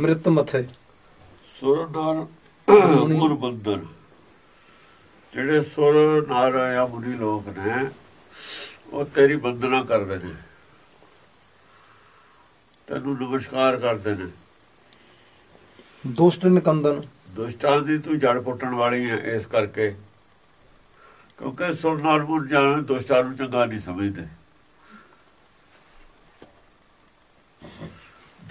ਮ੍ਰਿਤ ਮਥੇ। ਸੁਰ ਨਾਲ ਮੁਰ ਬੰਦਨ ਜਿਹੜੇ ਸੁਰ ਨਾਲ ਆ ਮੁਨੀ ਲੋਕ ਨੇ ਉਹ ਤੇਰੀ ਬੰਦਨਾ ਕਰਦੇ ਨੇ। ਤੈਨੂੰ ਨਮਸਕਾਰ ਕਰਦੇ ਨੇ। ਦੁਸ਼ਟ ਨਿਕੰਦਨ। ਦੁਸ਼ਟਾਂ ਦੀ ਤੂੰ ਜੜ ਪੁੱਟਣ ਵਾਲੀ ਹੈ ਇਸ ਕਰਕੇ। ਕਿਉਂਕਿ ਸੁਰ ਨਾਲ ਮੁਰ ਜਾਣ ਦੁਸ਼ਟਾਂ ਨੂੰ ਚੰਗਾ ਨਹੀਂ ਸਮਝਦੇ।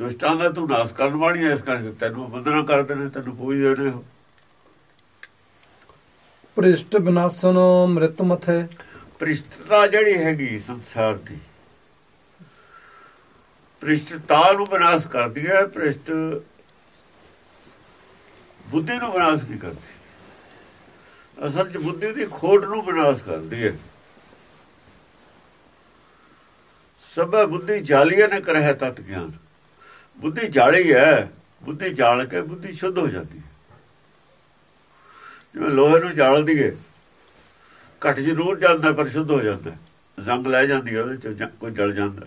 ਦੁਸ਼ਟਾਂ ਦਾ ਤੂੰ ਨਾਸ ਕਰਨ ਵਾਲੀ ਹੈ ਇਸ ਕਰਕੇ ਤੈਨੂੰ ਬੰਦਨਾ ਕਰਦੇ ਨੇ ਤੈਨੂੰ ਪੂਜਦੇ ਨੇ ਉਹ। ਭ੍ਰਿਸ਼ਟ ਵਿਨਾਸ਼ਨ ਮ੍ਰਿਤ ਮਥੇ। ਭ੍ਰਿਸ਼ਟਤਾ ਜਿਹੜੀ ਹੈਗੀ ਸੰਸਾਰ ਦੀ ਭ੍ਰਿਸ਼ਟਤਾ ਨੂੰ ਵਿਨਾਸ਼ ਕਰਦੀ ਹੈ ਭ੍ਰਿਸ਼ਟ ਬੁੱਧੀ ਨੂੰ ਵਿਨਾਸ਼ ਨਹੀਂ ਕਰਦੀ। ਅਸਲ 'ਚ ਬੁੱਧੀ ਦੀ ਖੋਟ ਨੂੰ ਵਿਨਾਸ਼ ਕਰਦੀ ਹੈ। ਸਭੇ ਬੁੱਧੀ ਜਾਲੀਏ ਨੇ ਕਰਹਿ ਤਤ ਗਿਆਨ। ਬੁੱਧੀ ਜਾਲੀ ਹੈ, ਬੁੱਧੀ ਜਾਲ ਕੇ ਬੁੱਧੀ ਸ਼ੁੱਧ ਹੋ ਜਾਂਦੀ ਹੈ। ਜਿਵੇਂ ਲੋਹੇ ਨੂੰ ਜਾਲ ਦਈਏ ਘਟ ਜ਼ਰੂਰ ਜਾਂਦਾ ਪਰ ਸ਼ੁੱਧ ਹੋ ਜਾਂਦਾ ਜ਼ੰਗ ਲੈ ਜਾਂਦੀ ਹੈ, ਉਹਦੇ ਚ ਕੋਈ ਜਲ ਜਾਂਦਾ,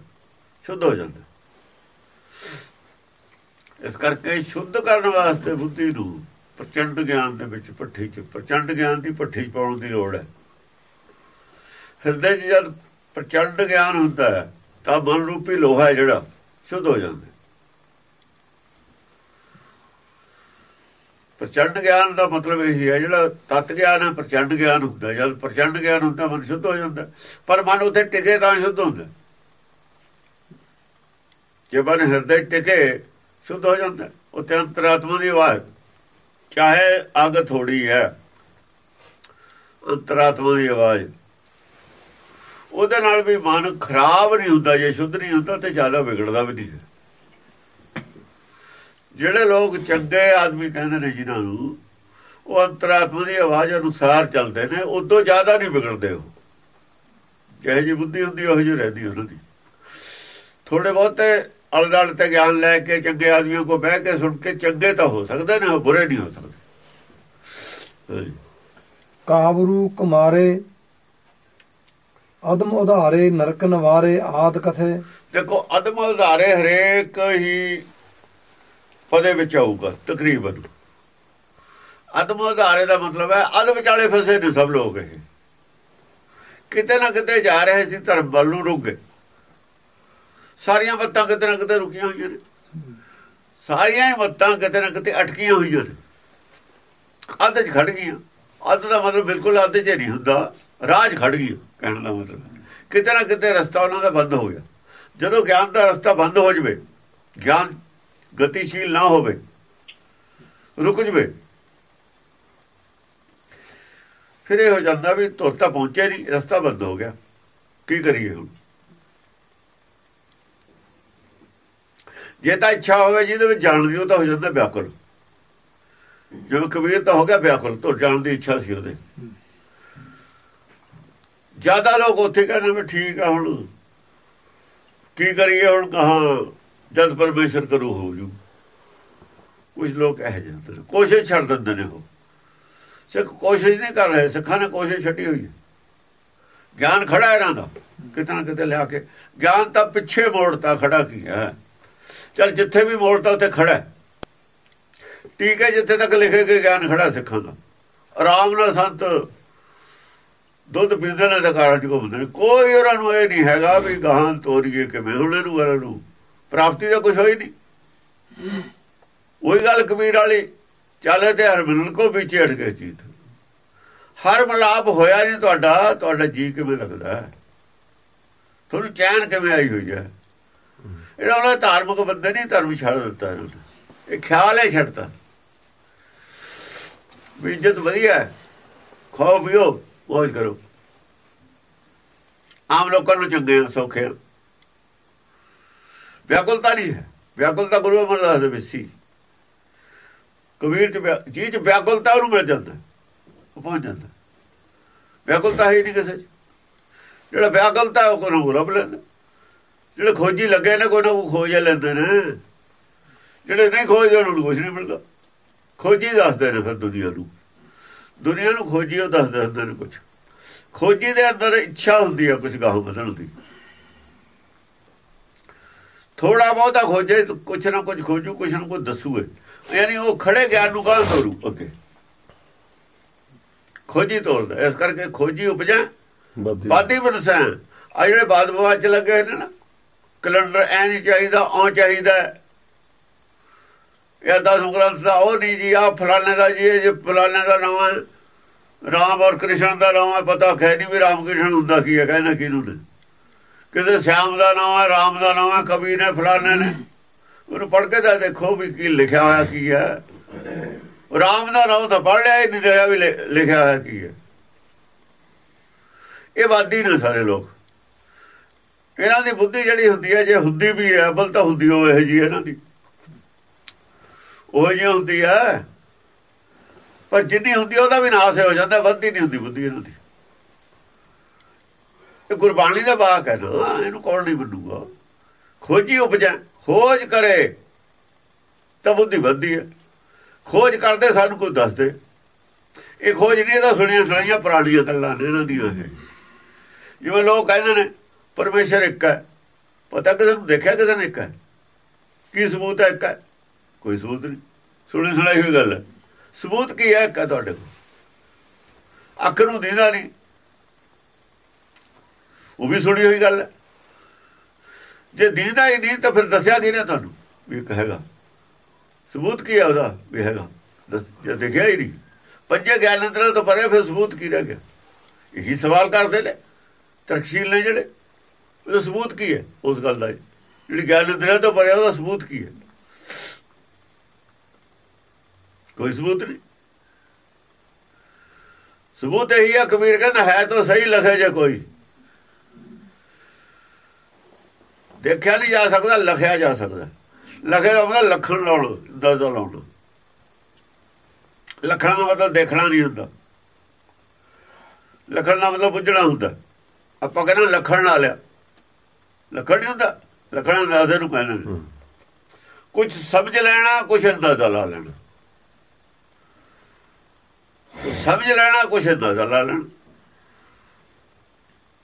ਸ਼ੁੱਧ ਹੋ ਜਾਂਦਾ ਇਸ ਕਰਕੇ ਸ਼ੁੱਧ ਕਰਨ ਵਾਸਤੇ ਬੁੱਧੀ ਨੂੰ ਪ੍ਰਚੰਡ ਗਿਆਨ ਦੇ ਵਿੱਚ ਪੱਠੀ ਚ, ਪ੍ਰਚੰਡ ਗਿਆਨ ਦੀ ਪੱਠੀ ਚ ਪਾਉਣ ਦੀ ਲੋੜ ਹੈ। ਹਿਰਦੇ 'ਚ ਜਦ ਪ੍ਰਚੰਡ ਗਿਆਨ ਹੁੰਦਾ ਹੈ, ਤਾਂ ਮਨ ਰੂਪੀ ਲੋਹਾ ਹੈ ਜਿਹੜਾ, ਸ਼ੁੱਧ ਹੋ ਜਾਂਦਾ ਪ੍ਰਚੰਡ ਗਿਆਨ ਦਾ ਮਤਲਬ ਇਹ ਹੈ, ਜਿਹੜਾ ਤਤ ਗਿਆਨ ਹੈ, ਪ੍ਰਚੰਡ ਗਿਆਨ ਹੁੰਦਾ ਜਦ ਪ੍ਰਚੰਡ ਗਿਆਨ ਹੁੰਦਾ, ਮਨ ਸ਼ੁੱਧ ਹੋ ਜਾਂਦਾ। ਪਰ ਮਨ ਉੱਥੇ ਟਿਕੇ ਤਾਂ ਸ਼ੁੱਧ ਹੁੰਦਾ। ਜੇ ਮਨ ਹਿਰਦੇ ਟਿਕੇ, ਸ਼ੁੱਧ ਹੋ ਜਾਂਦਾ। ਉੱਥੇ ਅੰਤਰਾਤਮਾ ਦੀ ਆਵਾਜ਼, ਚਾਹੇ ਅੱਗ ਥੋੜੀ ਹੈ, ਅੰਤਰਾਤਮਾ ਦੀ ਆਵਾਜ਼। ਉਹਦੇ ਨਾਲ ਵੀ ਮਨ ਖਰਾਬ ਨਹੀਂ ਹੁੰਦਾ, ਜੇ ਸ਼ੁੱਧ ਨਹੀਂ ਹੁੰਦਾ, ਤੇ ਜ਼ਿਆਦਾ ਵਿਗੜਦਾ ਵੀ ਨਹੀਂ ਜਿਹੜੇ ਲੋਕ ਚੰਗੇ ਆਦਮੀ ਕਹਿੰਦੇ ਨੇ ਜਿਨ੍ਹਾਂ ਨੂੰ ਉਹ ਅੰਤਰਾਤਮਾ ਦੀ ਆਵਾਜ਼ ਅਨੁਸਾਰ ਚੱਲਦੇ ਨੇ ਉਦੋਂ ਜ਼ਿਆਦਾ ਨਹੀਂ ਵਿਗੜਦੇ ਉਹ। ਜਿਹੇ ਜੀ ਬੁੱਧੀ ਹੁੰਦੀ ਉਹ ਜਿਹੀ ਰਹਿੰਦੀ ਉਹਨਾਂ ਦੀ। ਥੋੜੇ ਬਹੁਤੇ ਅਲਦਲ ਤੇ ਗਿਆਨ ਲੈ ਕੇ ਚੰਗੇ ਆਦਮੀਆਂ ਕੋ ਬਹਿ ਕੇ ਸੁਣ ਕੇ ਚੰਗੇ ਤਾਂ ਹੋ ਸਕਦੇ ਨੇ ਉਹ ਬੁਰੇ ਨਹੀਂ ਹੋ ਸਕਦੇ। ਕਾਬਰੂ ਕੁਮਾਰੇ ਅਦਮ ਉਧਾਰੇ ਨਰਕ ਨਵਾਰੇ ਆਦ ਕਥੇ। ਦੇਖੋ ਅਦਮ ਉਧਾਰੇ ਹਰੇਕ ਹੀ ਪਦੇ ਵਿੱਚ ਆਊਗਾ, ਤਕਰੀਬਨ। ਅਦਮ ਉਧਾਰੇ ਦਾ ਮਤਲਬ ਹੈ ਅਦ ਵਿਚਾਲੇ ਫਸੇ ਨੇ ਸਭ ਲੋਕ ਇਹ। ਕਿਤੇ ਨਾ ਕਿਤੇ ਜਾ ਰਹੇ ਸੀ, ਧਰਮ ਵੱਲ ਨੂੰ ਰੁਕ ਗਏ। ਸਾਰੀਆਂ ਬੱਤਾਂ ਕਿਤੇ ਨਾ ਕਿਤੇ ਰੁਕੀਆਂ ਹੋਈਆਂ ਨੇ। ਸਾਰੀਆਂ ਹੀ ਬੱਤਾਂ ਕਿਤੇ ਨਾ ਕਿਤੇ ਅਟਕੀਆਂ ਹੋਈਆਂ ਨੇ। ਅੱਧ 'ਚ ਖੜ ਗਈਆਂ। ਅੱਧ ਦਾ ਮਤਲਬ ਬਿਲਕੁਲ ਅੱਧ 'ਚ ਨਹੀਂ ਹੁੰਦਾ। ਰਾਜ ਖੜ ਗਈ ਕਹਿਣ ਦਾ ਮਤਲਬ। ਕਿਤੇ ਨਾ ਕਿਤੇ ਰਸਤਾ ਉਹਨਾਂ ਦਾ ਬੰਦ ਹੋ ਗਿਆ। ਜਦੋਂ ਗਿਆਨ ਦਾ ਰਸਤਾ ਬੰਦ ਹੋ ਜਵੇ, ਗਿਆਨ ਗਤੀਸ਼ੀਲ ਨਾ ਹੋਵੇ। ਰੁਕ ਜਵੇ। ਫਿਰ ਇਹ ਹੋ ਜਾਂਦਾ ਵੀ ਤੁਰਤਾ ਪਹੁੰਚੇ ਨਹੀਂ, ਰਸਤਾ ਬੰਦ ਹੋ ਗਿਆ। ਕੀ ਕਰੀਏ ਹੁਣ? ਜੇ ਤਾਂ ਇੱਛਾ ਹੋਵੇ ਜਿਹਦੇ ਵਿੱਚ ਜਾਣ ਦੀ, ਉਹ ਤਾਂ ਹੋ ਜਾਂਦਾ ਵਿਆਕੁਲ ਜਿਵੇਂ ਕਬੀਰ ਤਾਂ ਹੋ ਗਿਆ ਵਿਆਕੁਲ ਤੋਂ ਜਾਣ ਦੀ ਇੱਛਾ ਸੀ ਉਹਦੇ। ਜ਼ਿਆਦਾ ਲੋਕ ਉੱਥੇ ਕਹਿੰਦੇ ਵੀ ਠੀਕ ਆ ਹੁਣ। ਕੀ ਕਰੀਏ ਹੁਣ, ਕਹਾ ਜਦ ਪਰਮੇਸ਼ਰ ਕਰੂ ਹੋ ਜੂ। ਕੁਝ ਲੋਕ ਇਹ ਜਾਂਦੇ ਨੇ। ਕੋਸ਼ਿਸ਼ ਛੱਡ ਦਿੰਦੇ ਨੇ ਉਹ। ਸਿੱਖ ਕੋਸ਼ਿਸ਼ ਨਹੀਂ ਕਰ ਰਹੇ। ਸਿੱਖਾਂ ਨੇ ਕੋਸ਼ਿਸ਼ ਛੱਡੀ ਹੋਈ ਹੈ। ਗਿਆਨ ਖੜਾ ਇਹਨਾਂ ਦਾ। ਕਿਤਨਾ ਕਿਤੇ ਲਿਆ ਕੇ ਗਿਆਨ ਤਾਂ ਪਿੱਛੇ ਮੋੜਤਾ, ਖੜਾ ਕੀ ਹੈ? ਚਲ ਜਿੱਥੇ ਵੀ ਮੋੜਤਾ, ਉੱਥੇ ਖੜਾ ਠੀਕ ਹੈ, ਜਿੱਥੇ ਤੱਕ ਲਿਖੇ ਗਏ ਗਿਆਨ ਖੜਾ ਸਿੱਖਾਂ ਦਾ। ਆਰਾਮ ਨਾਲ ਸੰਤ ਦੁੱਧ ਪੀਂਦੇ ਨੇ ਤਾਂ ਕਾਰਾਂ ਚ ਘੁੰਮਦੇ ਨੇ। ਕੋਈ ਉਹਨਾਂ ਨੂੰ ਇਹ ਨਹੀਂ ਹੈਗਾ ਵੀ ਗਾਹਾਂ ਤੋਰੀਏ ਕਿਵੇਂ। ਉਹਨਾਂ ਨੂੰ ਉਹਨਾਂ ਨੂੰ ਪ੍ਰਾਪਤੀ ਦਾ ਕੁਝ ਹੋਈ ਨਹੀਂ। ਉਹੀ ਗੱਲ ਕਬੀਰ ਵਾਲੀ, ਚਾਲੇ ਤੇ ਹਰ ਮਿਲਣ ਕੋ ਵਿੱਚ ਅੜ ਕੇ ਚੀਤ ਹਰ ਮਲਾਪ ਹੋਇਆ ਨਹੀਂ ਤੁਹਾਡਾ ਤੁਹਾਡਾ ਜੀ ਕਿਵੇਂ ਲੱਗਦਾ ਤੁਹਾਨੂੰ ਚੈਨ ਕਿਵੇਂ ਆਈ ਹੋਈ ਹੈ? ਇਹਨਾਂ ਉਹਨਾਂ ਧਾਰਮਿਕ ਬੰਦੇ ਨਹੀਂ, ਧਰਮ ਛੱਡ ਦਿੱਤਾ ਇਹਨਾਂ ਨੇ। ਇਹ ਖਿਆਲ ਹੈ ਛੱਡਤਾ। ਵੀ ਇੱਜ਼ਤ ਵਧੀਆ ਹੈ। ਖਾਓ ਪੀਓ ਮौज ਕਰੋ। ਆਮ ਲੋਕਾਂ ਨੂੰ ਚੰਗੇ ਸੌਖੇ ਵਿਆਕੁਲਤਾ ਨਹੀਂ ਹੈ। ਵਿਆਕੁਲਤਾ ਗੁਰੂ ਅਮਰਦਾਸ ਦੇ ਵਿੱਚ ਸੀ। ਕਬੀਰ ਚ ਜੀ ਚ ਵਿਆਕੁਲਤਾ ਉਹਨੂੰ ਮਿਲ ਜਾਂਦਾ ਉਹ ਪਹੁੰਚ ਜਾਂਦਾ ਵਿਆਕੁਲਤਾ ਹੀ ਨਹੀਂ ਕਿਸੇ ਚ। ਜਿਹੜਾ ਵਿਆਕੁਲਤਾ ਉਹ ਕੋਲੋਂ ਲੱਭ ਲੈਂਦਾ ਜਿਹੜੇ ਖੋਜੀ ਲੱਗੇ ਨੇ ਕੋਈ ਨਾ ਕੋਈ ਖੋਜ ਲੈਂਦੇ ਨੇ। ਜਿਹੜੇ ਨਹੀਂ ਖੋਜਦੇ ਉਹਨਾਂ ਨੂੰ ਕੁਝ ਨਹੀਂ ਮਿਲਦਾ। ਖੋਜੀ ਦੱਸਦੇ ਨੇ ਫਿਰ ਦੁਨੀਆ ਨੂੰ। ਦੁਨੀਆ ਨੂੰ ਖੋਜੀ ਉਹ ਦੱਸਦੇ ਹੁੰਦੇ ਨੇ ਕੁਝ ਖੋਜੀ ਦੇ ਅੰਦਰ ਇੱਛਾ ਹੁੰਦੀ ਹੈ ਕੁਝ ਗਾਹ ਵਧਣ ਦੀ। ਥੋੜਾ ਬਹੁਤਾ ਖੋਜੇ ਕੁਛ ਨਾ ਕੁਛ ਖੋਜੂ ਕੁਛ ਨਾ ਕੁਛ ਦੱਸੂਏ। ਯਾਨੀ ਉਹ ਖੜੇ ਗਿਆਨ ਨੂੰ ਗਾਂ ਤੋਰੂ? ਅੱਗੇ ਖੋਜੀ ਤੋਰਦਾ। ਇਸ ਕਰਕੇ ਖੋਜੀ ਉਪਜਾ ਬਾਦੀ। ਬਨਸਾ ਆ ਜਿਹੜੇ ਬਾਦ ਵਿਵਾਦ ਚ ਲੱਗੇ ਨੇ ਨਾ ਕੈਲੰਡਰ ਐ ਨਹੀਂ ਚਾਹੀਦਾ ਉਹ ਚਾਹੀਦਾ। ਇਹ ਦਸ ਗ੍ਰੰਥ ਦਾ ਉਹ ਨਹੀਂ ਜੀ ਆ ਫਲਾਣੇ ਦਾ ਜੀ ਇਹ ਜੇ ਫਲਾਣੇ ਦਾ ਨਾਮ ਹੈ ਰਾਮ ਔਰ ਕ੍ਰਿਸ਼ਨ ਦਾ ਨਾਮ ਹੈ ਪਤਾ ਖੈ ਨਹੀਂ ਵੀ ਰਾਮ ਕ੍ਰਿਸ਼ਨ ਹੁੰਦਾ ਕੀ ਹੈ ਕਹਿੰਦਾ ਕਿਹਨੂੰ ਨੇ ਕਿਤੇ ਸ਼ਾਮ ਦਾ ਨਾਮ ਹੈ, ਰਾਮ ਦਾ ਨਾਮ ਹੈ ਕਬੀਰ ਨੇ, ਫਲਾਣੇ ਨੇ। ਉਹਨੂੰ ਪੜ੍ਹ ਕੇ ਤਾਂ ਦੇਖੋ ਵੀ ਕੀ ਲਿਖਿਆ ਹੋਇਆ, ਕੀ ਹੈ। ਰਾਮ ਦਾ ਨਾਮ ਤਾਂ ਪੜ੍ਹ ਲਿਆ ਹੀ ਨਹੀਂ ਰਿਹਾ ਵੀ ਲਿਖਿਆ ਹੋਇਆ ਕੀ ਹੈ। ਇਹ ਵਾਦੀ ਨੇ ਸਾਰੇ ਲੋਕ। ਇਹਨਾਂ ਦੀ ਬੁੱਧੀ ਜਿਹੜੀ ਹੁੰਦੀ ਹੈ, ਜੇ ਹੁੰਦੀ ਵੀ ਹੈ ਬਲ ਤਾਂ ਹੁੰਦੀ ਉਹ ਇਹ ਜੀ ਇਹਨਾਂ ਦੀ। ਉਹ ਜੀ ਹੁੰਦੀ ਹੈ। ਪਰ ਜਿੰਨੀ ਹੁੰਦੀ ਉਹਦਾ ਵੀ ਨਾਸ ਹੋ ਜਾਂਦਾ, ਵੱਧਦੀ ਨਹੀਂ ਹੁੰਦੀ ਬੁੱਧੀ ਇਹਨਾਂ ਦੀ। ਇਹ ਗੁਰਬਾਣੀ ਦਾ ਬਾਕ ਹੈ ਨਾ, ਇਹਨੂੰ ਕੌਣ ਨਹੀਂ ਮੰਨੂਗਾ? ਖੋਜੀ ਉਪਜੈ, ਖੋਜ ਕਰੇ। ਤਾਂ ਬੁੱਧੀ ਵੱਧਦੀ ਹੈ। ਖੋਜ ਕਰਦੇ, ਸਾਨੂੰ ਕੋਈ ਦੱਸ ਦੇ ਇਹ ਖੋਜ ਨਹੀਂ ਇਹਦਾ ਸੁਣੀਆਂ ਸੁਣਾਈਆਂ ਪੁਰਾਣੀਆਂ ਗੱਲਾਂ ਨੇ ਇਹਨਾਂ ਦੀਆਂ ਇਹ। ਜਿਵੇਂ ਲੋਕ ਕਹਿੰਦੇ ਨੇ, ਪਰਮੇਸ਼ਰ ਇੱਕ ਹੈ। ਪਤਾ ਕਿਸੇ ਨੂੰ ਦੇਖਿਆ ਕਿਸੇ ਨੇ ਇੱਕ ਹੈ? ਕੀ ਸਬੂਤ ਹੈ ਇੱਕ ਹੈ? ਕੋਈ ਸਬੂਤ ਨਹੀਂ। ਸੁਣੀ ਸੁਣਾਈ ਹੋਈ ਗੱਲ ਹੈ। ਸਬੂਤ ਕੀ ਹੈ ਇੱਕ ਹੈ ਤੁਹਾਡੇ ਕੋਲ? ਅੱਖ ਨੂੰ ਦੀਦਾ ਨਹੀਂ। ਉਹ ਵੀ ਸੁਣੀ ਹੋਈ ਗੱਲ। ਹੈ ਜੇ ਦੀਦਾ ਹੀ ਨਹੀਂ ਤਾਂ ਫਿਰ ਦੱਸਿਆ ਕਿਹਨੇ ਤੁਹਾਨੂੰ? ਵੀ ਇੱਕ ਹੈਗਾ। ਸਬੂਤ ਕੀ ਹੈ ਉਹਦਾ? ਵੀ ਹੈਗਾ। ਦੱਸ ਜੇ ਦੇਖਿਆ ਹੀ ਨਹੀਂ। ਪੰਜੇ ਗਿਆਨ ਅੰਦਰ ਤੋਂ ਪਰੇ ਫਿਰ ਸਬੂਤ ਕੀ ਰਹਿ ਗਿਆ? ਇਹੀ ਸਵਾਲ ਕਰਦੇ ਨੇ। ਤਰਕਸ਼ੀਲ ਨੇ ਜਿਹੜੇ। ਉਹਦਾ ਸਬੂਤ ਕੀ ਹੈ ਉਸ ਗੱਲ ਦਾ? ਜਿਹੜੀ ਗਿਆਨ ਅੰਦਰ ਤੋਂ ਪਰੇ ਉਹਦਾ ਸਬੂਤ ਕੀ ਹੈ? ਕੋਈ ਸਬੂਤ ਨਹੀਂ। ਸਬੂਤ ਇਹੀ ਹੈ ਕਬੀਰ ਕਹਿੰਦਾ, ਹੈ ਤਾਂ ਸਹੀ ਲਖੇ ਜੇ ਕੋਈ। ਦੇਖਿਆ ਨਹੀਂ ਜਾ ਸਕਦਾ, ਲਖਿਆ ਜਾ ਸਕਦਾ। ਲਖੇ ਦਾ ਮਤਲਬ ਲਖਣ ਲਾਉਣ ਦਰਜਾ ਲਾਉਣ ਲਖਣਾ ਦਾ ਮਤਲਬ ਦੇਖਣਾ ਨਹੀਂ ਹੁੰਦਾ। ਲਖਣ ਦਾ ਮਤਲਬ ਬੁੱਝਣਾ ਹੁੰਦਾ। ਆਪਾਂ ਕਹਿੰਦੇ ਲਖਣ ਲਾ ਲਿਆ ਲਖਣ ਨਹੀਂ ਹੁੰਦਾ, ਲਖਣਾ ਅੰਦਾਜ਼ੇ ਨੂੰ ਕਹਿੰਦੇ ਨੇ। ਕੁਝ ਸਮਝ ਲੈਣਾ ਕੁਝ ਅੰਦਾਜ਼ਾ ਲਾ ਲੈਣਾ। ਸਮਝ ਲੈਣਾ ਕੁਝ ਅੰਦਾਜ਼ਾ ਲਾ ਲੈਣਾ।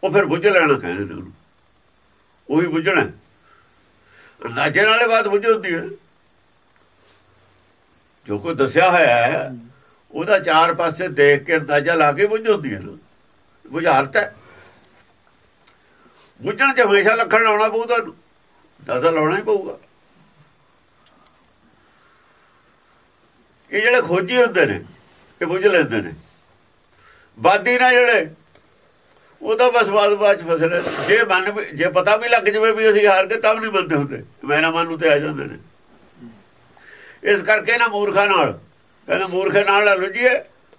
ਉਹ ਫਿਰ ਬੁੱਝ ਲੈਣਾ ਕਹਿੰਦੇ ਨੇ ਉਹਨੂੰ। ਉਹ ਵੀ ਬੁੱਝਣਾ। ਅੰਦਾਜ਼ੇ ਨਾਲੇ ਬਾਤ ਬੁੱਝ ਹੁੰਦੀ ਹੈ। ਜੋ ਕੋ ਦੱਸਿਆ ਹੋਇਆ ਹੈ, ਉਹਦਾ ਚਾਰ ਪਾਸੇ ਦੇਖ ਕੇ ਅੰਦਾਜ਼ਾ ਲਾ ਕੇ ਬੁੱਝ ਹੁੰਦੀ ਹੈ। ਬੁਝਾਰਤ ਹੈ। ਬੁੱਝਣ ਚ ਹਮੇਸ਼ਾ ਲੱਖਣ ਲਾਉਣਾ ਪਊ ਤੁਹਾਨੂੰ। ਅੰਦਾਜ਼ਾ ਲਾਉਣਾ ਹੀ ਪਊਗਾ। ਇਹ ਜਿਹੜੇ ਖੋਜੀ ਹੁੰਦੇ ਨੇ, ਇਹ ਬੁੱਝ ਲੈਂਦੇ ਨੇ। ਬਾਦੀ ਨਾਲ ਜਿਹੜੇ ਉਹਦਾ ਬਸ ਬਾਦ ਚ ਫਸਲੇ। ਜੇ ਮਨ ਜੇ ਪਤਾ ਵੀ ਲੱਗ ਜਵੇ ਵੀ ਅਸੀਂ ਹਾਰ ਗਏ ਤਾਂ ਵੀ ਨਹੀਂ ਬੰਦੇ ਹੁੰਦੇ। ਮੈਂ ਨਾ ਮਨ ਤੇ ਆ ਜਾਂਦੇ ਨੇ। ਇਸ ਕਰਕੇ ਨਾ ਮੂਰਖਾਂ ਨਾਲ। ਕਹਿੰਦਾ ਮੂਰਖੇ ਨਾਲ ਨਾ ਲੁੱਝੀਏ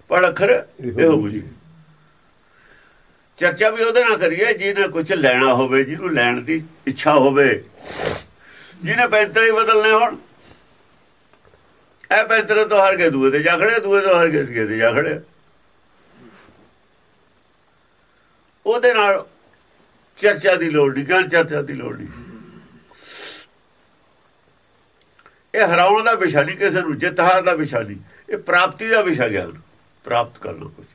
ਪੜ ਅੱਖਰ ਇਹੋ ਬੁਝੀ ਚਰਚਾ ਵੀ ਉਹਦੇ ਨਾਲ ਕਰੀਏ ਜਿਹਨੇ ਕੁਝ ਲੈਣਾ ਹੋਵੇ ਜਿਹਨੂੰ ਲੈਣ ਦੀ ਇੱਛਾ ਹੋਵੇ। ਜਿਹਨੇ ਪੈਂਤਰੇ ਹੀ ਬਦਲਨੇ ਹੋਣ। ਇਹ ਪੈਂਤਰੇ ਤੋਂ ਹਾਰ ਕੇ ਦੂਏ ਤੇ ਜਾ ਖੜੇ ਦੂਏ ਤੋਂ ਹਾਰ ਤੀਏ ਤੇ ਜਾ ਖੜੇ ਉਹਦੇ ਨਾਲ ਚਰਚਾ ਦੀ ਲੋੜ ਨਹੀਂ ਗੱਲ ਚਰਚਾ ਦੀ ਲੋੜ ਨਹੀਂ। ਇਹ ਹਰਾਉਣ ਦਾ ਵਿਸ਼ਾ ਨਹੀਂ ਕਿਸੇ ਨੂੰ ਜਿੱਤ ਹਾਰ ਦਾ ਵਿਸ਼ਾ ਨਹੀਂ ਇਹ ਪ੍ਰਾਪਤੀ ਦਾ ਵਿਸ਼ਾ ਗਿਆਨ ਪ੍ਰਾਪਤ ਕਰਨਾ ਕੁਝ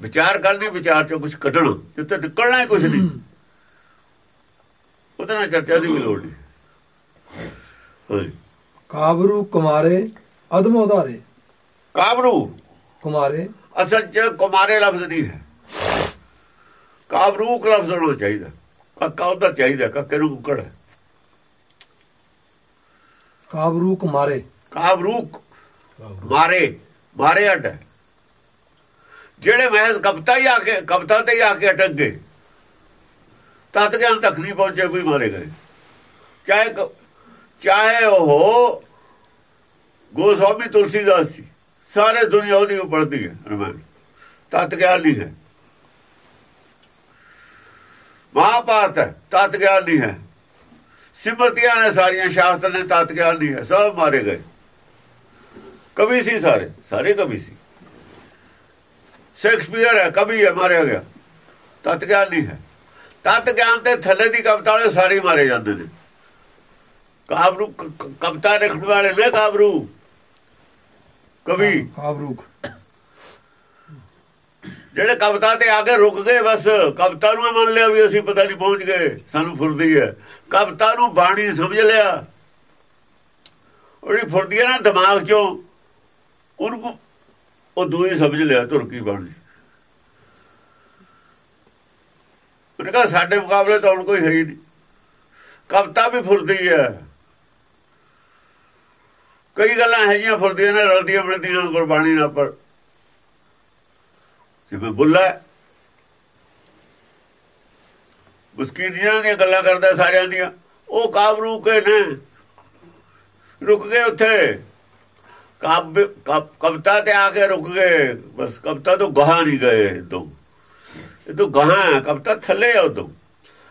ਵਿਚਾਰ ਕਰਨੀ ਵਿਚਾਰ ਚੋਂ ਕੁਝ ਕੱਢਣਾ ਜਿੱਤੇ ਨਿਕਲਣਾ ਹੀ ਕੁਝ ਨਹੀਂ। ਉਹਦੇ ਨਾਲ ਚਰਚਾ ਦੀ ਵੀ ਲੋੜ ਨਹੀਂ। ਕਾਬਰੂ ਕੁਮਾਰੇ ਅਦਮ ਉਧਾਰੇ। ਕਾਬਰੂ ਕੁਮਾਰੇ। ਅਸਲ ਚ ਕੁਮਾਰੇ ਲਫ਼ਜ਼ ਨਹੀਂ ਹੈ। ਕਾਬਰੂ ਲਫ਼ਜ਼ ਹੋਣਾ ਚਾਹੀਦਾ। ਕਾਕਾ ਉਧਰ ਚਾਹੀਦਾ ਕਾਕੇ ਨੂੰ ਕੁਕੜ। ਹੈ ਕਾਬਰੂ ਕੁਮਾਰੇ ਕਾਬਰੂਕ ਮਾਰੇ ਮਾਰੇ ਅੱਡ। ਹੈ। ਜਿਹੜੇ ਮਹਿਜ਼ ਕਪਤਾ ਹੀ ਆ ਕੇ ਕਪਤਾ ਤੇ ਹੀ ਆ ਕੇ ਅਟਕ ਗਏ। ਤਤ ਗਿਆਨ ਤੱਕ ਨਹੀਂ ਪਹੁੰਚੇ ਵੀ ਮਾਰੇ ਗਏ। ਚਾਹੇ ਚਾਹੇ ਉਹ ਗੋਸਵਾਮੀ ਤੁਲਸੀਦਾਸ ਸੀ ਸਾਰੇ ਦੁਨੀਆ ਉਹਦੀ ਪੜਦੀ ਹੈ ਰਮਾਇਣ ਤਤ ਗਿਆਨ ਨਹੀਂ ਹੈ। ਮਹਾਭਾਰਤ ਹੈ ਤਤ ਗਿਆਨ ਨਹੀਂ ਹੈ। ਸਿਮਰਤੀਆਂ ਨੇ ਸਾਰੀਆਂ ਸ਼ਾਸਤਰ ਨੇ ਤਤ ਗਿਆਨ ਨਹੀਂ ਹੈ, ਸਭ ਮਾਰੇ ਗਏ। ਕਵੀ ਸੀ ਸਾਰੇ ਸਾਰੇ ਕਵੀ ਸੀ। ਸ਼ੇਕਸਪੀਅਰ ਹੈ, ਕਵੀ ਹੈ, ਮਾਰਿਆ ਗਿਆ। ਤਤ ਗਿਆਨ ਨਹੀਂ ਹੈ। ਤਤ ਗਿਆਨ ਤੇ ਥੱਲੇ ਦੀ ਕਵਿਤਾ ਵਾਲੇ ਸਾਰੇ ਮਾਰੇ ਜਾਂਦੇ ਨੇ। ਕਾਬਰੂ ਕਵਿਤਾ ਲਿਖਣ ਵਾਲੇ ਨੇ ਕਾਬਰੂ ਕਵੀ। ਕਾਬਰੂ ਜਿਹੜੇ ਕਵਤਾ ਤੇ ਆ ਕੇ ਰੁਕ ਗਏ ਬਸ, ਕਵਤਾ ਨੂੰ ਮੰਨ ਲਿਆ ਵੀ ਅਸੀਂ ਪਤਾ ਨਹੀਂ ਪਹੁੰਚ ਗਏ, ਸਾਨੂੰ ਫੁਰਦੀ ਹੈ। ਕਵਤਾ ਨੂੰ ਬਾਣੀ ਸਮਝ ਲਿਆ। ਉਹਦੀ ਫੁਰਦੀ ਹੈ ਨਾ ਦਿਮਾਗ ਚੋਂ। ਉਹਨੂੰ ਉਹ ਦੂਈ ਸਮਝ ਲਿਆ, ਤੁਰਕੀ ਬਾਣੀ। ਉਹਨੇ ਕਹਾ, ਸਾਡੇ ਮੁਕਾਬਲੇ ਤਾਂ ਹੁਣ ਕੋਈ ਹੈ ਹੀ ਨਹੀਂ। ਕਵਤਾ ਵੀ ਫੁਰਦੀ ਹੈ। ਕਈ ਗੱਲਾਂ ਹੈ ਜੀਆਂ ਫੁਰਦੀਆਂ ਨੇ, ਰਲਦੀਆਂ ਮਿਲਦੀਆਂ, ਗੁਰਬਾਣੀ ਨਾਲ ਪਰ ਜਿਵੇਂ ਬੁੱਲਾ ਮੁਸਕਿਨ ਦੀਆਂ ਗੱਲਾਂ ਕਰਦਾ ਸਾਰਿਆਂ ਦੀਆਂ। ਉਹ ਕਾਬਰੂ ਕੇ ਨੇ। ਰੁਕ ਗਏ ਉੱਥੇ। ਕਾਬ ਕਵਤਾ ਤੇ ਆ ਕੇ ਰੁਕ ਗਏ। ਬਸ ਕਵਤਾ ਤੋਂ ਗਾਹਾਂ ਨਹੀਂ ਗਏ ਤੋਂ ਇਹ ਤੋਂ ਗਾਹਾਂ ਕਵਤਾ ਥੱਲੇ ਆ ਉਦੋਂ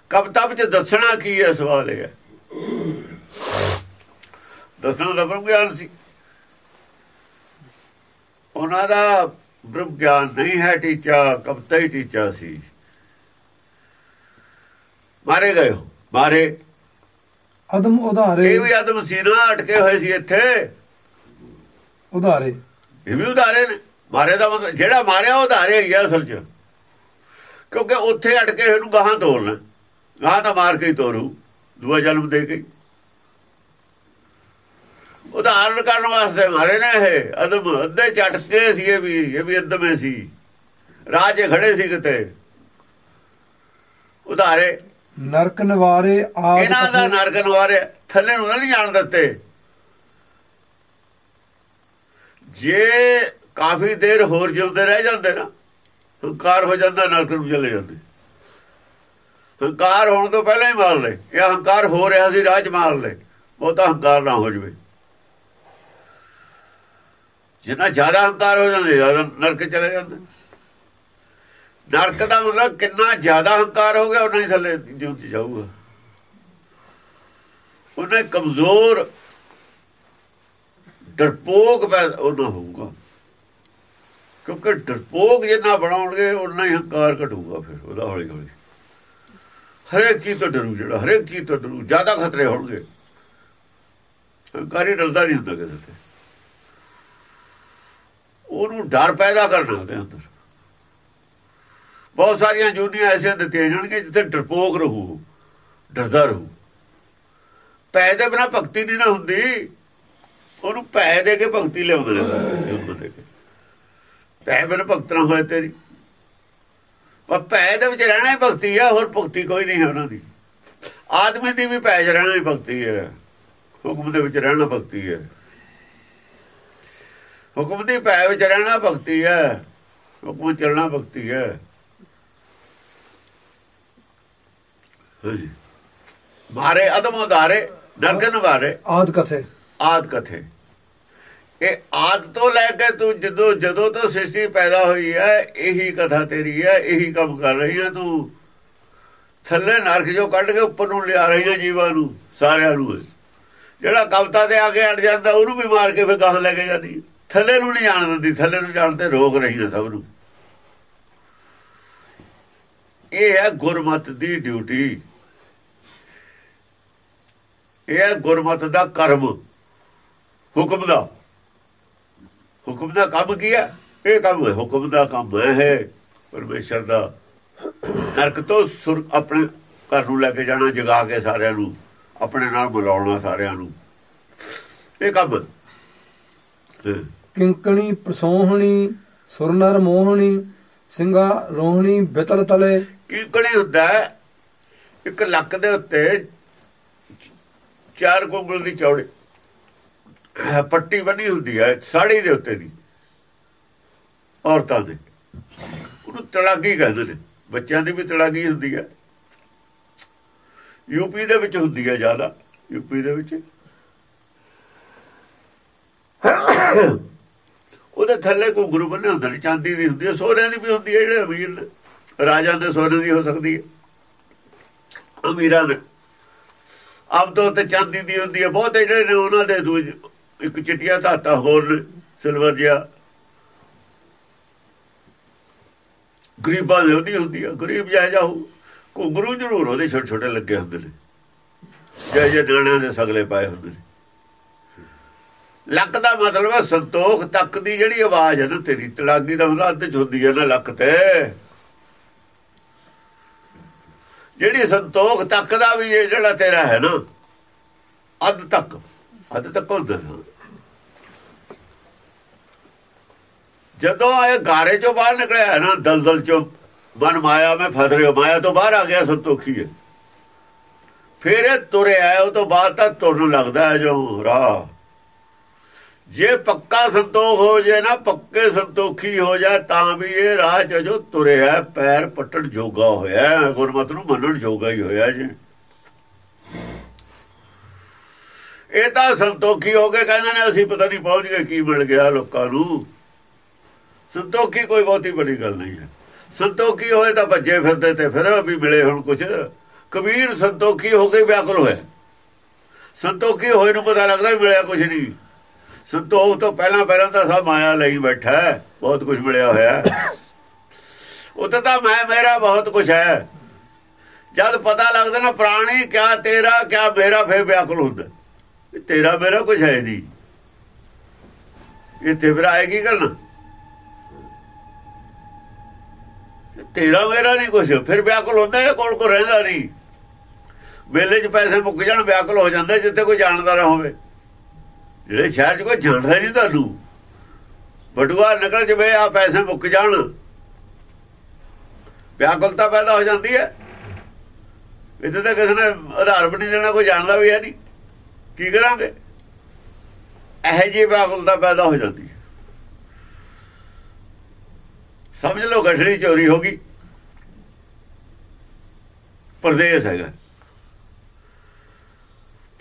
ਕਵਤਾ ਵਿੱਚ ਦੱਸਣਾ ਕੀ ਹੈ? ਸਵਾਲ ਇਹ ਹੈ। ਦੱਸਣਾ ਦਾ ਬ੍ਰਹਮ ਗਿਆਨ ਸੀ। ਉਹਨਾਂ ਦਾ ਬ੍ਰਹਮ ਗਿਆਨ ਨਹੀਂ ਹੈ ਟੀਚਾ ਕਵਤਾ ਹੀ ਟੀਚਾ ਸੀ। ਮਾਰੇ ਗਏ ਮਾਰੇ। ਅਦਮ ਉਧਾਰੇ। ਇਹ ਵੀ ਆਦਮ ਸੀ ਨਾ ਅਟਕੇ ਹੋਏ ਸੀ ਇੱਥੇ। ਉਧਾਰੇ। ਇਹ ਵੀ ਉਧਾਰੇ ਨੇ। ਮਾਰੇ ਦਾ ਜਿਹੜਾ ਮਾਰਿਆ ਉਹ ਉਧਾਰੇ ਹੀ ਆ ਅਸਲ 'ਚ। ਕਿਉਂਕਿ ਉੱਥੇ ਅਟਕੇ ਇਹਨੂੰ ਗਾਹਾਂ ਤੋੜਨਾ ਗਾਹਾਂ ਤਾਂ ਮਾਰ ਕੇ ਹੀ ਤੋਰੂ। ਦੂਆ ਜਨਮ ਦੇ ਕੇ। ਉਦਾਹਰਨ ਕਰਨ ਵਾਸਤੇ ਮਾਰੇ ਨੇ ਇਹ। ਅਦਮ ਅੱਧੇ ਝਟਕੇ ਸੀ ਇਹ ਵੀ ਇਹ ਵੀ ਅਦਮੇ ਸੀ। ਰਾਜੇ ਖੜੇ ਸੀ ਕਿਤੇ। ਉਧਾਰੇ। ਨਰਕ ਨਿਵਾਰੇ ਆਦ ਇਹਨਾਂ ਦਾ ਨਰਕ ਨਵਾਰੇ ਥੱਲੇ ਨੂੰ ਨਹੀਂ ਜਾਣ ਦਿੱਤੇ। ਜੇ ਕਾਫੀ ਦੇਰ ਹੋਰ ਜਿਉਂਦੇ ਰਹਿ ਜਾਂਦੇ ਨਾ ਹੰਕਾਰ ਹੋ ਜਾਂਦਾ ਨਰਕ ਨੂੰ ਚਲੇ ਜਾਂਦੇ। ਹੰਕਾਰ ਹੋਣ ਤੋਂ ਪਹਿਲਾਂ ਹੀ ਮਾਰ ਲੈ ਇਹ ਹੰਕਾਰ ਹੋ ਰਿਹਾ ਸੀ ਰਾਜ ਮਾਰ ਲੈ ਬਹੁਤਾ ਹੰਕਾਰ ਨਾ ਹੋ ਜਵੇ। ਜਿੰਨਾ ਜ਼ਿਆਦਾ ਹੰਕਾਰ ਹੋ ਜਾਂਦੇ, ਜ਼ਿਆਦਾ ਨਰਕ ਚਲੇ ਜਾਂਦੇ। ਨਰਕ ਦਾ ਮਤਲਬ ਕਿੰਨਾ ਜ਼ਿਆਦਾ ਹੰਕਾਰ ਹੋ ਗਿਆ ਉਹਨਾਂ ਹੀ ਥੱਲੇ ਜਿਉਂ ਚ ਜਾਊਗਾ। ਉਹਨੇ ਕਮਜ਼ੋਰ, ਡਰਪੋਕ ਪੈਦਾ ਉਹਨਾਂ ਹੋਊਗਾ। ਕਿਉਂਕਿ ਡਰਪੋਕ ਜਿੰਨਾ ਬਣਾਉਣਗੇ ਉਹਨਾਂ ਹੀ ਹੰਕਾਰ ਘਟੂਗਾ ਫਿਰ, ਉਹਦਾ ਹੌਲੀ ਹੌਲੀ ਹਰੇਕ ਚੀਜ਼ ਤੋਂ ਡਰੂ ਜਿਹੜਾ, ਹਰੇਕ ਚੀਜ਼ ਤੋਂ ਡਰੂ, ਜ਼ਿਆਦਾ ਖਤਰੇ ਹੋਣਗੇ। ਹੰਕਾਰੀ ਡਰਦਾ ਨਹੀਂ ਹੁੰਦਾ ਕਿਸੇ ਤੇ। ਉਹਨੂੰ ਡਰ ਪੈਦਾ ਕਰਨਾ ਉਹਦੇ ਅੰਦਰ। ਬਹੁਤ ਸਾਰੀਆਂ ਜੁਨੀਆਂ ਐਸੀਆਂ ਦਿੱਤੀਆਂ ਜਾਣਗੇ ਜਿੱਥੇ ਡਰਪੋਕ ਰਹੂ, ਡਰਦਾ ਰਹੂ। ਪੈ ਦੇ ਬਿਨਾ ਭਗਤੀ ਨਹੀਂ ਨਾ ਹੁੰਦੀ। ਉਹਨੂੰ ਪੈ ਦੇ ਕੇ ਭਗਤੀ ਲਿਆਉਂਦੇ ਨੇ ਪੈ ਬਿਨਾ ਭਗਤ ਨਾ ਹੋਏ ਤੇਰੀ। ਪਰ ਪੈ ਦੇ ਵਿੱਚ ਰਹਿਣਾ ਹੀ ਭਗਤੀ ਆ, ਹੋਰ ਭਗਤੀ ਕੋਈ ਨਹੀਂ ਹੈ ਉਹਨਾਂ ਦੀ। ਆਦਮੀ ਦੀ ਵੀ ਪੈ 'ਚ ਰਹਿਣਾ ਹੀ ਭਗਤੀ ਹੈ। ਹੁਕਮ ਦੇ ਵਿੱਚ ਰਹਿਣਾ ਭਗਤੀ ਹੈ। ਹੁਕਮ ਦੀ ਪੈ ਵਿੱਚ ਰਹਿਣਾ ਭਗਤੀ ਹੈ। ਹੁਕਮ ਚੱਲਣਾ ਭਗਤੀ ਹੈ। ਮਾਰੇ ਅਦਮ ਉਧਾਰੇ ਨਰਕਨ ਵਾਰੇ। ਆਦ ਕਥੇ। ਆਦ ਕਥੇ। ਇਹ ਆਦ ਤੋਂ ਲੈ ਕੇ ਤੂੰ ਜਦੋਂ ਜਦੋਂ ਤੋਂ ਸ੍ਰਿਸ਼ਟੀ ਪੈਦਾ ਹੋਈ ਹੈ ਇਹੀ ਕਥਾ ਤੇਰੀ ਹੈ ਇਹੀ ਕੰਮ ਕਰ ਰਹੀ ਹੈ ਤੂੰ। ਥੱਲੇ ਨਰਕ ਜੋ ਕੱਢ ਕੇ ਉੱਪਰ ਨੂੰ ਲਿਆ ਰਹੀ ਹੈ ਜੀਵਾਂ ਨੂੰ ਸਾਰਿਆਂ ਨੂੰ। ਜਿਹੜਾ ਕਵਤਾ ਦੇ ਅੱਗੇ ਅੜ ਜਾਂਦਾ ਉਹਨੂੰ ਵੀ ਮਾਰ ਕੇ ਫੇ ਗਾਹ ਲੈ ਕੇ ਜਾਂਦੀ ਥੱਲੇ ਨੂੰ ਨਹੀਂ ਜਾਣ ਦਿੰਦੀ, ਥੱਲੇ ਨੂੰ ਜਾਣ ਤੇ ਰੋਕ ਰਹੀ ਹੈ ਸਭ ਨੂੰ। ਇਹ ਹੈ ਗੁਰਮਤ ਦੀ ਡਿਊਟੀ। ਇਹ ਹੈ ਗੁਰਮਤ ਦਾ ਕਰਮ। ਹੁਕਮ ਦਾ। ਹੁਕਮ ਦਾ ਕੰਮ ਕੀ ਹੈ? ਇਹ ਕੰਮ ਹੈ, ਹੁਕਮ ਦਾ ਕੰਮ ਹੈ ਪਰਮੇਸ਼ਰ ਦਾ। ਨਰਕ ਤੋਂ ਸੁਰ ਆਪਣੇ ਘਰ ਨੂੰ ਲੈ ਕੇ ਜਾਣਾ, ਜਗਾ ਕੇ ਸਾਰਿਆਂ ਨੂੰ, ਆਪਣੇ ਨਾਲ ਮਿਲਾਉਣਾ ਸਾਰਿਆਂ ਨੂੰ। ਇਹ ਕੰਮ ਕਿੰਕਣੀ, ਪ੍ਰਸੋਹਣੀ, ਸੁਰਨਰ ਮੋਹਣੀ, ਸਿੰਘਾ ਰੋਹਣੀ, ਬਿਤਲ ਤਲੇ। ਕਿੰਕਣੀ ਹੁੰਦਾ ਇੱਕ ਲੱਕ ਦੇ ਉੱਤੇ ਚਾਰ ਗੋਗਲ ਦੀ ਚੌੜੀ ਪੱਟੀ ਬਣੀ ਹੁੰਦੀ ਹੈ, ਸਾੜੀ ਦੇ ਉੱਤੇ ਦੀ, ਔਰਤਾਂ ਦੇ। ਉਹਨੂੰ ਤੜਾਗੀ ਕਹਿੰਦੇ ਨੇ, ਬੱਚਿਆਂ ਦੀ ਵੀ ਤੜਾਗੀ ਹੁੰਦੀ ਹੈ। ਯੂਪੀ ਦੇ ਵਿੱਚ ਹੁੰਦੀ ਹੈ ਜ਼ਿਆਦਾ ਯੂਪੀ ਦੇ ਵਿੱਚ। ਉਹਦੇ ਥੱਲੇ ਘੁੰਗਰੂ ਬੰਨੇ ਹੁੰਦੇ ਨੇ, ਚਾਂਦੀ ਦੀ ਹੁੰਦੀ ਹੈ ਸੋਨੇ ਦੀ ਵੀ ਹੁੰਦੀ ਹੈ, ਜਿਹੜੇ ਅਮੀਰ ਨੇ। ਰਾਜਾਂ ਦੇ ਸੋਨੇ ਦੀ ਹੋ ਸਕਦੀ ਹੈ। ਅਮੀਰਾਂ ਦੇ ਆਮ ਤੌਰ ਤੇ ਚਾਂਦੀ ਦੀ ਹੁੰਦੀ ਹੈ। ਬਹੁਤ ਜਿਹੜੇ ਨੇ, ਉਹਨਾਂ ਦੇ ਦੂਜ ਇੱਕ ਚਿੱਟੀਆਂ ਧਾਤਾਂ ਹੋਰ ਨੇ, ਸਿਲਵਰ ਜਿਹਾ। ਗਰੀਬਾਂ ਦੇ ਉਹਦੀ ਹੁੰਦੀ ਹੈ। ਗਰੀਬ ਜਾ ਜਾਊ ਘੁੰਗਰੂ ਜ਼ਰੂਰ ਉਹਦੇ ਛੋਟੇ ਛੋਟੇ ਲੱਗੇ ਹੁੰਦੇ ਨੇ। ਜੇ ਜੇ ਡਾਣਿਆਂ ਦੇ ਸਗਲੇ ਪਾਏ ਹੁੰਦੇ ਨੇ। ਲੱਕ ਦਾ ਮਤਲਬ ਹੈ ਸੰਤੋਖ ਤੱਕ ਦੀ ਜਿਹੜੀ ਆਵਾਜ਼ ਹੈ ਨਾ ਤੇਰੀ ਤੜਾਗੀ ਦਾ ਮਤਲਬ ਅੱਧ ਚ ਹੁੰਦੀ ਹੈ ਨਾ ਲੱਕ ਤੇ। ਜਿਹੜੀ ਸੰਤੋਖ ਤੱਕ ਦਾ ਵੀ ਇਹ ਜਿਹੜਾ ਤੇਰਾ ਹੈ ਨਾ, ਅੱਧ ਤੱਕ ਅੱਧ ਤੱਕ ਹੁੰਦਾ ਜਦੋਂ ਇਹ ਗਾਰੇ ਚੋਂ ਬਾਹਰ ਨਿਕਲਿਆ ਹੈ ਨਾ, ਦਲਦਲ ਚੋਂ, ਮਨ ਮਾਇਆ, ਮੈਂ ਫਸ ਰਿਹਾ, ਮਾਇਆ ਤੋਂ ਬਾਹਰ ਆ ਗਿਆ ਸੰਤੋਖੀ ਹੈ ਫਿਰ ਇਹ ਤੁਰਿਆ, ਉਹ ਤੋਂ ਬਾਅਦ ਤਾਂ ਤੁਰਨ ਲੱਗਦਾ ਹੈ ਜੋ ਰਾਹ। ਜੇ ਪੱਕਾ ਸੰਤੋਖ ਹੋ ਜੇ ਨਾ, ਪੱਕੇ ਸੰਤੋਖੀ ਹੋ ਜਾ ਤਾਂ ਵੀ ਇਹ ਰਾਹ ਚ ਜੋ ਤੁਰਿਆ, ਪੈਰ ਪੱਟਣ ਜੋਗਾ ਹੋਇਆ, ਗੁਰਮਤ ਨੂੰ ਮੰਨਣ ਜੋਗਾ ਹੀ ਹੋਇਆ ਜੀ। ਇਹ ਤਾਂ ਸੰਤੋਖੀ ਹੋ ਕੇ ਕਹਿੰਦੇ ਨੇ, ਅਸੀਂ ਪਤਾ ਨਹੀਂ ਪਹੁੰਚ ਗਏ, ਕੀ ਮਿਲ ਗਿਆ ਲੋਕਾਂ ਨੂੰ। ਸੰਤੋਖੀ ਕੋਈ ਬਹੁਤੀ ਵੱਡੀ ਗੱਲ ਨਹੀਂ ਹੈ। ਸੰਤੋਖੀ ਹੋਏ ਤਾਂ ਭੱਜੇ ਫਿਰਦੇ ਤੇ ਫਿਰ ਵੀ ਮਿਲੇ ਹੁਣ ਕੁਝ ਕਬੀਰ ਸੰਤੋਖੀ ਹੋ ਕੇ ਵਿਆਕੁਲ ਹੋਇਆ। ਸੰਤੋਖੀ ਹੋਏ ਨੂੰ ਪਤਾ ਲੱਗਦਾ ਮਿਲਿਆ ਕੁਝ ਨਹੀਂ। ਸੰਤੋਖ ਤੋਂ ਪਹਿਲਾਂ ਪਹਿਲਾਂ ਤਾਂ ਸਭ ਮਾਇਆ ਲਈ ਬੈਠਾ ਬਹੁਤ ਕੁਝ ਮਿਲਿਆ ਹੋਇਆ ਉੱਥੇ ਤਾਂ ਮੈਂ, ਮੇਰਾ ਬਹੁਤ ਕੁਝ ਹੈ। ਜਦ ਪਤਾ ਲੱਗਦਾ ਨਾ, ਪ੍ਰਾਣੀ, ਕਿਆ ਤੇਰਾ, ਕਿਆ ਮੇਰਾ, ਫੇਰ ਵਿਆਕੁਲ ਹੁੰਦਾ। ਤੇਰਾ, ਮੇਰਾ ਕੁਝ ਹੈ ਨਹੀਂ। ਇਹ ਤੇ ਫਿਰ ਕੀ ਕਰਨਾ? ਤੇਰਾ, ਮੇਰਾ ਨਹੀਂ ਕੁਝ ਫਿਰ ਵਿਆਕੁਲ ਹੁੰਦਾ, ਇਹ ਕੋਲ ਕੋ ਰਹਿੰਦਾ ਨਹੀਂ। ਵੇਲੇ 'ਚ ਪੈਸੇ ਮੁੱਕ ਜਾਣ ਵਿਆਕੁਲ ਹੋ ਜਾਂਦਾ, ਜਿੱਥੇ ਕੋਈ ਜਾਣਦਾ ਨਾ ਹੋਵੇ। ਜਿਹੜੇ ਸ਼ਹਿਰ 'ਚ ਕੋਈ ਜਾਣਦਾ ਨਹੀਂ ਤੁਹਾਨੂੰ, ਬਟੂਆ ਨਿਕਲ ਜਵੇ ਆ ਪੈਸੇ ਮੁੱਕ ਜਾਣ। ਵਿਆਕੁਲਤਾ ਪੈਦਾ ਹੋ ਜਾਂਦੀ ਹੈ। ਇੱਥੇ ਤਾਂ ਕਿਸੇ ਨੇ ਆਧਾਰ ਵੀ ਨਹੀਂ ਦੇਣਾ, ਕੋਈ ਜਾਣਦਾ ਵੀ ਹੈ ਨਹੀਂ। ਕੀ ਕਰਾਂਗੇ? ਇਹ ਜੀ ਵਿਆਕੁਲਤਾ ਪੈਦਾ ਹੋ ਜਾਂਦੀ ਹੈ। ਸਮਝ ਲਓ, ਗਠੜੀ ਚੋਰੀ ਹੋ ਗਈ। ਪਰਦੇਸ ਹੈਗਾ।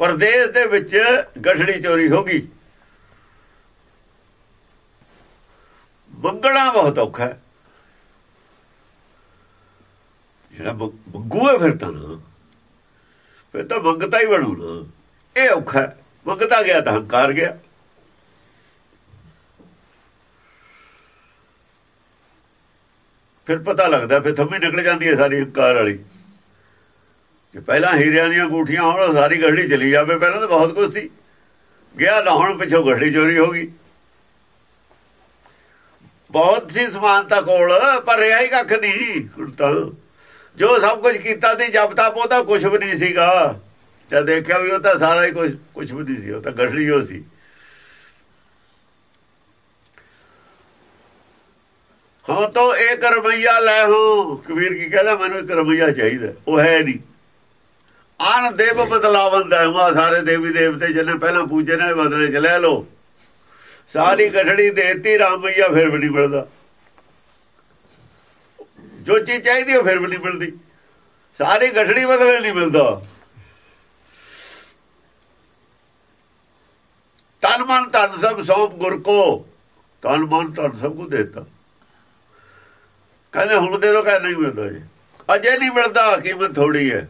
ਪਰਦੇਸ ਦੇ ਵਿੱਚ ਗਠੜੀ ਚੋਰੀ ਹੋ ਗਈ। ਮੰਗਣਾ ਬਹੁਤ ਔਖਾ ਹੈ। ਜਿਹੜਾ ਮੰਗੂ ਹੈ ਫਿਰ ਤਾਂ ਨਾ। ਫਿਰ ਤਾਂ ਮੰਗਤਾ ਹੀ ਬਣੂ ਨਾ। ਇਹ ਔਖਾ ਹੈ। ਮੰਗਤਾ ਗਿਆ ਤਾਂ ਹੰਕਾਰ ਗਿਆ। ਫਿਰ ਪਤਾ ਲੱਗਦਾ, ਫਿਰ ਥੰਮੀ ਨਿਕਲ ਜਾਂਦੀ ਹੈ ਸਾਰੀ ਹੰਕਾਰ ਵਾਲੀ। ਜੇ ਪਹਿਲਾਂ ਹੀਰਿਆਂ ਦੀਆਂ ਗੂਠੀਆਂ ਹੋਣ ਸਾਰੀ ਗੱਡੀ ਚਲੀ ਜਾਵੇ, ਪਹਿਲਾਂ ਤਾਂ ਬਹੁਤ ਕੁਝ ਸੀ। ਗਿਆ ਨਾ ਹੁਣ ਪਿੱਛੋਂ ਗੱਡੀ ਚੋਰੀ ਹੋ ਗਈ। ਬਹੁਤ ਸੀ ਸਮਾਨਤਾ ਕੋਲ, ਪਰ ਰਿਹਾ ਹੀ ਕੱਖ ਨਹੀਂ ਹੁਣ ਤਾਂ। ਜੋ ਸਭ ਕੁਝ ਕੀਤਾ ਤੇ ਜਬ ਤੱਕ ਉਹਦਾ ਕੁਝ ਵੀ ਨਹੀਂ ਸੀਗਾ। ਜਦ ਦੇਖਿਆ ਵੀ ਉਹ ਤਾਂ ਸਾਰਾ ਹੀ ਕੁਝ ਕੁਝ ਵੀ ਨਹੀਂ ਸੀ, ਉਹ ਤਾਂ ਗੱਡੀ ਹੋ ਸੀ। ਹਾਂ, ਤਾਂ ਇੱਕ ਰਮਈਆ ਲੈ ਹੋ। ਕਬੀਰ ਕੀ ਕਹਿੰਦਾ, ਮੈਨੂੰ ਇੱਕ ਰਮਈਆ ਚਾਹੀਦਾ, ਉਹ ਹੈ ਨਹੀਂ। ਆਨ ਦੇਵ ਬਦਲਾਵੰਦਾ ਹੁਆ, ਸਾਰੇ ਦੇਵੀ ਦੇਵਤੇ ਜਿਹਨੇ ਪਹਿਲਾਂ ਪੂਜੇ ਨੇ ਬਦਲੇ ਚ ਲੈ ਲੋ ਸਾਰੀ ਗਠੜੀ ਦੇਤੀ ਰਾਮਈਆ ਫਿਰ ਵੀ ਨਹੀਂ ਮਿਲਦਾ। ਜੋ ਚੀਜ਼ ਚਾਹੀਦੀ ਉਹ ਫਿਰ ਵੀ ਨਹੀਂ ਮਿਲਦੀ। ਸਾਰੀ ਗਠੜੀ ਬਦਲੇ ਨਹੀਂ ਮਿਲਦਾ। ਤਨ ਮਨ ਤਨ ਸਭ ਸੌਂਪ ਗੁਰ ਕੋ। ਤਨ ਮਨ ਤਨ ਸਭ ਕੋ ਦੇਤਾ। ਕਹਿੰਦੇ ਹੁਣ ਦੇ ਦੋ, ਕਹਿੰਦੇ ਨਹੀਂ ਮਿਲਦਾ ਜੀ। ਅਜੇ ਨਹੀਂ ਮਿਲਦਾ, ਕੀਮਤ ਥੋੜੀ ਹੈ।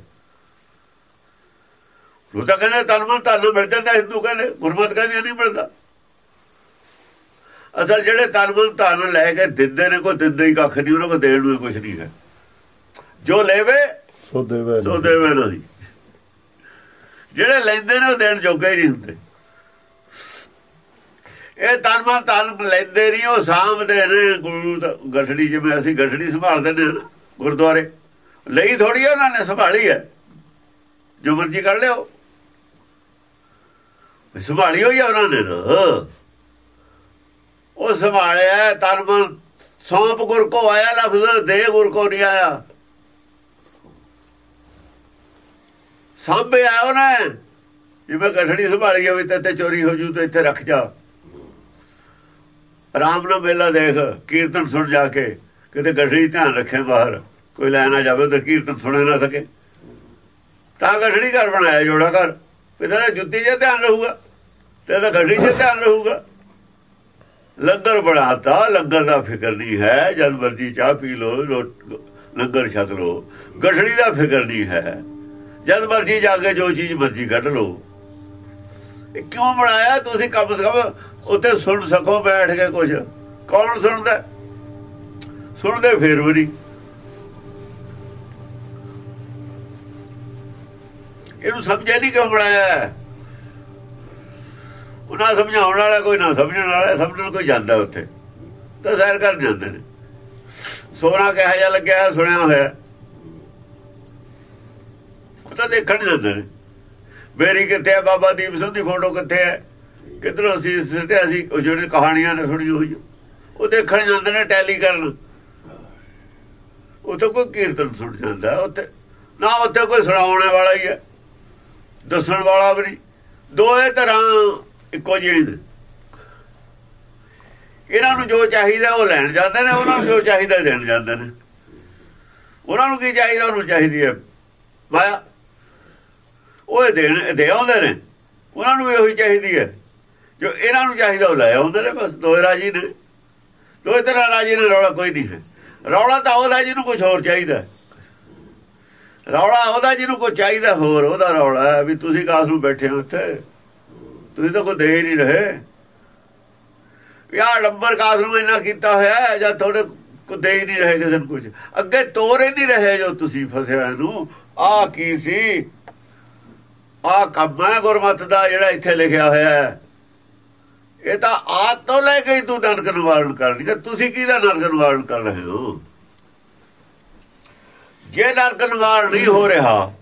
ਉਹ ਤਾਂ ਕਹਿੰਦੇ ਤਨ ਮਨ ਤਨ ਮਿਲ ਜਾਂਦਾ ਹਿੰਦੂ ਕਹਿੰਦੇ ਗੁਰਮਤ ਕਹਿੰਦੇ ਨਹੀਂ ਮਿਲਦਾ। ਅਸਲ ਜਿਹੜੇ ਤਨ ਮਨ ਤਨ ਲੈ ਕੇ ਦਿੰਦੇ ਨੇ ਕੋਈ ਦਿੰਦੇ ਹੀ ਕੱਖ ਨਹੀਂ ਉਹਨਾਂ ਕੋ ਦੇਣ ਨੂੰ ਕੁਝ ਨਹੀਂ ਹੈ। ਜੋ ਲੈਵੇ ਸੋ ਦੇਵੇ ਸੋ ਦੇਵੇ ਨਹੀਂ ਜਿਹੜੇ ਲੈਂਦੇ ਨੇ ਉਹ ਦੇਣ ਜੋਗੇ ਹੀ ਨਹੀਂ ਹੁੰਦੇ। ਇਹ ਤਨ ਮਨ ਤਨ ਲੈਂਦੇ ਨਹੀਂ ਉਹ ਸਾਂਭਦੇ ਨੇ। ਗੁਰੂ ਦਾ ਗਠੜੀ ਜਿਵੇਂ ਅਸੀਂ ਗਠੜੀ ਸੰਭਾਲਦੇ ਨਾ ਗੁਰਦੁਆਰੇ। ਲਈ ਥੋੜੀ ਉਹਨਾਂ ਨੇ ਸੰਭਾਲੀ ਹੈ। ਜੋ ਮਰਜ਼ੀ ਕਰ ਲਿਓ। ਸੰਭਾਲੀ ਹੋਈ ਆ ਉਹਨਾਂ ਨੇ ਨਾ। ਉਹ ਸੰਭਾਲਿਆ, ਤਨ ਮਨ ਸੌਂਪ ਗੁਰ ਕੋ ਆਇਆ ਲਫ਼ਜ਼, ਦੇ ਗੁਰ ਕੋ ਨਹੀਂ ਆਇਆ। ਸਾਂਭਿਆ ਉਹਨੇ। ਜਿਵੇਂ ਗਠੜੀ ਸੰਭਾਲੀ ਹੋਵੇ ਤੇ ਤੇ ਚੋਰੀ ਹੋ ਜੂ, ਤੇ ਇੱਥੇ ਰੱਖ ਜਾ। ਆਰਾਮ ਨਾਲ ਮੇਲਾ ਦੇਖ, ਕੀਰਤਨ ਸੁਣ ਜਾ ਕੇ, ਕਿਤੇ ਗਠੜੀ ਧਿਆਨ ਰੱਖੇ ਬਾਹਰ। ਕੋਈ ਲੈ ਨਾ ਜਾਵੇ ਤੇ ਕੀਰਤਨ ਸੁਣੇ ਨਾ ਸਕੇ। ਤਾਂ ਗਠੜੀ ਘਰ ਬਣਾਇਆ ਜੋੜਾ ਘਰ। ਇਹਦਾ ਜੁੱਤੀ ਜੇ ਧਿਆਨ ਰਹੂਗਾ। ਤੇ ਇਹਦਾ ਗਠੜੀ ਚ ਧਿਆਨ ਰਹੂਗਾ। ਲੰਗਰ ਬਣਾਤਾ, ਲੰਗਰ ਦਾ ਫਿਕਰ ਨਹੀਂ ਹੈ, ਜਦ ਮਰਜ਼ੀ ਚਾਹ ਪੀ ਲੋ ਲੰਗਰ ਛਕ ਲੋ ਗਠੜੀ ਦਾ ਫਿਕਰ ਨਹੀਂ ਹੈ। ਜਦ ਮਰਜ਼ੀ ਜਾ ਕੇ ਜੋ ਚੀਜ਼ ਮਰਜ਼ੀ ਕੱਢ ਲੋ ਇਹ ਕਿਉਂ ਬਣਾਇਆ? ਤੁਸੀਂ ਕੰਮ ਸੇ ਕਮ ਉੱਤੇ ਸੁਣ ਸਕੋ, ਬੈਠ ਕੇ ਕੁਝ ਕੌਣ ਸੁਣਦਾ? ਸੁਣਦੇ ਫੇਰ ਵੀ ਨਹੀਂ। ਇਹਨੂੰ ਸਮਝਿਆ ਨਹੀਂ ਕਿਉਂ ਬਣਾਇਆ? ਉਹਨਾਂ ਸਮਝਾਉਣ ਵਾਲਾ ਕੋਈ, ਨਾ ਸਮਝਣ ਵਾਲਾ, ਸਮਝਣ ਕੋਈ ਜਾਂਦਾ ਉੱਥੇ। ਤਾਂ ਸੈਰ ਕਰਨ ਜਾਂਦੇ ਨੇ। ਸੋਨਾ ਕਿਹਾ ਜਾ ਲੱਗਿਆ, ਸੁਣਿਆ ਹੋਇਆ। ਉਹ ਤਾਂ ਦੇਖਣ ਜਾਂਦੇ ਨੇ। ਮੇਰੀ ਕਿੱਥੇ ਹੈ ਬਾਬਾ ਦੀਪ ਸਿੰਘ ਦੀ ਫੋਟੋ ਕਿੱਥੇ ਹੈ ਕਿਧਰੋਂ ਅਸੀਂ ਸਿੱਟਿਆ ਸੀ? ਉਹ ਜਿਹੜੇ ਕਹਾਣੀਆਂ ਨੇ ਸੁਣੀ ਹੋਈ ਉਹ ਦੇਖਣ ਜਾਂਦੇ ਨੇ ਟੈਲੀ ਕਰਨ। ਉੱਥੇ ਕੋਈ ਕੀਰਤਨ ਸੁਣ ਜਾਂਦਾ ਉੱਥੇ। ਨਾ ਉੱਥੇ ਕੋਈ ਸੁਣਾਉਣ ਵਾਲਾ ਹੀ ਹੈ। ਦੱਸਣ ਵਾਲਾ ਵੀ ਨਹੀਂ। ਦੋਏ ਤਰ੍ਹਾਂ ਇੱਕੋ ਜਿਹੇ ਨੇ। ਇਹਨਾਂ ਨੂੰ ਜੋ ਚਾਹੀਦਾ ਉਹ ਲੈਣ ਜਾਂਦੇ ਨੇ, ਉਹਨਾਂ ਨੂੰ ਜੋ ਚਾਹੀਦਾ ਦੇਣ ਜਾਂਦੇ ਨੇ। ਉਹਨਾਂ ਨੂੰ ਕੀ ਚਾਹੀਦਾ, ਉਹਨੂੰ ਚਾਹੀਦੀ ਹੈ ਮਾਇਆ। ਉਹ ਦੇਣ ਦੇ ਆਉਂਦੇ ਨੇ। ਉਹਨਾਂ ਨੂੰ ਇਹੋ ਹੀ ਚਾਹੀਦੀ ਹੈ। ਜੋ ਇਹਨਾਂ ਨੂੰ ਚਾਹੀਦਾ ਉਹ ਲੈ ਆਉਂਦੇ ਨੇ, ਬਸ ਦੋਏ ਰਾਜੀ ਨੇ। ਦੋਏ ਤਰ੍ਹਾਂ ਰਾਜੀ ਨੇ, ਰੌਲਾ ਕੋਈ ਨਹੀਂ ਹੈ। ਰੌਲਾ ਤਾਂ ਉਹਦਾ ਜਿਹਨੂੰ ਕੁਝ ਹੋਰ ਚਾਹੀਦਾ ਰੌਲਾ ਉਹਦਾ ਜਿਹਨੂੰ ਕੋਈ ਚਾਹੀਦਾ ਹੋਰ, ਉਹਦਾ ਰੌਲਾ ਹੈ ਵੀ ਤੁਸੀਂ ਕਾਸ ਨੂੰ ਬੈਠੇ ਹੋ ਉੱਥੇ ਤੁਸੀਂ ਤਾਂ ਕੋਈ ਦੇ ਹੀ ਨਹੀਂ ਰਹੇ। ਯਾ ਨੰਬਰ ਕਾਸ ਨੂੰ ਇੰਨਾ ਕੀਤਾ ਹੋਇਆ ਜਾਂ ਤੁਹਾਡੇ ਕੋ ਦੇ ਹੀ ਨਹੀਂ ਰਹੇ ਕਿਸੇ ਨੂੰ ਕੁਝ ਅੱਗੇ ਤੋਰੇ ਨਹੀਂ ਰਹੇ ਜੋ ਤੁਸੀਂ ਫਸਿਆ ਨੂੰ। ਆ ਕੀ ਸੀ? ਆ ਕੰਮ ਹੈ ਗੁਰਮਤ ਦਾ ਜਿਹੜਾ ਇੱਥੇ ਲਿਖਿਆ ਹੋਇਆ ਹੈ। ਇਹ ਤਾਂ ਆਤ ਤੋਂ ਲੈ ਕੇ ਤੂੰ ਨਰਕ ਨਿਵਾਰਨ ਕਰਨੀ ਤੇ ਤੁਸੀਂ ਕਿਹਦਾ ਨਰਕ ਨਿਵਾਰਨ ਕਰ ਰਹੇ ਹੋ? ਜੇ ਨਰਕ ਨਿਵਾਰਨ ਨਹੀਂ ਹੋ ਰਿਹਾ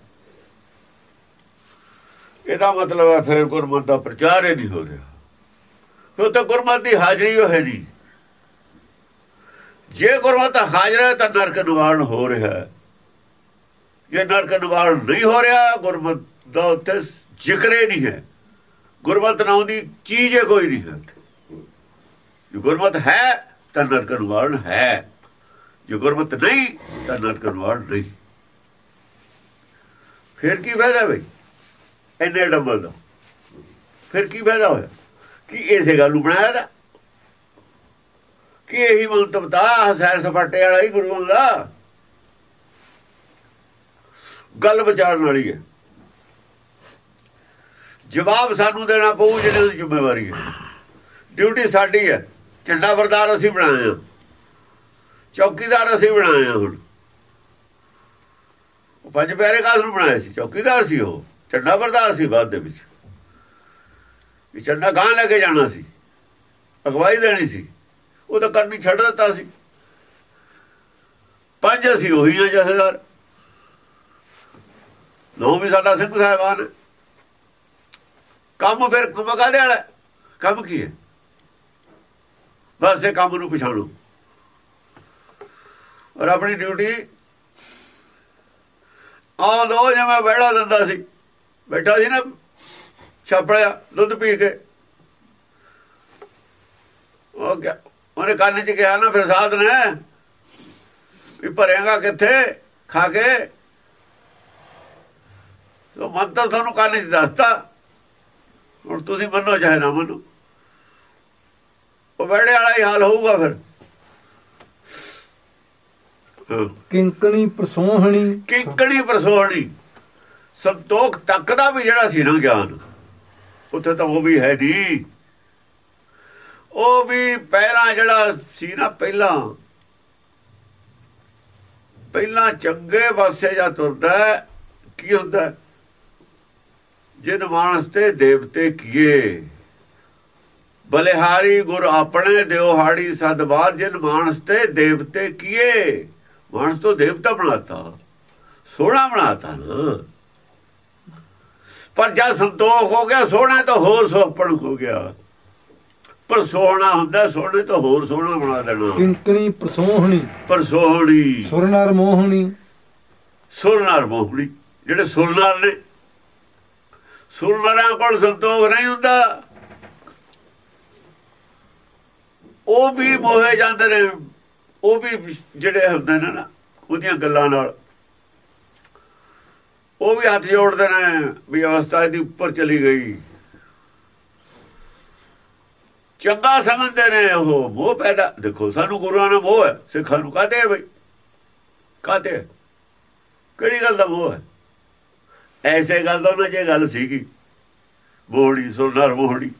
ਇਹਦਾ ਮਤਲਬ ਹੈ ਫਿਰ ਗੁਰਮਤ ਦਾ ਪ੍ਰਚਾਰ ਹੀ ਨਹੀਂ ਹੋ ਰਿਹਾ। ਫਿਰ ਤਾਂ ਗੁਰਮਤ ਦੀ ਹਾਜ਼ਰੀ ਹੋ ਹੈ ਨਹੀਂ। ਜੇ ਗੁਰਮਤ ਹਾਜ਼ਰ ਹੈ, ਤਾਂ ਨਰਕ ਨਿਵਾਰਨ ਹੋ ਰਿਹਾ ਹੈ। ਜੇ ਨਰਕ ਨਿਵਾਰਨ ਨਹੀਂ ਹੋ ਰਿਹਾ, ਗੁਰਮਤ ਦਾ ਉੱਥੇ ਜ਼ਿਕਰ ਹੀ ਨਹੀਂ ਹੈ। ਗੁਰਮਤ ਨਾਮ ਦੀ ਚੀਜ਼ ਹੈ ਕੋਈ ਨਹੀਂ ਹੈ ਜੇ ਗੁਰਮਤ ਹੈ, ਤਾਂ ਨਰਕ ਨਿਵਾਰਨ ਹੈ। ਜੇ ਗੁਰਮਤ ਨਹੀਂ, ਤਾਂ ਨਰਕ ਨਿਵਾਰਨ ਨਹੀਂ। ਫਿਰ ਕੀ ਫਾਇਦਾ ਬਈ? ਇੰਨੇ ਡਬਲ ਦਾ। ਫਿਰ ਕੀ ਫਾਇਦਾ ਹੋਇਆ? ਕਿ ਇਸੇ ਗੱਲ ਨੂੰ ਬਣਾਇਆ ਦਾ ਕਿ ਇਹੀ ਮੰਤਵਤਾ ਸੈਰ ਸਪਾਟੇ ਵਾਲਾ ਹੀ ਗੁਰੂ ਦਾ ਗੱਲ ਵਿਚਾਰਨ ਵਾਲੀ ਹੈ। ਜਵਾਬ ਸਾਨੂੰ ਦੇਣਾ ਪਊ ਜਿਹੜੇ ਦੀ ਜ਼ਿੰਮੇਵਾਰੀ ਹੈ। ਡਿਊਟੀ ਸਾਡੀ ਹੈ। ਝੰਡਾ ਬਰਦਾਰ ਅਸੀਂ ਬਣਾਇਆ ਚੌਕੀਦਾਰ ਅਸੀਂ ਬਣਾਏ ਆ ਹੁਣ। ਉਹ ਪੰਜ ਪਿਆਰੇ ਕਾਸ ਨੂੰ ਬਣਾਇਆ ਸੀ? ਚੌਕੀਦਾਰ ਸੀ ਉਹ। ਝੰਡਾ ਪ੍ਰਧਾਨ ਸੀ ਬਾਅਦ ਦੇ ਵਿੱਚ। ਵੀ ਝੰਡਾ ਗਾਂ ਲੈ ਕੇ ਜਾਣਾ ਸੀ। ਅਗਵਾਈ ਦੇਣੀ ਸੀ। ਉਹ ਤਾਂ ਕਰਨੀ ਛੱਡ ਦਿੱਤਾ ਸੀ। ਪੰਜ ਅਸੀਂ ਉਹੀ ਆ ਜਥੇਦਾਰ। ਨੌ ਵੀ ਸਾਡਾ ਸਿੰਘ ਸਾਹਿਬਾਨ ਕੰਮ ਫਿਰ ਕਮਕਾ ਦੇ ਵਾਲਾ ਕੰਮ ਕੀ ਹੈ? ਬਸ ਇਹ ਕੰਮ ਨੂੰ ਪਛਾਣੋ। ਔਰ ਆਪਣੀ ਡਿਊਟੀ ਆ ਦੋ ਜਿਵੇਂ ਬੈਠਾ ਦਿੰਦਾ ਸੀ। ਬੈਠਾ ਸੀ ਨਾ ਛਾਪੜਿਆ ਦੁੱਧ ਪੀ ਕੇ। ਉਹ ਗਿਆ ਉਹਨੇ ਕੰਨ 'ਚ ਕਿਹਾ ਨਾ ਫਿਰ ਸਾਧ ਨੇ ਵੀ ਭਰੇਗਾ ਕਿੱਥੇ ਖਾ ਕੇ। ਉਹ ਮੰਤਰ ਤੁਹਾਨੂੰ ਕੰਨ 'ਚ ਦੱਸਤਾ। ਹੁਣ ਤੁਸੀਂ ਮੰਨੋ ਚਾਹੇ ਨਾ ਮੰਨੋ। ਉਹ ਬੜੇ ਵਾਲਾ ਹੀ ਹਾਲ ਹੋਊਗਾ ਫਿਰ। ਕਿੰਕਣੀ ਪ੍ਰਸੋਹਣੀ। ਕਿੰਕਣੀ ਪਰਸੋਹਣੀ। ਸੰਤੋਖ ਤੱਕ ਦਾ ਵੀ ਜਿਹੜਾ ਸੀ ਨਾ ਗਿਆਨ, ਉੱਥੇ ਤਾਂ ਉਹ ਵੀ ਹੈ ਨਹੀਂ ਉਹ ਵੀ ਪਹਿਲਾਂ ਜਿਹੜਾ ਸੀ ਨਾ ਪਹਿਲਾਂ ਪਹਿਲਾਂ ਚੰਗੇ ਪਾਸੇ ਜਾਂ ਤੁਰਦਾ ਕੀ ਹੁੰਦਾ ਜਿਨ ਮਾਨਸ ਤੇ ਦੇਵਤੇ ਕੀਏ, ਬਲਿਹਾਰੀ ਗੁਰ ਆਪਣੇ ਦਿਓ ਹਾੜੀ ਜਿਨ ਮਾਨਸ ਤੇ ਦੇਵਤੇ ਕੀਏ, ਮਾਨਸ ਤੋਂ ਦੇਵਤਾ ਬਣਾਤਾ, ਸੋਹਣਾ ਬਣਾਤਾ ਨਾ। ਪਰ ਜਦ ਸੰਤੋਖ ਹੋ ਗਿਆ ਸੋਹਣਾ ਤਾਂ ਹੋਰ ਸੋਹਪਣ ਹੋ ਗਿਆ। ਪਰ ਸੋਹਣਾ ਹੁੰਦਾ ਸੋਹਣੇ ਤੋਂ ਹੋਰ ਸੋਹਣਾ ਬਣਾ ਦੇਣਾ। ਕਿੰਕਣੀ ਪ੍ਰਸੋਹਣੀ ਪਰ ਸੋਹਣੀ ਸੁਰ ਨਰ ਮੋਹਣੀ ਸੁਰਨਾਰ ਮੋਹਣੀ ਜਿਹੜੇ ਸੁਰਨਾਰ ਨੇ। ਸੁਰਨਾਰਾਂ ਕੋਲ ਸੰਤੋਖ ਨਹੀਂ ਹੁੰਦਾ। ਉਹ ਵੀ ਮੋਹੇ ਜਾਂਦੇ ਨੇ ਉਹ ਵੀ ਜਿਹੜੇ ਹੁੰਦੇ ਨੇ ਨਾ ਉਹਦੀਆਂ ਗੱਲਾਂ ਨਾਲ। ਉਹ ਵੀ ਹੱਥ ਜੋੜਦੇ ਨੇ ਵੀ ਅਵਸਥਾ ਇਹਦੀ ਉੱਪਰ ਚਲੀ ਗਈ। ਚੰਗਾ ਸਮਝਦੇ ਨੇ ਉਹ ਮੋਹ ਪੈਦਾ, ਦੇਖੋ ਸਾਨੂੰ ਗੁਰੂਆਂ ਨਾਲ ਮੋਹ ਹੈ, ਸਿੱਖਾਂ ਨੂੰ ਕਹਦੇ ਬਈ? ਕਹਦੇ? ਕਿਹੜੀ ਗੱਲ ਦਾ ਮੋਹ ਹੈ? ਐਸੇ ਗੱਲ ਦਾ ਉਹਨਾਂ ਜੇ ਗੱਲ ਸੀਗੀ ਮੋਹੜੀ ਸੁਣਨਰ ਮੋਹੜੀ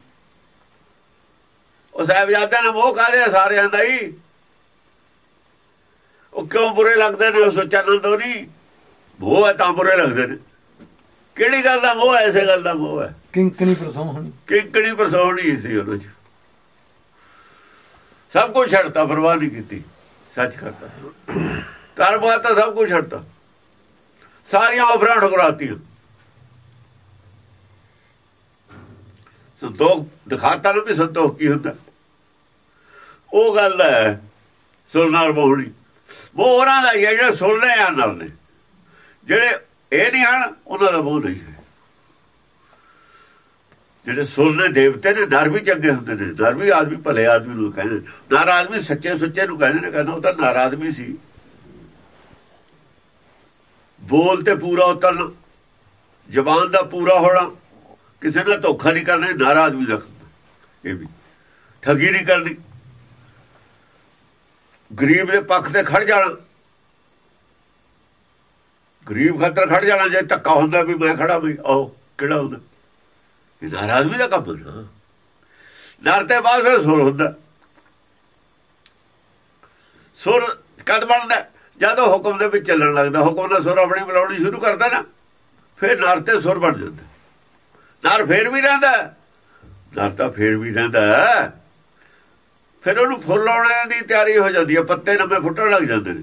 ਉਹ ਸਾਹਿਬਜ਼ਾਦਿਆਂ ਨੇ ਮੋਹ ਕਾਦੇ ਸਾਰਿਆਂ ਦਾ ਹੀ ਉਹ ਕਿਉਂ ਬੁਰੇ ਲੱਗਦੇ ਨੇ? ਉਹ ਸੋਚਾਨੰਦ ਨਹੀਂ। ਮੋਹ ਹੈ ਤਾਂ ਬੁਰੇ ਲੱਗਦੇ ਨੇ। ਕਿਹੜੀ ਗੱਲ ਦਾ ਮੋਹ ਹੈ? ਐਸੇ ਗੱਲ ਦਾ ਮੋਹ ਹੈ। ਕਿੰਕਣੀ ਪ੍ਰਸੋਹਣੀ ਕਿੰਕਣੀ ਪਰਸੋਣੀ ਸੀ ਉਹਦੇ ਚ। ਸਭ ਕੁਝ ਛੱਡਤਾ ਪਰਵਾਹ ਨਹੀਂ ਕੀਤੀ। ਸੱਚ ਕਰਤਾ। ਧਰਮ ਤਾਂ ਸਭ ਕੁਝ ਛੱਡਤਾ। ਸਾਰੀਆਂ ਆਫਰਾਂ ਠੁਕਰਾਤੀਆਂ। ਸੰਤੋਖ ਦਿਖਾਤਾ ਨੂੰ ਵੀ ਸੰਤੋਖ ਕੀ ਹੁੰਦਾ। ਉਹ ਗੱਲ ਹੈ ਸੁਣਨਾਰ ਬੋਹਣੀ ਮੋਹਰਾਂ ਦਾ ਹੀ ਹੈ ਜਿਹੜੇ ਸੁਣ ਰਹੇ ਆ ਨਾਲ ਨੇ। ਜਿਹੜੇ ਇਹ ਨਹੀਂ ਹਨ ਉਹਨਾਂ ਦਾ ਮੋਹ ਨਹੀਂ ਹੈ। ਜਿਹੜੇ ਸੁਣਨੇ ਦੇਵਤੇ ਨੇ ਨਰ ਵੀ ਚੰਗੇ ਹੁੰਦੇ ਨੇ। ਨਰ ਵੀ ਆਦਮੀ, ਭਲੇ ਆਦਮੀ ਨੂੰ ਕਹਿੰਦੇ ਨੇ। ਨਰ ਆਦਮੀ ਸੱਚੇ ਸੁੱਚੇ ਨੂੰ ਕਹਿੰਦੇ ਨੇ, ਕਹਿੰਦਾ ਉਹ ਤਾਂ ਨਰ ਆਦਮੀ ਸੀ। ਬੋਲ ਤੇ ਪੂਰਾ ਉਤਰਨਾ ਜ਼ਬਾਨ ਦਾ ਪੂਰਾ ਹੋਣਾ। ਕਿਸੇ ਨਾਲ ਧੋਖਾ ਨਹੀਂ ਕਰਨਾ, ਇਹ ਨਰ ਆਦਮੀ ਦਾ ਇਹ ਵੀ। ਠੱਗੀ ਨਹੀਂ ਕਰਨੀ। ਗਰੀਬ ਦੇ ਪੱਖ ਤੇ ਖੜ ਜਾਣਾ। ਗਰੀਬ ਖਾਤਰ ਖੜ ਜਾਣਾ, ਜੇ ਧੱਕਾ ਹੁੰਦਾ ਵੀ ਮੈਂ ਖੜਾ ਵੀ, ਆਓ, ਕਿਹੜਾ ਹੁੰਦਾ? ਇਹ ਨਰ ਆਦਮੀ ਦਾ ਕੰਮ ਹੈ ਨਾ ਨਰ ਤੇ ਬਾਅਦ ਫਿਰ ਸੁਰ ਹੁੰਦਾ। ਸੁਰ ਕਦ ਬਣਦਾ? ਜਦੋਂ ਹੁਕਮ ਦੇ ਵਿੱਚ ਚੱਲਣ ਲੱਗਦਾ, ਹੁਕਮ ਨਾਲ ਸੁਰ ਆਪਣੀ ਬੁਲਾਉਣੀ ਸ਼ੁਰੂ ਕਰਦਾ ਨਾ, ਫਿਰ ਨਰ ਤੇ ਸੁਰ ਬਣ ਜਾਂਦਾ। ਨਰ ਫੇਰ ਵੀ ਰਹਿੰਦਾ ਨਰ ਤਾਂ ਫੇਰ ਵੀ ਰਹਿੰਦਾ ਫਿਰ ਉਹਨੂੰ ਫੁੱਲ ਆਉਣੇ ਦੀ ਤਿਆਰੀ ਹੋ ਜਾਂਦੀ ਹੈ, ਪੱਤੇ ਨਵੇਂ ਫੁੱਟਣ ਲੱਗ ਜਾਂਦੇ ਨੇ।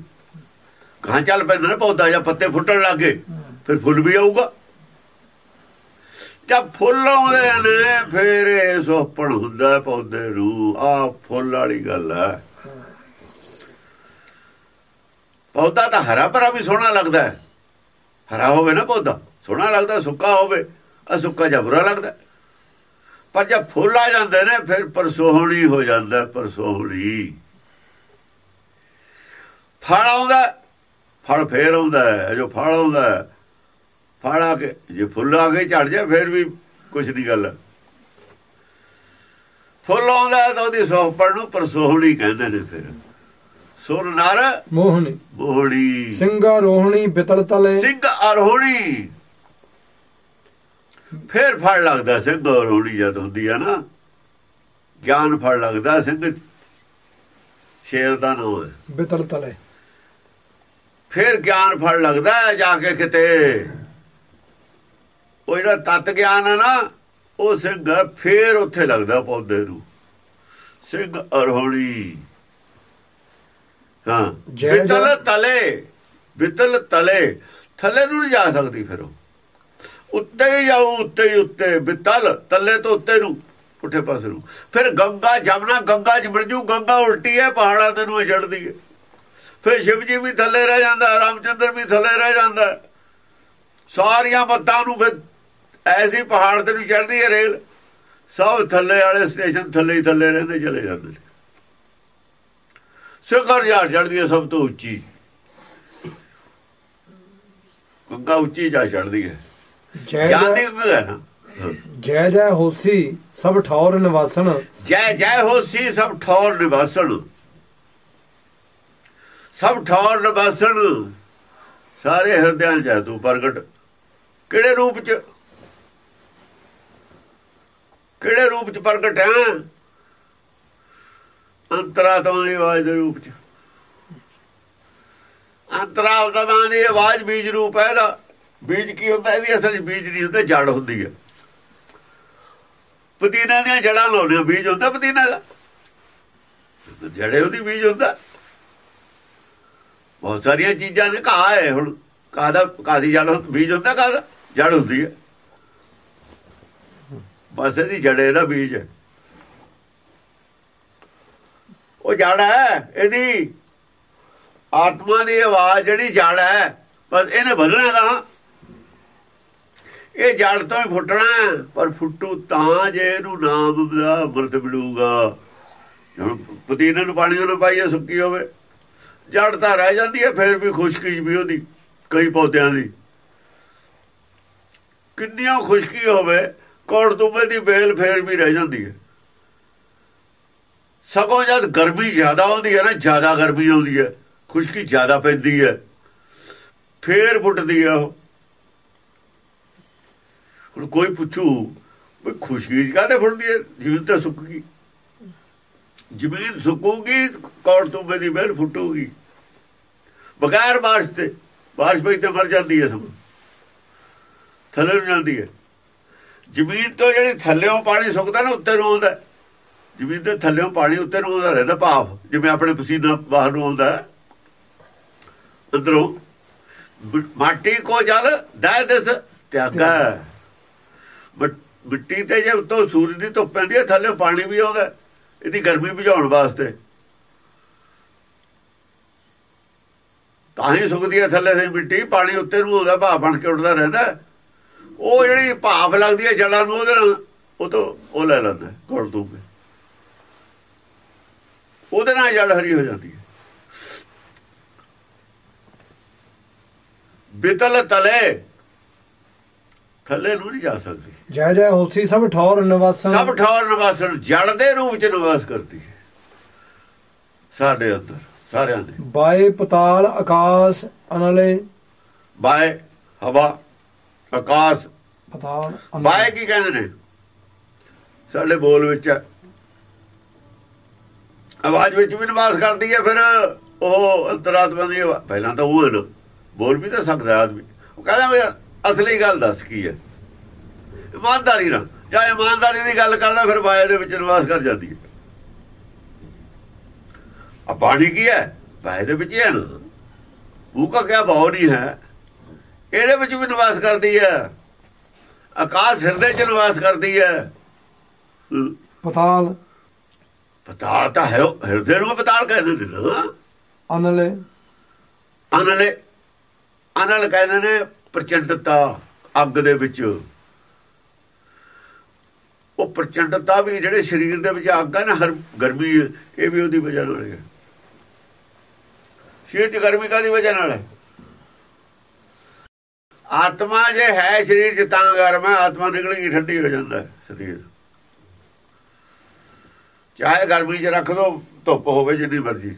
ਕਾਂ ਚੱਲ ਪੈਂਦਾ ਨਾ ਪੌਦਾ ਜਾਂ ਪੱਤੇ ਫੁੱਟਣ ਲੱਗੇ ਫਿਰ ਫੁੱਲ ਵੀ ਆਊਗਾ। ਜਦ ਫੁੱਲ ਆਉਂਦੇ ਨੇ, ਫਿਰ ਇਹ ਸੋਪਣ ਹੁੰਦਾ ਪੌਦੇ ਨੂੰ। ਆ ਫੁੱਲ ਵਾਲੀ ਗੱਲ ਹੈ। ਪੌਦਾ ਤਾਂ ਹਰਾ ਭਰਾ ਵੀ ਸੋਹਣਾ ਲੱਗਦਾ ਹੈ। ਹਰਾ ਹੋਵੇ ਨਾ ਪੌਦਾ, ਸੋਹਣਾ ਲੱਗਦਾ, ਸੁੱਕਾ ਹੋਵੇ ਆ ਸੁੱਕਾ ਜਿਹਾ ਬੁਰਾ ਲੱਗਦਾ ਪਰ ਜਦ ਫੁੱਲ ਆ ਜਾਂਦੇ ਨੇ, ਫਿਰ ਪਰਸੋਹਣੀ ਹੋ ਜਾਂਦਾ ਪਰਸੋਹਣੀ। ਫਲ ਆਉਂਦਾ ਫਲ ਫੇਰ ਆਉਂਦਾ ਹੈ ਜੋ ਫਲ ਆਉਂਦਾ ਹੈ, ਫਲ ਆ ਕੇ ਜੇ ਫੁੱਲ ਆ ਕੇ ਝੜ ਜਾ ਫਿਰ ਵੀ ਕੁਝ ਨਹੀਂ ਗੱਲ। ਫੁੱਲ ਆਉਂਦਾ ਤਾਂ ਉਹਦੀ ਸੋਹਪੜ ਨੂੰ ਪਰਸੋਹਣੀ ਕਹਿੰਦੇ ਨੇ ਫਿਰ। ਸੁਰ ਨਰ ਮੋਹਣੀ। ਮੋਹਣੀ। ਸਿੰਘਾ ਰੋਹਣੀ ਬਿਤਲ ਤਲੇ। ਸਿੰਘ ਅਰੋਹਣੀ। ਫੇਰ ਫੜ ਲੱਗਦਾ ਸਿੰਘ ਅਰੋਹਣੀ ਜਦ ਹੁੰਦੀ ਆ ਨਾ ਗਿਆਨ ਫੜ ਲੱਗਦਾ ਸਿੰਘ ਸ਼ੇਰ ਦਾ ਨਾਮ ਬਿਤਲ ਤਲੇ। ਫਿਰ ਗਿਆਨ ਫੜ ਲੱਗਦਾ ਹੈ ਜਾ ਕੇ ਕਿਤੇ। ਉਹ ਜਿਹੜਾ ਤਤ ਗਿਆਨ ਹੈ ਨਾ ਉਹ ਸਿੰਘ ਫੇਰ ਉੱਥੇ ਲੱਗਦਾ ਪੌਦੇ ਨੂੰ। ਸਿੰਘ ਅਰੋਹਣੀ। ਹਾਂ ਬਿਤਲ। ਤਲੇ ਬਿਤਲ ਤਲੇ। ਥੱਲੇ ਨੂੰ ਨਹੀਂ ਜਾ ਸਕਦੀ ਫਿਰ ਉਹ। ਉੱਤੇ ਹੀ ਜਾਊ ਉੱਤੇ ਹੀ ਉੱਤੇ। ਬਿਤਲ ਤੱਲੇ ਤੋਂ ਉੱਤੇ ਨੂੰ ਪੁੱਠੇ ਪਾਸੇ ਨੂੰ। ਫਿਰ ਗੰਗਾ ਜਮਨਾ ਗੰਗਾ ਚ ਮਿਲ ਜੂ ਗੰਗਾ ਉਲਟੀ ਹੈ ਪਹਾੜਾਂ ਤੇ ਨੂੰ ਛੱਡਦੀ ਹੈ। ਫਿਰ ਸ਼ਿਵ ਜੀ ਵੀ ਥੱਲੇ ਰਹਿ ਜਾਂਦਾ ਰਾਮਚੰਦਰ ਵੀ ਥੱਲੇ ਰਹਿ ਜਾਂਦਾ। ਸਾਰੀਆਂ ਮੱਤਾਂ ਨੂੰ ਫਿਰ ਐਸੀ ਪਹਾੜ ਤੇ ਨੂੰ ਚੜਦੀ ਹੈ ਰੇਲ। ਸਭ ਥੱਲੇ ਵਾਲੇ ਸਟੇਸ਼ਨ ਥੱਲੇ ਹੀ ਥੱਲੇ ਰਹਿੰਦੇ ਚਲੇ ਜਾਂਦੇ ਨੇ। ਸਿਖਰ ਜਾ ਚੜਦੀ ਹੈ ਸਭ ਤੋਂ ਉੱਚੀ। ਗੰਗਾ ਉੱਚੀ ਜਾ ਚੜਦੀ ਹੈ। ਜਾਂਦੀ ਹੈ ਨਾ। ਜੈ ਜੈ ਹੋਸੀ ਸਭ ਠੌਰ ਨਿਵਾਸਣ। ਜੈ ਜੈ ਹੋ ਸੀ ਸਭ ਠੌਰ ਨਿਵਾਸਣ। ਸਭ ਠੌਰ ਨਿਵਾਸਣ। ਸਾਰੇ ਹਿਰਦਿਆਂ ਚ ਹੈ ਤੂੰ ਪ੍ਰਗਟ। ਕਿਹੜੇ ਰੂਪ ਚ? ਕਿਹੜੇ ਰੂਪ ਚ ਪ੍ਰਗਟ ਹੈ? ਅੰਤਰਾਤਮਾ ਦੀ ਆਵਾਜ਼ ਦੇ ਰੂਪ ਚ। ਅੰਤਰਾਤਮਾ ਦੀ ਆਵਾਜ਼ ਬੀਜ ਰੂਪ ਹੈ ਇਹਦਾ। ਬੀਜ ਕੀ ਹੁੰਦਾ? ਇਹਦੀ ਅਸਲ ਚ ਬੀਜ ਨਹੀਂ ਹੁੰਦਾ, ਜੜ ਹੁੰਦੀ ਹੈ। ਪੁਦੀਨਾ ਦੀਆਂ ਜੜਾਂ ਲਾਉਂਦੇ ਬੀਜ ਹੁੰਦਾ ਪੁਦੀਨਾ ਦਾ? ਜੜੇ ਉਹਦੀ ਬੀਜ ਹੁੰਦਾ। ਬਹੁਤ ਸਾਰੀਆਂ ਚੀਜ਼ਾਂ ਨੇ, ਘਾਹ ਹੈ ਹੁਣ। ਘਾਹ ਦਾ, ਘਾਹ ਦੀ ਜੜ ਬੀਜ ਹੁੰਦਾ ਘਾਹ ਦਾ? ਜੜ ਹੁੰਦੀ ਹੈ। ਬਸ ਇਹਦੀ ਜੜੇ ਦਾ ਬੀਜ ਹੈ। ਉਹ ਜੜ ਹੈ, ਇਹਦੀ ਆਤਮਾ ਦੀ ਆਵਾਜ਼ ਜਿਹੜੀ ਜੜ ਹੈ, ਬਸ ਇਹਨੇ ਵਧਣਾ ਦਾ ਇਹ ਜੜ ਤੋਂ ਹੀ ਫੁੱਟਣਾ ਪਰ ਫੁੱਟੂ ਤਾਂ ਜੇ ਇਹਨੂੰ ਨਾਮ ਦਾ ਅੰਮ੍ਰਿਤ ਮਿਲੂਗਾ। ਹੁਣ ਪਤੀਨੇ ਨੂੰ ਪਾਣੀ ਉਹਨੂੰ ਪਾਈਏ ਸੁੱਕੀ ਹੋਵੇ। ਜੜ ਤਾਂ ਰਹਿ ਜਾਂਦੀ ਹੈ, ਫਿਰ ਵੀ ਖੁਸ਼ਕੀ ਵੀ ਉਹਦੀ, ਕਈ ਪੌਦਿਆਂ ਦੀ। ਕਿੰਨੀਆਂ ਖੁਸ਼ਕੀ ਹੋਵੇ, ਕੋੜ ਤੁਮੇ ਦੀ ਬੇਲ ਫੇਰ ਵੀ ਰਹਿ ਜਾਂਦੀ ਹੈ। ਸਗੋਂ ਜਦ ਗਰਮੀ ਜ਼ਿਆਦਾ ਹੁੰਦੀ ਹੈ ਨਾ, ਜ਼ਿਆਦਾ ਗਰਮੀ ਆਉਂਦੀ ਹੈ, ਖੁਸ਼ਕੀ ਜ਼ਿਆਦਾ ਪੈਂਦੀ ਹੈ, ਫੇਰ ਫੁੱਟਦੀ ਹੈ ਉਹ। ਹੁਣ ਕੋਈ ਪੁੱਛੂ ਵੀ ਖੁਸ਼ਕੀ ਕਾਹਦੇ ਫੁੱਟਦੀ ਹੈ? ਜ਼ਮੀਨ ਤਾਂ ਸੁੱਕ ਗਈ। ਜ਼ਮੀਨ ਸੁੱਕੂਗੀ, ਕੌੜ ਤੁੰਬੇ ਦੀ ਬੇਲ ਫੁੱਟੂਗੀ। ਬਗੈਰ ਬਾਰਿਸ਼ ਤੇ ਬਾਰਿਸ਼ ਪਈ ਤੇ ਮਰ ਜਾਂਦੀ ਹੈ ਸਭ ਥੱਲੇ ਨੂੰ ਜਾਂਦੀ ਹੈ। ਜ਼ਮੀਨ ਤੋਂ ਜਿਹੜੀ ਥੱਲੇੋਂ ਪਾਣੀ ਸੁੱਕਦਾ ਨਾ, ਉੱਤੇ ਨੂੰ ਆਉਂਦਾ। ਜ਼ਮੀਨ ਦੇ ਥੱਲੇੋਂ ਪਾਣੀ ਉੱਤੇ ਨੂੰ ਆਉਂਦਾ ਰਹਿੰਦਾ ਭਾਫ। ਜਿਵੇਂ ਆਪਣੇ ਪਸੀਨਾ ਬਾਹਰ ਨੂੰ ਆਉਂਦਾ। ਅੰਦਰੋਂ ਮਾਟੀ ਕੋ ਜਲ ਦਹਿ ਦਿਸ ਤਿਆਗਾ। ਮਿੱਟੀ ਤੇ ਜੇ ਉੱਤੋਂ ਸੂਰਜ ਦੀ ਧੁੱਪ ਪੈਂਦੀ ਹੈ, ਥੱਲੇ ਪਾਣੀ ਵੀ ਆਉਂਦਾ। ਇਹਦੀ ਗਰਮੀ ਬੁਝਾਉਣ ਵਾਸਤੇ। ਤਾਂ ਹੀ ਸੁੱਕਦੀ ਹੈ ਥੱਲੇ ਦੀ ਮਿੱਟੀ ਪਾਣੀ ਉੱਤੇ ਨੂੰ ਆਉਂਦਾ ਭਾਫ ਬਣ ਕੇ ਉੱਡਦਾ ਰਹਿੰਦਾ। ਉਹ ਜਿਹੜੀ ਭਾਫ ਲੱਗਦੀ ਹੈ ਜੜਾਂ ਨੂੰ ਉਹਦੇ ਨਾਲ ਉਹ ਤੋਂ ਉਹ ਲੈ ਲੈਂਦਾ ਘੜ ਦੂਗੇ ਉਹਦੇ ਨਾਲ ਜੜ ਹਰੀ ਹੋ ਜਾਂਦੀ ਹੈ। ਬਿਤਲ ਤਲੇ ਥੱਲੇ ਨੂੰ ਨਹੀਂ ਜਾ ਸਕਦੀ। ਜੈ ਜੈ ਹੋਸੀ ਸਭ ਠੌਰ ਨਿਵਾਸਨ ਸਭ ਠੌਰ ਨਿਵਾਸਣ ਜੜ ਦੇ ਰੂਪ ਚ ਨਿਵਾਸ ਕਰਦੀ ਹੈ। ਸਾਡੇ ਅੰਦਰ। ਸਾਰਿਆਂ ਦੇ। ਬਾਏ ਪਤਾਲ ਆਕਾਸ਼ ਅਨਲੇ। ਬਾਏ ਹਵਾ ਆਕਾਸ਼। ਪਤਾਲ। ਬਾਏ ਕੀ ਕਹਿੰਦੇ ਨੇ? ਸਾਡੇ ਬੋਲ ਵਿੱਚ। ਆਵਾਜ਼ ਵਿੱਚ ਵੀ ਨਿਵਾਸ ਕਰਦੀ ਹੈ ਫਿਰ ਉਹ ਅੰਤਰਾਤਮਾ ਦੀ ਪਹਿਲਾਂ ਤਾਂ ਉਹ ਹੈ ਬੋਲ ਵੀ ਤਾਂ ਸਕਦਾ ਆਦਮੀ। ਉਹ ਕਹਿੰਦਾ ਵੀ ਅਸਲੀ ਗੱਲ ਦੱਸ ਕੀ ਹੈ? ਇਮਾਨਦਾਰੀ ਨਾਲ। ਜਾਂ ਇਮਾਨਦਾਰੀ ਦੀ ਗੱਲ ਕਰਦਾ ਫਿਰ ਬਾਏ ਦੇ ਵਿੱਚ ਨਿਵਾਸ ਕਰ ਜਾਂਦੀ ਹੈ। ਆ ਬਾਣੀ ਕੀ ਹੈ? ਬਾਏ ਦੇ ਵਿੱਚ ਹੀ ਨਾ। ਉਹ ਕਾ ਕਿਆ ਭਾਵ ਨਹੀਂ ਹੈ? ਇਹਦੇ ਵਿੱਚ ਵੀ ਨਿਵਾਸ ਕਰਦੀ ਹੈ? ਆਕਾਸ਼ ਹਿਰਦੇ ਚ ਨਿਵਾਸ ਕਰਦੀ ਹੈ। ਪਤਾਲ। ਪਤਾਲ ਤਾਂ ਹੈ ਹਿਰਦੇ ਨੂੰ ਪਤਾਲ ਕਹਿੰਦੇ ਨੇ ਨਾ। ਅਨਲੇ। ਅਨਲੇ। ਅਨਲ ਕਹਿੰਦੇ ਨੇ ਪ੍ਰਚੰਡਤਾ ਅੱਗ ਦੇ ਵਿੱਚ। ਉਹ ਪ੍ਰਚੰਡਤਾ ਵੀ ਜਿਹੜੇ ਸਰੀਰ ਦੇ ਵਿੱਚ ਅੱਗ ਹੈ ਨਾ ਹਰ ਗਰਮੀ ਇਹ ਵੀ ਉਹਦੀ ਵਜ੍ਹਾ ਨਾਲ ਹੈ। ਸਰੀਰ 'ਚ ਗਰਮੀ ਕਾਦੀ ਵਜ੍ਹਾ ਨਾਲ? ਹੈ ਆਤਮਾ ਜੇ ਹੈ ਸਰੀਰ 'ਚ ਤਾਂ ਗਰਮ ਹੈ ਆਤਮਾ ਨਿਕਲੇਗੀ ਠੰਡੀ ਹੋ ਜਾਂਦਾ ਸਰੀਰ। ਚਾਹੇ ਗਰਮੀ 'ਚ ਰੱਖ ਦੋ ਧੁੱਪ ਹੋਵੇ ਜਿੰਨੀ ਮਰਜ਼ੀ।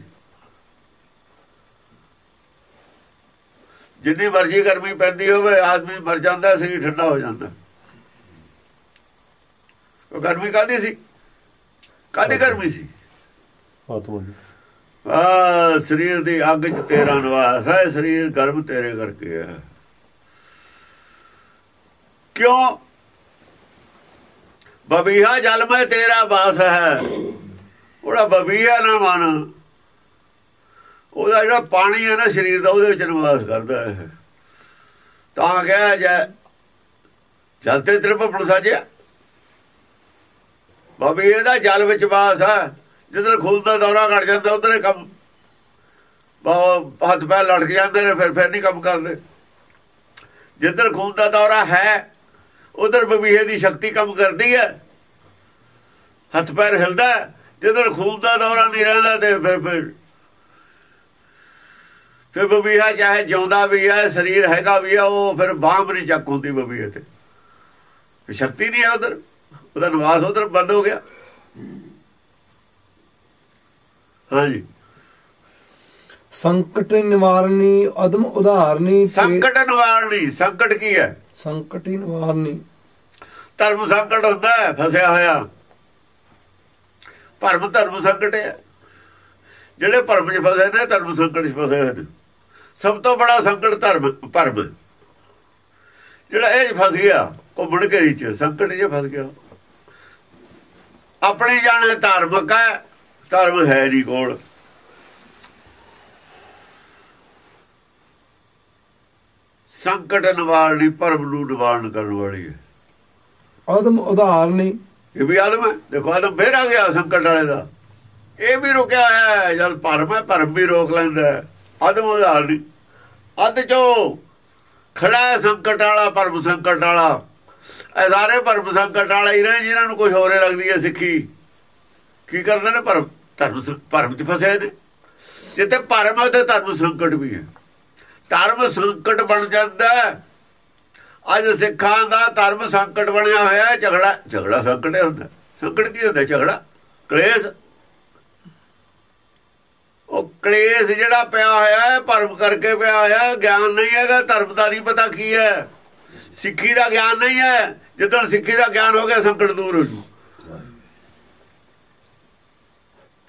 ਜਿੰਨੀ ਮਰਜ਼ੀ ਗਰਮੀ ਪੈਂਦੀ ਹੋਵੇ ਆਦਮੀ ਮਰ ਜਾਂਦਾ ਸਰੀਰ ਠੰਡਾ ਹੋ ਜਾਂਦਾ। ਉਹ ਗਰਮੀ ਕਾਦੀ ਸੀ? ਕਾਦੀ ਗਰਮੀ ਸੀ? ਆਤਮਾ ਜੀ ਆ ਸਰੀਰ ਦੀ ਅੱਗ 'ਚ ਤੇਰਾ ਨਿਵਾਸ ਹੈ, ਸਰੀਰ ਗਰਮ ਤੇਰੇ ਕਰਕੇ ਹੈ। ਕਿਉਂ? ਬਬੀਹਾ ਜਲ ਮੈਂ ਤੇਰਾ ਵਾਸ ਹੈ। ਉਹਦਾ ਬਬੀਹਾ ਨਾ ਮਨ। ਉਹਦਾ ਜਿਹੜਾ ਪਾਣੀ ਹੈ ਨਾ ਸਰੀਰ ਦਾ, ਉਹਦੇ ਵਿੱਚ ਨਿਵਾਸ ਕਰਦਾ ਹੈ। ਤਾਂ ਕਿਹਾ ਜੈ, ਜਲ ਤੇ ਤੇਰੇ ਸਾਜਿਆ ਬਬੀਹੇ ਦਾ ਜਲ ਵਿੱਚ ਵਾਸ ਹੈ। ਜਿੱਧਰ ਖੂਨ ਦਾ ਦੌਰਾ ਘਟ ਜਾਂਦਾ, ਉਧਰ ਕੰਮ ਬਹੁਤ ਹੱਥ ਪੈਰ ਲੜਕ ਜਾਂਦੇ ਨੇ, ਫਿਰ ਫਿਰ ਨਹੀਂ ਕੰਮ ਕਰਦੇ। ਜਿੱਧਰ ਖੂਨ ਦਾ ਦੌਰਾ ਹੈ, ਉਧਰ ਬਬੀਹੇ ਦੀ ਸ਼ਕਤੀ ਕੰਮ ਕਰਦੀ ਹੈ। ਹੱਥ ਪੈਰ ਹਿਲਦਾ ਹੈ। ਜਿੱਧਰ ਖੂਨ ਦਾ ਦੌਰਾ ਨਹੀਂ ਰਹਿੰਦਾ ਤੇ ਫਿਰ ਫਿਰ ਫਿਰ ਬਬੀਹਾ ਚਾਹੇ ਜਿਉਂਦਾ ਵੀ ਹੈ, ਸਰੀਰ ਹੈਗਾ ਵੀ ਹੈ, ਉਹ ਫਿਰ ਬਾਂਹ ਨਹੀਂ ਚੱਕ ਹੁੰਦੀ ਬਬੀਹੇ ਤੇ। ਸ਼ਕਤੀ ਨਹੀਂ ਹੈ ਉਧਰ। ਉਹਦਾ ਨਿਵਾਸ ਉਧਰ ਬੰਦ ਹੋ ਗਿਆ। ਹਾਂਜੀ। ਸੰਕਟ ਨਿਵਾਰਨੀ ਅਦਮ ਉਧਾਰਨੀ ਸੰਕਟ ਨਿਵਾਰਣੀ ਸੰਕਟ ਕੀ ਹੈ? ਸੰਕਟ ਨਿਵਾਰਨੀ। ਧਰਮ ਸੰਕਟ ਹੁੰਦਾ ਹੈ ਫਸਿਆ ਹੋਇਆ। ਭਰਮ ਧਰਮ ਸੰਕਟ ਹੈ। ਜਿਹੜੇ ਭਰਮ 'ਚ ਫਸੇ ਨੇ ਧਰਮ ਸੰਕਟ 'ਚ ਫਸੇ ਹੋਏ ਨੇ। ਸਭ ਤੋਂ ਬੜਾ ਸੰਕਟ ਧਰਮ ਭਰਮ। ਜਿਹੜਾ ਇਹ ਫਸ ਗਿਆ ਘੁੰਮਣ ਘੇਰੀ 'ਚ ਸੰਕਟ 'ਚ ਫਸ ਗਿਆ। ਆਪਣੀ ਜਾਣੇ ਧਾਰਮਿਕ ਹੈ ਧਰਮ ਹੈ ਨਹੀਂ ਕੋਲ। ਸੰਕਟ ਨਿਵਾਰਣੀ ਭਰਮ ਨੂੰ ਨਿਵਾਰਨ ਕਰਨ ਵਾਲੀ ਹੈ। ਅਦਮ ਉਧਾਰਨੀ ਇਹ ਵੀ ਆਦਮ ਹੈ। ਦੇਖੋ ਆਦਮ ਫੇਰ ਆ ਗਿਆ ਸੰਕਟ ਵਾਲੇ ਦਾ। ਇਹ ਵੀ ਰੁਕਿਆ ਹੈ। ਜਦ ਭਰਮ ਹੈ ਭਰਮ ਵੀ ਰੋਕ ਲੈਂਦਾ ਹੈ। ਆਦਮ ਉਧਾਰ ਨਹੀਂ। ਅੱਧ ਚੋ ਖੜਾ ਹੈ ਸੰਕਟ ਵਾਲਾ ਭਰਮ ਸੰਕਟ ਵਾਲਾ। ਇਹ ਸਾਰੇ ਭਰਮ ਸੰਕਟ ਵਾਲੇ ਹੀ ਨੇ ਜਿਨ੍ਹਾਂ ਨੂੰ ਕੁਝ ਹੋਰੇ ਲੱਗਦੀ ਹੈ ਸਿੱਖੀ। ਕੀ ਕਰਦੇ ਨੇ ਭਰਮ? ਧਰਮ ਭਰਮ ਚ ਫਸੇ ਨੇ। ਜਿੱਥੇ ਭਰਮ ਹੈ ਉੱਥੇ ਧਰਮ ਸੰਕਟ ਵੀ ਹੈ। ਧਰਮ ਸੰਕਟ ਬਣ ਜਾਂਦਾ ਅੱਜ ਸਿੱਖਾਂ ਦਾ ਧਰਮ ਸੰਕਟ ਬਣਿਆ ਹੋਇਆ ਹੈ। ਝਗੜਾ ਝਗੜਾ ਸੰਕਟ ਹੁੰਦਾ। ਸੰਕਟ ਕੀ ਹੁੰਦਾ? ਝਗੜਾ, ਕਲੇਸ਼। ਉਹ ਕਲੇਸ਼ ਜਿਹੜਾ ਪਿਆ ਹੋਇਆ ਹੈ, ਭਰਮ ਕਰਕੇ ਪਿਆ ਹੋਇਆ ਹੈ, ਗਿਆਨ ਨਹੀਂ ਹੈਗਾ। ਧਰਮ ਦਾ ਨਹੀਂ ਪਤਾ ਕੀ ਹੈ। ਸਿੱਖੀ ਦਾ ਗਿਆਨ ਨਹੀਂ ਹੈ। ਜਦੋਂ ਸਿੱਖੀ ਦਾ ਗਿਆਨ ਹੋ ਗਿਆ, ਸੰਕਟ ਦੂਰ ਹੋ ਜੂ।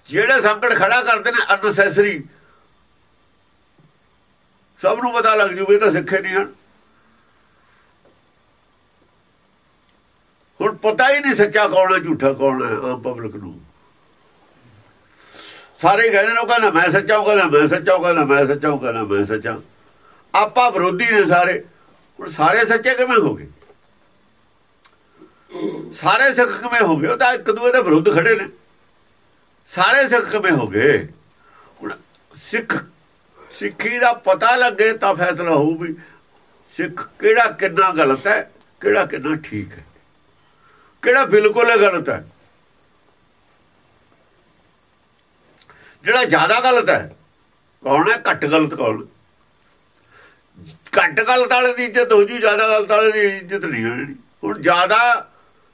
ਜਿਹੜੇ ਸੰਕਟ ਖੜਾ ਕਰਦੇ ਨੇ ਅਨਸੈਸਰੀ ਸਭ ਨੂੰ ਪਤਾ ਲੱਗ ਜੂ ਤਾਂ ਸਿੱਖੇ ਨਹੀਂ ਹਨ। ਪਤਾ ਹੀ ਨਹੀਂ ਸੱਚਾ ਕੌਣ ਹੈ, ਝੂਠਾ ਕੌਣ ਹੈ ਆਮ ਪਬਲਿਕ ਨੂੰ। ਸਾਰੇ ਕਹਿੰਦੇ ਨੇ, ਉਹ ਕਹਿੰਦਾ ਮੈਂ ਸੱਚਾ, ਉਹ ਕਹਿੰਦਾ ਮੈਂ ਸੱਚਾ, ਉਹ ਕਹਿੰਦਾ ਮੈਂ ਸੱਚਾ, ਉਹ ਕਹਿੰਦਾ ਮੈਂ ਸੱਚਾ। ਆਪਾ ਵਿਰੋਧੀ ਨੇ ਸਾਰੇ। ਹੁਣ ਸਾਰੇ ਸੱਚੇ ਕਿਵੇਂ ਹੋ ਗਏ? ਸਾਰੇ ਸਿੱਖ ਕਿਵੇਂ ਹੋ ਗਏ? ਉਹ ਤਾਂ ਇੱਕ ਦੂਏ ਦੇ ਵਿਰੁੱਧ ਖੜੇ ਨੇ। ਸਾਰੇ ਸਿੱਖ ਕਿਵੇਂ ਹੋ ਗਏ? ਹੁਣ ਸਿੱਖ, ਸਿੱਖੀ ਦਾ ਪਤਾ ਲੱਗੇ ਤਾਂ ਫੈਸਲਾ ਹੋਊ ਵੀ ਸਿੱਖ ਕਿਹੜਾ ਕਿੰਨਾ ਗਲਤ ਹੈ, ਕਿਹੜਾ ਕਿੰਨਾ ਠੀਕ ਹੈ। ਕਿਹੜਾ ਬਿਲਕੁਲ ਗਲਤ ਹੈ। ਜਿਹੜਾ ਜ਼ਿਆਦਾ ਗਲਤ ਹੈ, ਕੌਣ ਹੈ? ਘੱਟ ਗਲਤ ਕੌਣ? ਘੱਟ ਗਲਤ ਵਾਲੇ ਦੀ ਇੱਜ਼ਤ ਹੋ ਜੂ, ਜ਼ਿਆਦਾ ਗਲਤ ਵਾਲੇ ਦੀ ਇੱਜ਼ਤ ਨਹੀਂ ਹੋਣੀ। ਹੁਣ ਜ਼ਿਆਦਾ,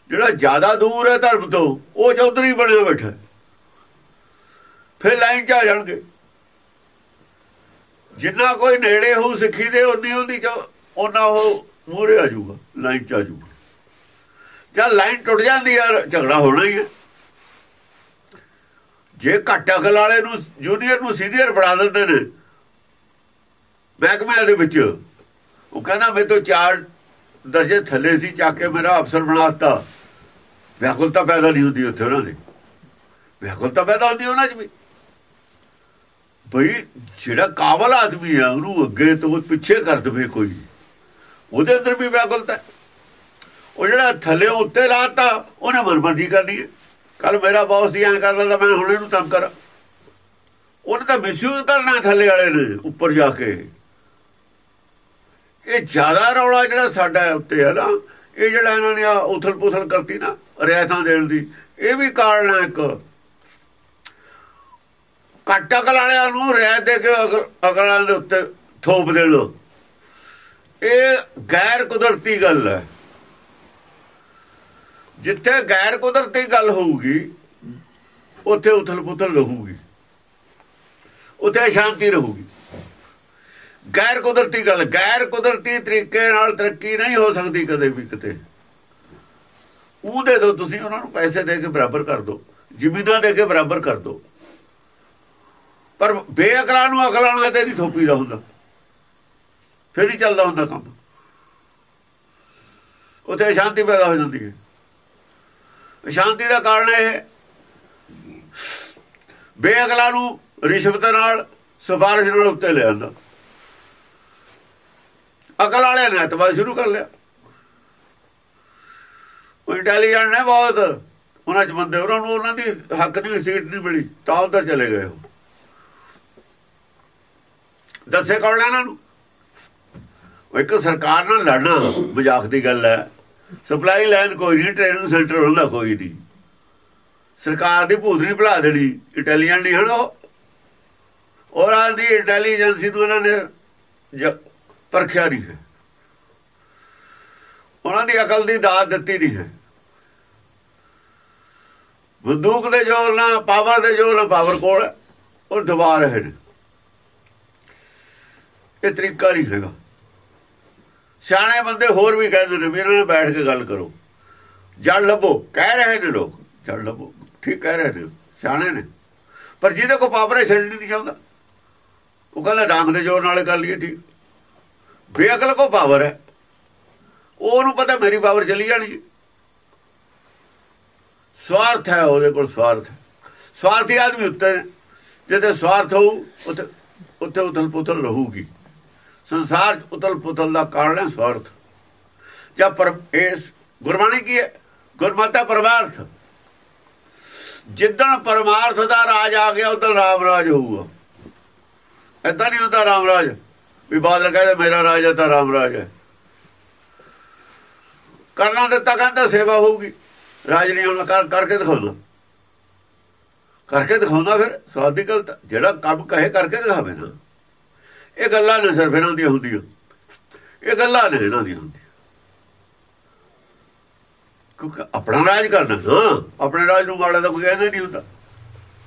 ਜਿਹੜਾ ਜ਼ਿਆਦਾ ਦੂਰ ਹੈ ਧਰਮ ਤੋਂ, ਉਹ ਚੌਧਰੀ ਬਣਿਆ ਬੈਠਾ ਫਿਰ ਲਾਈਨ 'ਚ ਆ ਜਾਣਗੇ। ਜਿੰਨਾ ਕੋਈ ਨੇੜੇ ਹੋਊ ਸਿੱਖੀ ਦੇ ਉਨੀ ਉਹਦੀ ਚ ਉਹਨਾਂ ਉਹ ਮੂਰੇ ਆ ਜਾਊਗਾ, ਲਾਈਨ 'ਚ ਆ ਜਾਊਗਾ। ਜਦ ਲਾਈਨ ਟੁੱਟ ਜਾਂਦੀ ਆ, ਝਗੜਾ ਹੋਣਾ ਹੀ ਹੈ ਜੇ ਘੱਟ ਅਕਲ ਵਾਲੇ ਨੂੰ, ਜੂਨੀਅਰ ਨੂੰ ਸੀਨੀਅਰ ਬਣਾ ਦਿੰਦੇ ਨੇ ਮਹਿਕਮੇ ਦੇ ਵਿੱਚ, ਉਹ ਕਹਿੰਦਾ ਮੈਂ ਤੋਂ ਚਾਰ ਦਰਜੇ ਥੱਲੇ ਸੀ, ਚੱਕ ਕੇ ਮੇਰਾ ਅਫਸਰ ਬਣਾਤਾ ਵਿਆਕੁਲਤਾ ਪੈਦਾ ਨਹੀਂ ਹੁੰਦੀ ਉੱਥੇ ਉਹਨਾਂ ਦੇ। ਵਿਆਕੁਲਤਾ ਪੈਦਾ ਹੁੰਦੀ ਉਹਨਾਂ 'ਚ ਵੀ। ਭਈ ਜਿਹੜਾ ਕਾਬਲ ਆਦਮੀ ਹੈ ਉਹਨੂੰ ਅੱਗੇ ਤੋਂ ਪਿੱਛੇ ਕਰ ਦਵੇ ਕੋਈ। ਉਹਦੇ ਅੰਦਰ ਵੀ ਵਿਆਕੁਲਤਾ ਹੈ। ਉਹ ਜਿਹੜਾ ਥੱਲੇ ਉੱਤੇ ਲਾਤਾ, ਉਹਨੇ ਮਨਮਰਜ਼ੀ ਕਰਨੀ ਹੈ। ਕੱਲ ਮੇਰਾ ਬੌਸ ਦੀ ਐਂ ਕਰਦਾ ਤਾਂ ਮੈਂ ਹੁਣ ਇਹਨੂੰ ਤੰਗ ਕਰਾਂ। ਉਹਨੇ ਤਾਂ ਮਿਸਯੂਜ਼ ਕਰਨਾ ਥੱਲੇ ਵਾਲੇ ਨੇ, ਉੱਪਰ ਜਾ ਕੇ। ਇਹ ਜ਼ਿਆਦਾ ਰੌਲਾ ਜਿਹੜਾ ਸਾਡਾ ਉੱਤੇ ਹੈ ਨਾ, ਇਹ ਜਿਹੜਾ ਇਹਨਾਂ ਨੇ ਉਥਲ ਪੁਥਲ ਕਰਤੀ ਨਾ, ਰਿਆਇਤਾਂ ਦੇਣ ਦੀ, ਇਹ ਵੀ ਕਾਰਨ ਹੈ ਇੱਕ। ਘੱਟ ਅਕਲ ਵਾਲਿਆਂ ਨੂੰ ਰਹਿ ਦੇ ਕੇ ਅਕਲ ਅਕਲ ਦੇ ਉੱਤੇ ਥੋਪ ਦੇ ਦੇਣ ਇਹ ਗੈਰ ਕੁਦਰਤੀ ਗੱਲ ਹੈ। ਜਿੱਥੇ ਗੈਰ ਕੁਦਰਤੀ ਗੱਲ ਹੋਊਗੀ, ਉੱਥੇ ਉਥਲ ਪੁਥਲ ਰਹੂਗੀ। ਉੱਥੇ ਸ਼ਾਂਤੀ ਰਹੂਗੀ। ਗੈਰ ਕੁਦਰਤੀ ਗੱਲ, ਗੈਰ ਕੁਦਰਤੀ ਤਰੀਕੇ ਨਾਲ ਤਰੱਕੀ ਨਹੀਂ ਹੋ ਸਕਦੀ ਕਦੇ ਵੀ ਕਿਤੇ। ਉਹਦੇ ਤੋਂ ਤੁਸੀਂ ਉਹਨਾਂ ਨੂੰ ਪੈਸੇ ਦੇ ਕੇ ਬਰਾਬਰ ਕਰ ਦਿਓ ਜ਼ਮੀਨਾਂ ਦੇ ਕੇ ਬਰਾਬਰ ਕਰ ਦਿਓ ਪਰ ਬੇਅਕਲਾਂ ਨੂੰ ਅਕਲਾਂ ਨਾਲ ਤੇ ਨਹੀਂ ਥੋਪੀਦਾ ਹੁੰਦਾ। ਫਿਰ ਹੀ ਚੱਲਦਾ ਹੁੰਦਾ ਕੰਮ। ਉੱਥੇ ਸ਼ਾਂਤੀ ਪੈਦਾ ਹੋ ਜਾਂਦੀ ਹੈ। ਸ਼ਾਂਤੀ ਦਾ ਕਾਰਨ ਇਹ ਬੇਅਕਲਾਂ ਨੂੰ ਰਿਸ਼ਵਤ ਨਾਲ, ਸਿਫਾਰਿਸ਼ ਨਾਲ ਉੱਤੇ ਲੈ ਜਾਂਦਾ ਅਕਲ ਵਾਲਿਆਂ ਨੇ ਐਤਵਾਰ ਸ਼ੁਰੂ ਕਰ ਲਿਆ। ਉਹ ਇੰਟੈਲੀਜੈਂਟ ਨੇ ਬਹੁਤ। ਉਹਨਾਂ ਚ ਬੰਦੇ, ਉਹਨਾਂ ਨੂੰ ਉਹਨਾਂ ਦੀ ਹੱਕ ਦੀ ਸੀਟ ਨਹੀਂ ਮਿਲੀ, ਤਾਂ ਉਧਰ ਚਲੇ ਗਏ ਉਹ। ਦੱਸੇ ਕੌਣ ਇਹਨਾਂ ਨੂੰ? ਇੱਕ ਸਰਕਾਰ ਨਾਲ ਲੜਨਾ ਮਜ਼ਾਕ ਦੀ ਗੱਲ ਹੈ। ਸਪਲਾਈ ਲਾਈਨ ਕੋਈ ਨਹੀਂ, ਟ੍ਰੇਨਿੰਗ ਸੈਂਟਰ ਹੁੰਦਾ ਕੋਈ ਨਹੀਂ। ਸਰਕਾਰ ਦੀ ਭੂਤ ਨਹੀਂ ਭੁਲਾ ਦੇਣੀ, ਇੰਟੈਲੀਜੈਂਟ ਨਹੀਂ ਹਨ ਉਹ। ਉਹਨਾਂ ਦੀ ਇੰਟੈਲੀਜੈਂਸੀ ਨੂੰ ਉਹਨਾਂ ਨੇ ਪਰਖਿਆ ਨਹੀਂ ਹੈ। ਉਹਨਾਂ ਦੀ ਅਕਲ ਦੀ ਦਾਤ ਦਿੱਤੀ ਨਹੀਂ ਹੈ। ਬੰਦੂਕ ਦੇ ਜੋਰ ਨਾਲ, ਪਾਵਰ ਦੇ ਜੋਰ ਨਾਲ ਪਾਵਰ ਕੋਲ ਉਹ ਦਬਾ ਰਹੇ ਨੇ। ਇਹ ਤਰੀਕਾ ਨਹੀਂ ਹੈਗਾ। ਸਿਆਣੇ ਬੰਦੇ ਹੋਰ ਵੀ ਕਹਿੰਦੇ ਨੇ ਵੀ ਇਹਨਾਂ ਨਾਲ ਬੈਠ ਕੇ ਗੱਲ ਕਰੋ। ਜੜ ਲੱਭੋ, ਕਹਿ ਰਹੇ ਨੇ ਲੋਕ। ਜੜ ਲੱਭੋ, ਠੀਕ ਕਹਿ ਰਹੇ ਨੇ, ਸਿਆਣੇ ਨੇ। ਪਰ ਜਿਹਦੇ ਕੋ ਪਾਵਰ ਹੈ ਛੱਡਣੀ ਨਹੀਂ ਚਾਹੁੰਦਾ। ਉਹ ਕਹਿੰਦਾ ਡਾਂਗ ਦੇ ਜੋਰ ਨਾਲ ਕਰ ਲਈਏ ਠੀਕ। ਬੇਅਕਲ ਕੋ ਪਾਵਰ ਹੈ। ਉਹਨੂੰ ਪਤਾ ਮੇਰੀ ਪਾਵਰ ਚਲੀ ਜਾਣੀ ਹੈ। ਸਵਾਰਥ ਹੈ, ਉਹਦੇ ਕੋਲ ਸਵਾਰਥ ਸਵਾਰਥੀ ਆਦਮੀ ਉੱਤੇ ਜਿੱਥੇ ਸਵਾਰਥ ਹੋਊ, ਉੱਥੇ ਉੱਥੇ ਉਥਲ ਪੁਥਲ ਰਹੂਗੀ। ਸੰਸਾਰ ਉਤਲ ਪੁਤਲ ਦਾ ਕਾਰਨ ਹੈ ਸਵਾਰਥ। ਜਾਂ ਪਰ ਇਸ ਗੁਰਬਾਣੀ ਕੀ ਹੈ? ਗੁਰਮਤਿ ਪਰਮਾਰਥ। ਜਿੱਦਣ ਪਰਮਾਰਥ ਦਾ ਰਾਜ ਆ ਗਿਆ ਉਦੋਂ ਰਾਮ ਰਾਜ ਹੋਊਗਾ। ਐਦਾਂ ਨਹੀਂ ਹੁੰਦਾ ਰਾਮ ਰਾਜ। ਵੀ ਬਾਦਲ ਕਹਿੰਦੇ ਮੇਰਾ ਰਾਜ ਹੈ ਤਾਂ ਰਾਮ ਰਾਜ ਹੈ। ਕਰਨਾ ਦਿੱਤਾ ਕਹਿੰਦਾ ਸੇਵਾ ਹੋਊਗੀ। ਰਾਜ ਨਹੀਂ ਹੋਣਾ, ਕਰ ਕਰਕੇ ਦਿਖਾਉਂਦਾ। ਕਰਕੇ ਦਿਖਾਉਂਦਾ ਫਿਰ, ਸਵਾਦੀ ਗਲਤ ਜਿਹੜਾ ਕੰਮ ਕਹੇ ਕਰਕੇ ਦਿਖਾਵੇ ਨਾ। ਇਹ ਗੱਲਾਂ ਨੇ ਸਿਰਫ ਇਹਨਾਂ ਦੀਆਂ ਹੁੰਦੀਆਂ। ਇਹ ਗੱਲਾਂ ਨੇ ਇਹਨਾਂ ਦੀਆਂ ਹੁੰਦੀਆਂ। ਕਿਉਂਕਿ ਆਪਣਾ ਰਾਜ ਕਰਨਾ ਹਾਂ ਆਪਣੇ ਰਾਜ ਨੂੰ ਮਾੜਾ ਤਾਂ ਕੋਈ ਕਹਿੰਦਾ ਨਹੀਂ ਹੁੰਦਾ।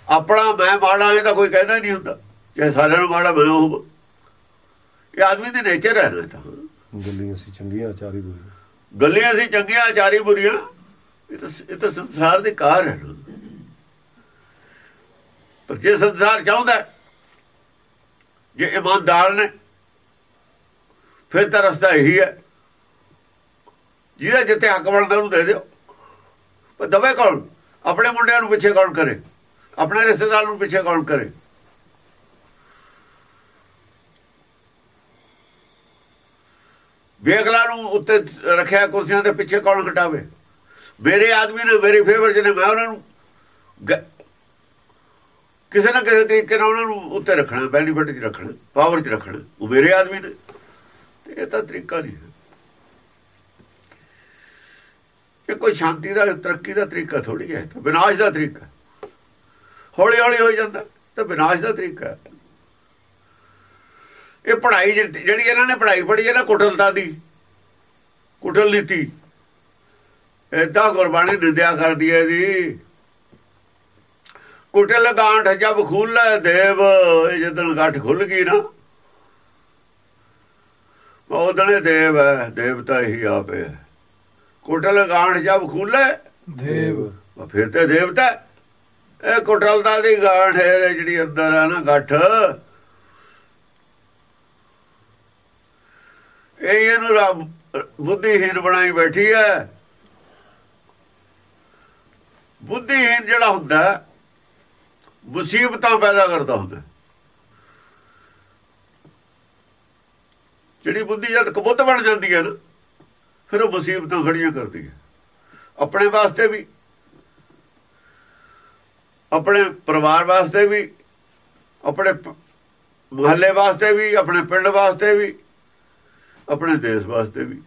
ਆਪਣਾ ਮੈਂ ਮਾੜਾ ਹੈ ਤਾਂ ਕੋਈ ਕਹਿੰਦਾ ਨਹੀਂ ਹੁੰਦਾ। ਚਾਹੇ ਸਾਰਿਆਂ ਨੂੰ ਮਾੜਾ ਮੈਂ ਹੋਵਾਂ ਇਹ ਆਦਮੀ ਦੇ ਨੇਚਰ ਹੈ ਨਾ ਤਾਂ। ਗੱਲੀਆਂ ਸੀ ਚੰਗੀਆਂ ਚਾਰੀ ਬੁਰੀਆਂ। ਗੱਲੀਆਂ ਸੀ ਚੰਗੀਆਂ ਚਾਰੀ ਬੁਰੀਆਂ। ਇਹ ਤਾਂ ਇਹ ਤਾਂ ਸੰਸਾਰ ਦੇ ਕਾਰ ਹੈ ਪਰ ਜੇ ਸੰਸਾਰ ਚਾਹੁੰਦਾ ਜੇ ਇਮਾਨਦਾਰ ਨੇ, ਫਿਰ ਤਾਂ ਰਸਤਾ ਇਹੀ ਹੈ। ਜਿਹਦਾ ਜਿੱਥੇ ਹੱਕ ਬਣਦਾ ਉਹਨੂੰ ਦੇ ਦਿਓ। ਪਰ ਦਵੇ ਕੌਣ? ਆਪਣੇ ਮੁੰਡਿਆਂ ਨੂੰ ਪਿੱਛੇ ਕੌਣ ਕਰੇ? ਆਪਣੇ ਰਿਸ਼ਤੇਦਾਰ ਨੂੰ ਪਿੱਛੇ ਕੌਣ ਕਰੇ? ਵੇਖਲਾ ਨੂੰ ਉੱਤੇ ਰੱਖਿਆ ਕੁਰਸੀਆਂ ਦੇ ਪਿੱਛੇ ਕੌਣ ਘਟਾਵੇ ਮੇਰੇ ਆਦਮੀ ਨੇ, ਮੇਰੇ ਫੇਵਰ ਚ ਨੇ ਮੈਂ ਉਹਨਾਂ ਨੂੰ ਕਿਸੇ ਨਾ ਕਿਸੇ ਤਰੀਕੇ ਨਾਲ ਉਹਨਾਂ ਨੂੰ ਉੱਤੇ ਰੱਖਣਾ ਬੈਨੀਫਿਟ 'ਚ ਰੱਖਣਾ ਪਾਵਰ 'ਚ ਰੱਖਣਾ। ਉਹ ਮੇਰੇ ਆਦਮੀ ਨੇ। ਤੇ ਇਹ ਤਾਂ ਤਰੀਕਾ ਨਹੀਂ ਹੈ। ਇਹ ਕੋਈ ਸ਼ਾਂਤੀ ਦਾ, ਤਰੱਕੀ ਦਾ ਤਰੀਕਾ ਥੋੜੀ ਹੈ। ਤਾਂ ਵਿਨਾਸ਼ ਦਾ ਤਰੀਕਾ। ਹੌਲੀ ਹੌਲੀ ਹੋ ਜਾਂਦਾ ਤਾਂ ਵਿਨਾਸ਼ ਦਾ ਤਰੀਕਾ ਇਹ ਪੜ੍ਹਾਈ ਜਿਹੜੀ ਜਿਹੜੀ ਇਹਨਾਂ ਨੇ ਪੜ੍ਹਾਈ ਪੜ੍ਹੀ ਹੈ ਨਾ ਕੁਟਲਤਾ ਦੀ, ਕੁਟਲ ਨੀਤੀ, ਏਦਾਂ ਗੁਰਬਾਣੀ ਨਿੰਦਿਆ ਕਰਦੀ ਹੈ ਜੀ ਕੁਟਲ ਗਾਂਠ ਜਬ ਖੁੱਲੇ ਦੇਵ ਇਹ ਜਦੋਂ ਗੱਠ ਖੁੱਲ ਗਈ ਨਾ। ਉਹਦਣੇ ਦੇਵ ਹੈ ਦੇਵਤਾ ਹੀ ਆਪੇ ਕੁਟਲ ਗਾਂਠ ਜਬ ਖੁੱਲੇ ਦੇਵ। ਫਿਰ ਤੇ ਦੇਵਤਾ। ਇਹ ਕੁਟਲਤਾ ਦੀ ਗਾਂਠ ਹੈ ਜਿਹੜੀ ਅੰਦਰ ਆ ਨਾ ਗੱਠ। ਇਹ ਇਹਨੂੰ ਰੱਬ ਬੁੱਧੀਹੀਨ ਬਣਾਈ ਬੈਠੀ ਹੈ। ਬੁੱਧੀਹੀਨ ਜਿਹੜਾ ਹੁੰਦਾ ਮੁਸੀਬਤਾਂ ਪੈਦਾ ਕਰਦਾ ਹੁੰਦਾ। ਜਿਹੜੀ ਬੁੱਧੀ ਜਦ ਕਬੁੱਤ ਬਣ ਜਾਂਦੀ ਹੈ ਨਾ, ਫਿਰ ਉਹ ਮੁਸੀਬਤਾਂ ਖੜੀਆਂ ਕਰਦੀ ਹੈ। ਆਪਣੇ ਵਾਸਤੇ ਵੀ, ਆਪਣੇ ਪਰਿਵਾਰ ਵਾਸਤੇ ਵੀ, ਆਪਣੇ ਮੁਹੱਲੇ ਵਾਸਤੇ ਵੀ, ਆਪਣੇ ਪਿੰਡ ਵਾਸਤੇ ਵੀ, ਆਪਣੇ ਦੇਸ਼ ਵਾਸਤੇ ਵੀ।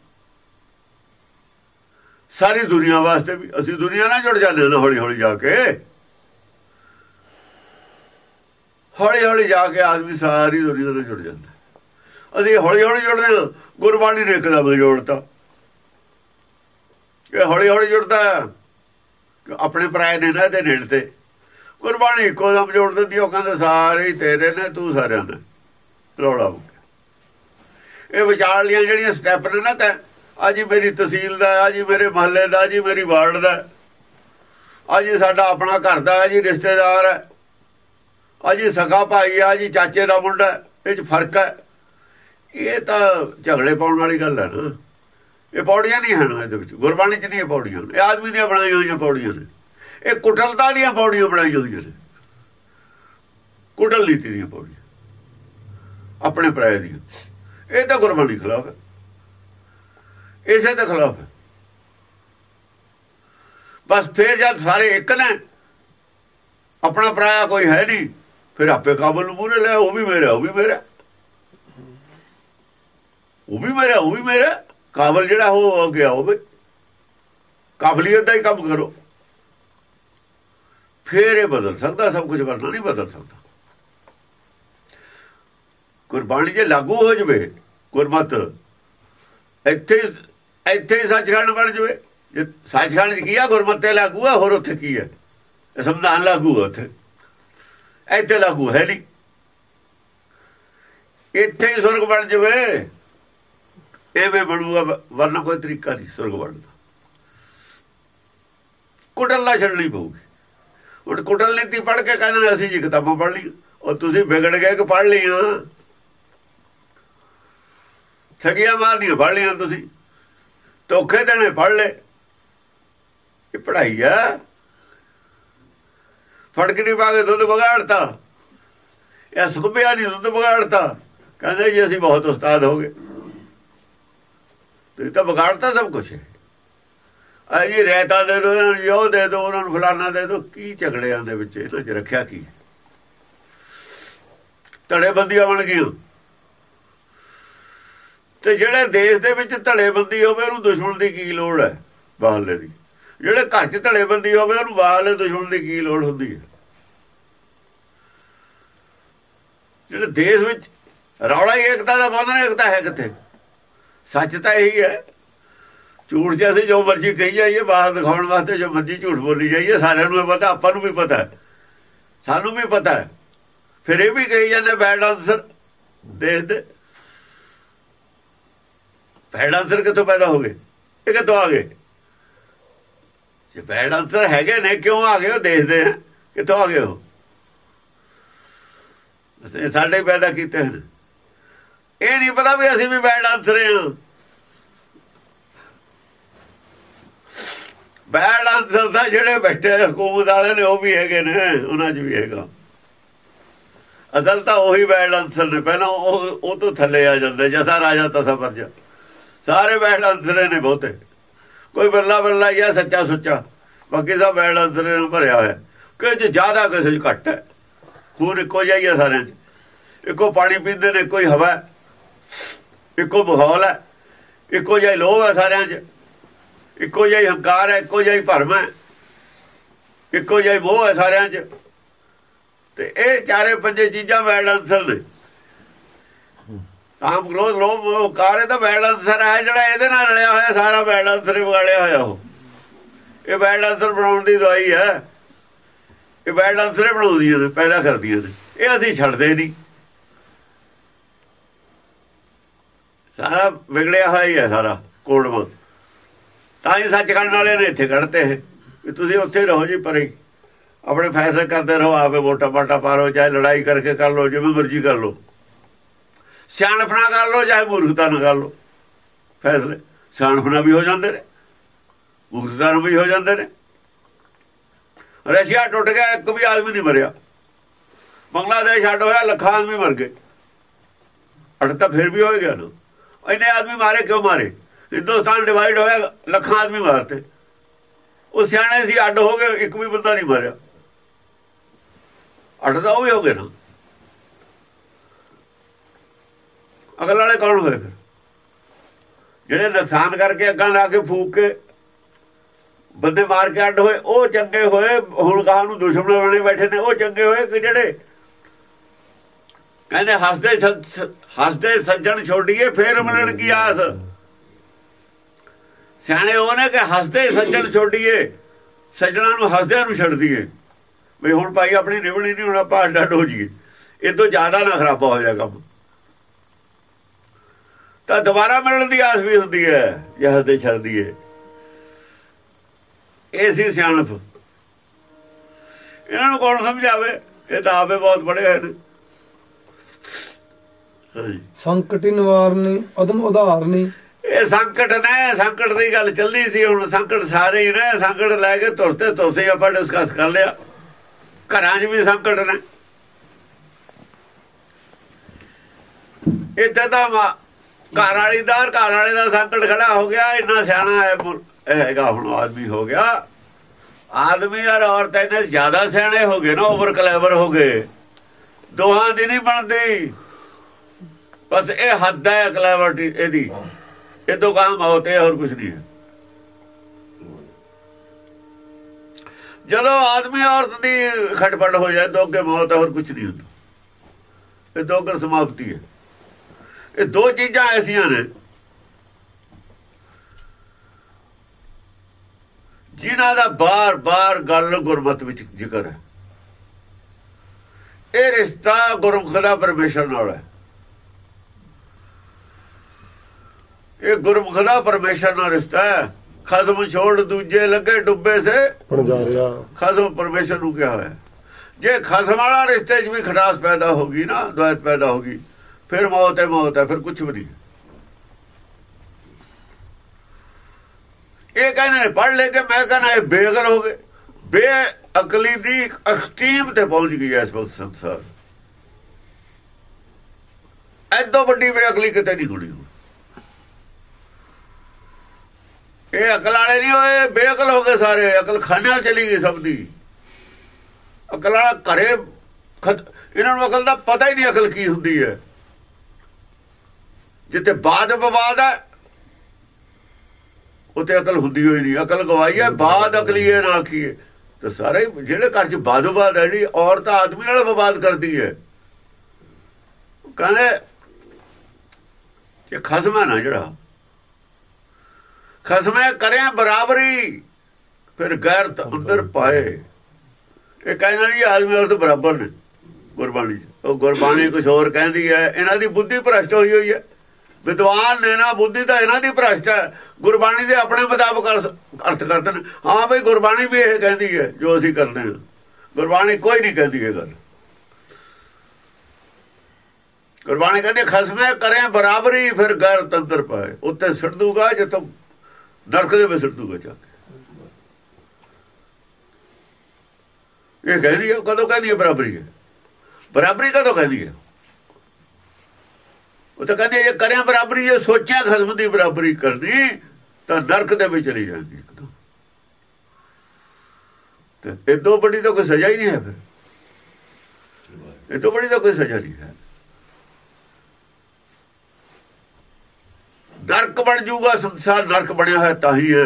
ਸਾਰੀ ਦੁਨੀਆ ਵਾਸਤੇ ਵੀ, ਅਸੀਂ ਦੁਨੀਆ ਨਾਲ ਜੁੜ ਜਾਂਦੇ ਹਾਂ ਹੌਲੀ ਹੌਲੀ ਜਾ ਕੇ। ਹੌਲੀ ਹੌਲੀ ਜਾ ਕੇ ਆਦਮੀ ਸਾਰੀ ਦੁਨੀਆ ਨਾਲ ਜੁੜ ਜਾਂਦਾ। ਅਸੀਂ ਹੌਲੀ ਹੌਲੀ ਜੁੜਦੇ ਹਾਂ, ਗੁਰਬਾਣੀ ਨੇ ਇੱਕਦਮ ਜੋੜਤਾ। ਇਹ ਹੌਲੀ ਹੌਲੀ ਜੁੜਦਾ ਹੈ। ਆਪਣੇ ਪਰਾਏ ਨੇ ਨਾ ਇਹਦੇ ਨੇੜੇ ਤੇ। ਗੁਰਬਾਣੀ ਇੱਕੋ ਦਮ ਜੋੜ ਦਿੰਦੀ, ਉਹ ਕਹਿੰਦੇ, ਸਾਰੇ ਹੀ ਤੇਰੇ ਨੇ, ਤੂੰ ਸਾਰਿਆਂ ਦਾ। ਰੌਲਾ ਮੁੱਕ ਗਿਆ। ਇਹ ਵਿਚਾਰ ਲੀਆਂ ਜਿਹੜੀਆਂ ਸਟੈਪ ਨੇ ਨਾ ਤਾਂ ਅੱਜ ਮੇਰੀ ਤਹਿਸੀਲ ਦਾ ਅੱਜ ਹੀ ਮੇਰੇ ਮਹੱਲੇ ਦਾ ਅੱਜ ਮੇਰੀ ਵਾਰਡ ਦਾ ਅੱਜ ਸਾਡਾ ਆਪਣਾ ਘਰ ਦਾ ਅੱਜ ਹੀ ਰਿਸ਼ਤੇਦਾਰ ਹੈ। ਆ ਜੀ ਸਗਾ ਭਾਈ ਆ ਜੀ ਚਾਚੇ ਦਾ ਮੁੰਡਾ ਇਹ 'ਚ ਫ਼ਰਕ ਹੈ। ਇਹ ਤਾਂ ਝਗੜੇ ਪਾਉਣ ਵਾਲੀ ਗੱਲ ਹੈ ਨਾ। ਇਹ ਪੌੜੀਆਂ ਨਹੀਂ ਹਨ ਇਹਦੇ ਵਿੱਚ, ਗੁਰਬਾਣੀ 'ਚ ਨਹੀਂ ਇਹ ਪੌੜੀਆਂ ਇਹ ਆਦਮੀ ਦੀਆਂ ਬਣਾਈਆਂ ਹੋਈਆਂ ਪੌੜੀਆਂ ਨੇ। ਇਹ ਕੁਟਲਤਾ ਦੀਆਂ ਪੌੜੀਆਂ ਬਣਾਈਆਂ ਹੋਈਆਂ ਨੇ। ਕੁਟਲ ਨੀਤੀ ਦੀਆਂ ਪੌੜੀਆਂ। ਆਪਣੇ ਪ੍ਰਾਇ ਦੀਆਂ। ਇਹ ਤਾਂ ਗੁਰਬਾਣੀ ਖਿਲਾਫ ਹੈ। ਇਸੇ ਦੇ ਖਿਲਾਫ ਹੈ। ਬਸ ਫੇਰ ਜਦ ਸਾਰੇ ਇੱਕ ਨੇ, ਆਪਣਾ ਪਰਾਇਆ ਕੋਈ ਹੈ ਨਹੀਂ ਫਿਰ ਆਪੇ ਕਾਬਲ ਨੂੰ ਮੂਹਰੇ ਲੈ ਉਹ ਵੀ ਮੇਰਾ ਉਹ ਵੀ ਮੇਰਾ ਉਹ ਵੀ ਮੇਰਾ ਉਹ ਵੀ ਮੇਰਾ ਕਾਬਲ ਜਿਹੜਾ ਉਹ ਹੋ ਗਿਆ, ਉਹ ਵੀ। ਕਾਬਲੀਅਤ ਦਾ ਹੀ ਕੰਮ ਕਰੋ। ਫੇਰ ਇਹ ਬਦਲ ਸਕਦਾ, ਸਭ ਕੁਝ ਵਰਨਾ ਨਹੀਂ ਬਦਲ ਸਕਦਾ। ਗੁਰਬਾਣੀ ਜੇ ਲਾਗੂ ਹੋ ਜਵੇ ਗੁਰਮਤ ਇੱਥੇ ਇੱਥੇ ਹੀ ਸੱਚਖੰਡ ਬਣ ਜਵੇ। ਜੇ ਸੱਚਖੰਡ ਚ ਕੀ ਆ ਗੁਰਮਤ ਤੇ ਲਾਗੂ ਆ, ਹੋਰ ਉੱਥੇ ਕੀ ਹੈ ਇਹ ਸੰਵਿਧਾਨ ਲਾਗੂ ਆ ਉੱਥੇ। ਇੱਥੇ ਲਾਗੂ ਹੈ ਨਹੀਂ। ਇੱਥੇ ਹੀ ਸੁਰਗ ਬਣ ਜਵੇ। ਐਵੇਂ ਬਣੂਗਾ, ਵਰਨਾ ਕੋਈ ਤਰੀਕਾ ਨਹੀਂ ਸੁਰਗ ਬਣਨ ਦਾ। ਕੁਟਲ ਛੱਡਣੀ ਪਊਗੀ। ਹੁਣ ਕੁਟਲ ਨੀਤੀ ਪੜ੍ਹ ਕੇ ਕਹਿੰਦੇ ਨੇ, ਅਸੀਂ ਜੀ ਕਿਤਾਬਾਂ ਪੜ ਲਈ ਉਹ ਤੁਸੀਂ ਵਿਗੜ ਗਏ ਕਿ ਪੜ੍ਹ ਲਈਆਂ। ਠਗੀਆਂ ਮਾਰਨੀਆਂ, ਪੜ੍ਹ ਲਈਆਂ ਤੁਸੀਂ। ਧੋਖੇ ਦੇਣੇ, ਪੜ੍ਹ ਲੈ ਇਹ ਪੜ੍ਹਾਈ ਆ। ਫੜਕ ਨਹੀਂ ਪਾ ਕੇ ਦੁੱਧ ਵਿਗਾੜਤਾ। ਇਹ ਸੁਖਬਿਆ ਨਹੀਂ ਦੁੱਧ ਵਿਗਾੜਤਾ। ਕਹਿੰਦੇ ਜੀ, ਅਸੀਂ ਬਹੁਤ ਉਸਤਾਦ ਹੋ ਗਏ। ਤੇ ਤਾਂ ਵਿਗਾੜਤਾ ਸਭ ਕੁਝ ਆ ਜੀ ਰਹਿਤਾ ਦੇ ਦੋ ਇਹਨਾਂ ਨੂੰ ਜੀ, ਉਹ ਦੇ ਦੋ ਉਹਨਾਂ ਨੂੰ ਫਲਾਣਾ ਦੇ ਦੋ ਕੀ ਝਗੜਿਆਂ ਦੇ ਵਿੱਚ ਇਹਨਾਂ 'ਚ ਰੱਖਿਆ ਕੀ? ਧੜੇਬੰਦੀਆਂ ਬਣ ਗਈਆਂ। ਤੇ ਜਿਹੜੇ ਦੇਸ਼ ਦੇ ਵਿੱਚ ਧੜੇਬੰਦੀ ਹੋਵੇ, ਉਹਨੂੰ ਦੁਸ਼ਮਣ ਦੀ ਕੀ ਲੋੜ ਹੈ? ਬਾਹਰਲੇ ਦੀ। ਜਿਹੜੇ ਘਰ 'ਚ ਧੜੇਬੰਦੀ ਹੋਵੇ, ਉਹਨੂੰ ਬਾਹਰਲੇ ਦੁਸ਼ਮਣ ਦੀ ਕੀ ਲੋੜ ਹੁੰਦੀ ਹੈ? ਜਿਹੜੇ ਦੇਸ਼ ਵਿੱਚ ਰੌਲਾ ਹੀ ਏਕਤਾ ਦਾ ਬੰਧਨ ਏਕਤਾ ਹੈ ਕਿੱਥੇ? ਸੱਚ ਤਾਂ ਇਹੀ ਹੈ। ਝੂਠ ਜਿਹਾ ਅਸੀਂ ਜੋ ਮਰਜ਼ੀ ਕਹੀ ਜਾਈਏ, ਬਾਹਰ ਦਿਖਾਉਣ ਵਾਸਤੇ ਜੋ ਮਰਜ਼ੀ ਝੂਠ ਬੋਲੀ ਜਾਈਏ, ਸਾਰਿਆਂ ਨੂੰ ਇਹ ਪਤਾ, ਆਪਾਂ ਨੂੰ ਵੀ ਪਤਾ ਹੈ। ਸਾਨੂੰ ਵੀ ਪਤਾ ਹੈ। ਫਿਰ ਇਹ ਵੀ ਕਹੀ ਜਾਂਦੇ ਬੈਡ ਆਨਸਰ ਦੇਖ ਦੇ। ਬੈਡ ਆਨਸਰ ਕਿੱਥੋਂ ਪੈਦਾ ਹੋ ਗਏ? ਇਹ ਕਿੱਥੋਂ ਆ ਗਏ? ਜੇ ਬੈਡ ਆਨਸਰ ਹੈਗੇ ਨੇ, ਕਿਉਂ ਆ ਗਏ ਉਹ ਦੇਖਦੇ ਆ ਕਿੱਥੋਂ ਆ ਗਏ ਉਹ ਅਸੀਂ ਸਾਡੇ ਪੈਦਾ ਕੀਤੇ ਹਨ। ਇਹ ਨਹੀਂ ਪਤਾ ਵੀ ਅਸੀਂ ਵੀ ਬੈਡ ਆਨਸਰ ਹਾਂ। ਬੈਡ ਆਨਸਰ ਦਾ ਜਿਹੜੇ ਬੈਠੇ ਹਕੂਮਤ ਵਾਲੇ ਨੇ, ਉਹ ਵੀ ਹੈਗੇ ਨੇ, ਉਹਨਾਂ 'ਚ ਵੀ ਹੈਗਾ। ਅਸਲ ਤਾਂ ਉਹੀ ਬੈਡ ਆਨਸਰ ਨੇ। ਪਹਿਲਾਂ ਉਹ ਉਹ ਤੋਂ ਥੱਲੇ ਆ ਜਾਂਦੇ ਜਸਾ ਰਾਜਾ ਤਸਾ ਪਰਜਾ। ਸਾਰੇ ਬੈਡ ਆਨਸਰ ਨੇ ਬਹੁਤੇ। ਕੋਈ ਬੱਲਾ ਬੱਲਾ ਹੀ ਆ, ਸੱਚਾ ਸੁੱਚਾ। ਬਾਕੀ ਸਭ ਬੈਡ ਆਨਸਰ ਨੇ ਭਰਿਆ ਹੋਇਆ। ਕਿ ਜੇ ਜ਼ਿਆਦਾ ਕਿਸੇ 'ਚ ਘੱਟ ਹੈ। ਖੂਨ ਇੱਕੋ ਜਿਹਾ ਹੀ ਆ ਸਾਰਿਆਂ 'ਚ। ਇੱਕੋ ਪਾਣੀ ਪੀਂਦੇ ਨੇ, ਇੱਕੋ ਹੀ ਹਵਾ ਇੱਕੋ ਮਾਹੌਲ ਹੈ। ਇੱਕੋ ਜਿਹਾ ਹੀ ਲੋਭ ਹੈ ਸਾਰਿਆਂ 'ਚ। ਇੱਕੋ ਜਿਹਾ ਹੀ ਹੰਕਾਰ ਹੈ, ਇੱਕੋ ਜਿਹਾ ਹੀ ਭਰਮ ਹੈ। ਇੱਕੋ ਜਿਹਾ ਹੀ ਮੋਹ ਹੈ ਸਾਰਿਆਂ 'ਚ। ਤੇ ਇਹ ਚਾਰੇ ਪੰਜੇ ਚੀਜ਼ਾਂ ਵੈਡ ਆਨਸਰ ਨੇ। ਆਮ ਕ੍ਰੋਧ ਲੋਭ ਮੋਹ ਹੰਕਾਰ ਇਹ ਬੈਡ ਆਨਸਰ ਹੈ ਜਿਹੜਾ ਇਹਦੇ ਨਾਲ ਰਲਿਆ ਹੋਇਆ, ਸਾਰਾ ਬੈਡ ਆਨਸਰ ਹੀ ਵਿਗਾੜਿਆ ਹੋਇਆ ਉਹ। ਇਹ ਬੈਡ ਆਨਸਰ ਬਣਾਉਣ ਦੀ ਦਵਾਈ ਹੈ। ਇਹ ਬੈਡ ਆਨਸਰ ਹੀ ਬਣਾਉਂਦੀਆਂ ਨੇ ਪੈਦਾ ਕਰਦੀਆਂ ਨੇ ਇਹ ਅਸੀਂ ਛੱਡਦੇ ਨਹੀਂ। ਸਾਰਾ ਵਿਗੜਿਆ ਹੋਇਆ ਹੀ ਹੈ ਸਾਰਾ ਕੋੜਵਾ ਤਾਂ ਹੀ ਸੱਚ ਕਰਨ ਵਾਲੇ ਨੇ ਇੱਥੇ ਕੱਢਤੇ ਵੀ ਤੁਸੀਂ ਉੱਥੇ ਰਹੋ ਜੀ ਪਰੇ। ਆਪਣੇ ਫੈਸਲੇ ਕਰਦੇ ਰਹੋ, ਆਪੇ ਵੋਟਾਂ ਪਾਟਾ ਪਾ ਲਓ, ਚਾਹੇ ਲੜਾਈ ਕਰਕੇ ਕਰ ਲਓ, ਜਿਵੇਂ ਮਰਜ਼ੀ ਕਰ ਲਓ। ਸਿਆਣਪਣਾ ਕਰ ਲਓ, ਚਾਹੇ ਮੂਰਖਤਾ ਨਾਲ ਕਰ ਲਓ। ਫੈਸਲੇ ਸਿਆਣਪਣਾ ਵੀ ਹੋ ਜਾਂਦੇ ਨੇ, ਮੂਰਖਤਾ ਨਾਲ ਵੀ ਹੋ ਜਾਂਦੇ ਨੇ। ਰਸ਼ੀਆ ਟੁੱਟ ਗਿਆ, ਇੱਕ ਵੀ ਆਦਮੀ ਨਹੀਂ ਮਰਿਆ। ਬੰਗਲਾਦੇਸ਼ ਛੱਡ ਹੋਇਆ, ਲੱਖਾਂ ਆਦਮੀ ਮਰ ਗਏ। ਅੜ ਤਾਂ ਫਿਰ ਵੀ ਹੋ ਗਿਆ ਨਾ। ਇੰਨੇ ਆਦਮੀ ਮਾਰੇ, ਕਿਉਂ ਮਾਰੇ? ਹਿੰਦੁਸਤਾਨ ਡਿਵਾਈਡ ਹੋਇਆ, ਲੱਖਾਂ ਆਦਮੀ ਮਾਰਤੇ। ਉਹ ਸਿਆਣੇ ਸੀ, ਅੱਡ ਹੋ ਗਏ, ਇੱਕ ਵੀ ਬੰਦਾ ਨਹੀਂ ਮਾਰਿਆ। ਅੱਡ ਤਾਂ ਉਹ ਵੀ ਹੋ ਗਏ ਨਾ। ਅਗਲ ਵਾਲੇ ਕੌਣ ਹੋਏ ਫਿਰ? ਜਿਹੜੇ ਨੁਕਸਾਨ ਕਰਕੇ ਅੱਗਾਂ ਲਾ ਕੇ ਫੂਕ ਕੇ ਬੰਦੇ ਮਾਰ ਕੇ ਅੱਡ ਹੋਏ, ਉਹ ਚੰਗੇ ਹੋਏ, ਹੁਣ ਕਹਾਂ ਨੂੰ ਦੁਸ਼ਮਣ ਬਣੇ ਬੈਠੇ ਨੇ, ਉਹ ਚੰਗੇ ਹੋਏ ਕਿ ਜਿਹੜੇ ਕਹਿੰਦੇ ਹੱਸਦੇ ਹੱਸਦੇ ਸੱਜਣ ਛੋਡੀਏ, ਫੇਰ ਮਿਲਣ ਕੀ ਆਸ? ਸਿਆਣੇ ਉਹ ਨੇ ਕਿ ਹੱਸਦੇ ਸੱਜਣ ਛੋਡੀਏ, ਸੱਜਣਾ ਨੂੰ ਹੱਸਦਿਆਂ ਨੂੰ ਛੱਡ ਦਈਏ। ਵੀ ਹੁਣ ਭਾਈ ਆਪਣੀ ਰਿਵਣੀ ਨਹੀਂ ਹੁਣ ਆਪਾਂ ਅੱਡ ਹੋ ਜਾਈਏ। ਇਹ ਤੋਂ ਜ਼ਿਆਦਾ ਨਾ ਖਰਾਬਾ ਹੋ ਜਾਏ ਕੰਮ। ਤਾਂ ਦੁਬਾਰਾ ਮਿਲਣ ਦੀ ਆਸ ਵੀ ਹੁੰਦੀ ਹੈ ਜੇ ਹੱਸਦੇ ਛੱਡ ਦਈਏ। ਇਹ ਸੀ ਸਿਆਣਪ। ਇਹਨਾਂ ਨੂੰ ਕੌਣ ਸਮਝਾਵੇ? ਇਹ ਤਾਂ ਆਪੇ ਬਹੁਤ ਬੜੇ ਹੋਏ ਨੇ। ਸੰਕਟੀ ਨਿਵਾਰਨੀ ਅਦਮ ਉਧਾਰਨੀ ਇਹ ਸੰਕਟ ਨੇ ਸੰਕਟ ਦੀ ਗੱਲ ਚੱਲਦੀ ਸੀ ਹੁਣ। ਸੰਕਟ ਸਾਰੇ ਹੀ ਨੇ ਸੰਕਟ ਲੈ ਕੇ ਤੁਰਤੇ ਤੁਰਤੇ ਆਪਾਂ ਡਿਸਕਸ ਕਰ ਲਿਆ। ਘਰਾਂ 'ਚ ਵੀ ਸੰਕਟ ਨੇ। ਇੱਥੇ ਤਾਂ ਘਰ ਵਾਲੀ ਦਾ ਘਰ ਵਾਲੇ ਦਾ ਸੰਕਟ ਖੜਾ ਹੋ ਗਿਆ, ਇੰਨਾ ਸਿਆਣਾ ਹੈ ਇਹ ਹੈਗਾ ਹੁਣ ਆਦਮੀ ਹੋ ਗਿਆ। ਆਦਮੀ ਔਰ ਔਰਤ ਇਹਨੇ ਜ਼ਿਆਦਾ ਸਿਆਣੇ ਹੋ ਗਏ ਨਾ ਓਵਰ ਕਲੇਵਰ ਹੋ ਗਏ। ਦੋਹਾਂ ਦੀ ਨਹੀਂ ਬਣਦੀ। ਬਸ ਇਹ ਹੱਦ ਹੈ ਕਲੇਵਰਟੀ ਇਹਦੀ। ਇਹ ਤੋਂ ਕਹਾਂ ਮੌਤ ਹੈ, ਹੋਰ ਕੁਝ ਨਹੀਂ ਹੈ। ਜਦੋਂ ਆਦਮੀ ਔਰਤ ਦੀ ਖਟਪਟ ਹੋ ਜਾਏ ਦੋ ਅੱਗੇ ਮੌਤ, ਹੋਰ ਕੁਝ ਨਹੀਂ ਹੁੰਦਾ। ਇਹ ਦੋ ਸਮਾਪਤੀ ਹੈ। ਇਹ ਦੋ ਚੀਜ਼ਾਂ ਐਸੀਆਂ ਨੇ। ਜਿਨ੍ਹਾਂ ਦਾ ਬਾਰ-ਬਾਰ ਗੱਲ ਗੁਰਮਤ ਵਿੱਚ ਜ਼ਿਕਰ ਹੈ। ਇਹ ਰਿਸ਼ਤਾ ਗੁਰਮੁਖ ਦਾ ਪਰਮੇਸ਼ਰ ਨਾਲ ਹੈ। ਇਹ ਗੁਰਮੁਖ ਦਾ ਪਰਮੇਸ਼ਰ ਨਾਲ ਰਿਸ਼ਤਾ ਹੈ। ਖਸਮ ਛੋੜ ਦੂਜੇ ਲੱਗੇ ਡੁੱਬੇ ਸੇ। ਪਣਜਾਰਿਆ ਖਸਮ ਪਰਮੇਸ਼ਰ ਨੂੰ ਕਿਹਾ ਹੋਇਆ ਜੇ ਖਸਮ ਵਾਲਾ ਰਿਸ਼ਤੇ 'ਚ ਵੀ ਖਟਾਸ ਪੈਦਾ ਹੋ ਗਈ ਨਾ ਦੁਆਇਤ ਪੈਦਾ ਹੋ ਗਈ ਫਿਰ ਮੌਤ ਹੈ ਮੌਤ ਹੈ, ਫਿਰ ਕੁਝ ਵੀ ਨਹੀਂ। ਇਹ ਕਹਿੰਦੇ ਨੇ, ਪੜ੍ਹ ਲੈ ਕੇ ਮੈਂ ਕਹਿੰਦਾ ਇਹ ਬੇਅਕਲ ਹੋ ਗਏ। ਬੇਅਕਲੀ ਦੀ ਅਖਤੀਮ ਤੇ ਪਹੁੰਚ ਗਈ ਹੈ ਇਸ ਵਕਤ ਸੰਸਾਰ। ਐਦੋਂ ਵੱਡੀ ਬੇਅਕਲੀ ਕਿਤੇ ਨਹੀਂ ਹੋਣੀ ਇਹ ਅਕਲ ਵਾਲੇ ਨਹੀਂ ਹੋਏ ਬੇਅਕਲ ਹੋ ਗਏ ਸਾਰੇ। ਅਕਲ ਖਾਨਿਆਂ ਚਲੀ ਗਈ ਸਭ ਦੀ। ਅਕਲ ਵਾਲਾ ਘਰੇ ਇਹਨਾਂ ਨੂੰ ਅਕਲ ਦਾ ਪਤਾ ਹੀ ਨਹੀਂ ਅਕਲ ਕੀ ਹੁੰਦੀ ਹੈ। ਜਿੱਤੇ ਬਾਦ ਵਿਵਾਦ ਹੈ, ਉੱਥੇ ਅਕਲ ਹੁੰਦੀ ਹੋਈ ਨਹੀਂ, ਅਕਲ ਗਵਾਈ ਹੈ ਬਾਦ ਅਕਲੀਏ ਨਾ ਆਖੀਏ ਤੇ ਸਾਰੇ ਜਿਹੜੇ ਘਰ 'ਚ ਬਾਦ ਵਿਵਾਦ ਹੈ, ਜਿਹੜੀ ਔਰਤ ਆਦਮੀ ਨਾਲ ਵਿਵਾਦ ਕਰਦੀ ਹੈ ਕਹਿੰਦੇ ਕਿ ਖਸਮ ਹੈ ਨਾ ਜਿਹੜਾ। ਖਸਮੇ ਕਰਿਆ ਬਰਾਬਰੀ, ਫਿਰ ਗੈਰਤ ਅੰਦਰ ਪਾਏ। ਇਹ ਕਹਿੰਦਾ ਨਹੀਂ ਆਦਮੀ ਔਰਤ ਬਰਾਬਰ ਨੇ ਗੁਰਬਾਣੀ 'ਚ। ਉਹ ਗੁਰਬਾਣੀ ਕੁਝ ਹੋਰ ਕਹਿੰਦੀ ਹੈ, ਇਹਨਾਂ ਦੀ ਬੁੱਧੀ ਭ੍ਰਸ਼ਟ ਹੋਈ ਹੋਈ ਹੈ। ਵਿਦਵਾਨ ਨੇ ਨਾ, ਬੁੱਧੀ ਤਾਂ ਇਹਨਾਂ ਦੀ ਭ੍ਰਸ਼ਟ ਹੈ। ਗੁਰਬਾਣੀ ਦੇ ਆਪਣੇ ਮੁਤਾਬਕ ਅਰਥ ਕਰਦੇ ਨੇ ਹਾਂ ਬਈ, ਗੁਰਬਾਣੀ ਵੀ ਇਹ ਕਹਿੰਦੀ ਹੈ, ਜੋ ਅਸੀਂ ਕਰਦੇ ਹਾਂ ਗੁਰਬਾਣੀ ਕੋਈ ਨਹੀਂ ਕਹਿੰਦੀ ਇਹ ਗੱਲ। ਗੁਰਬਾਣੀ ਕਹਿੰਦੀ ਖਸਮੇ ਕਰੇ ਬਰਾਬਰੀ, ਫਿਰ ਗਰ ਤੰਤਰ ਪਾਏ। ਉੱਤੇ ਸਿੱਟ ਦੂਗਾ ਜਿੱਥੋਂ ਨਰਕ ਦੇ ਵਿੱਚ ਸਿੱਟ ਦੂਗਾ ਚਾ ਇਹ ਕਹਿੰਦੀ ਹੈ ਕਦੋਂ ਕਹਿੰਦੀ ਹੈ ਬਰਾਬਰੀ ਹੈ? ਬਰਾਬਰੀ ਕਦੋਂ ਕਹਿੰਦੀ ਹੈ? ਉਹ ਤਾਂ ਕਹਿੰਦੇ ਜੇ ਕਰਿਆ ਬਰਾਬਰੀ, ਜੇ ਸੋਚਿਆ ਖਸਮ ਦੀ ਬਰਾਬਰੀ ਕਰਨੀ, ਤਾਂ ਨਰਕ ਦੇ ਵਿੱਚ ਚਲੀ ਜਾਂਦੀ ਇੱਕਦਮ ਤੇ। ਇਦੋਂ ਵੱਡੀ ਤਾਂ ਕੋਈ ਸਜ਼ਾ ਹੀ ਨਹੀਂ ਹੈ ਫਿਰ। ਇਦੋਂ ਵੱਡੀ ਤਾਂ ਕੋਈ ਸਜ਼ਾ ਨਹੀਂ ਹੈ। ਨਰਕ ਬਣ ਜੂਗਾ, ਸੰਸਾਰ ਨਰਕ ਬਣਿਆ ਹੋਇਆ ਤਾਂ ਹੀ ਹੈ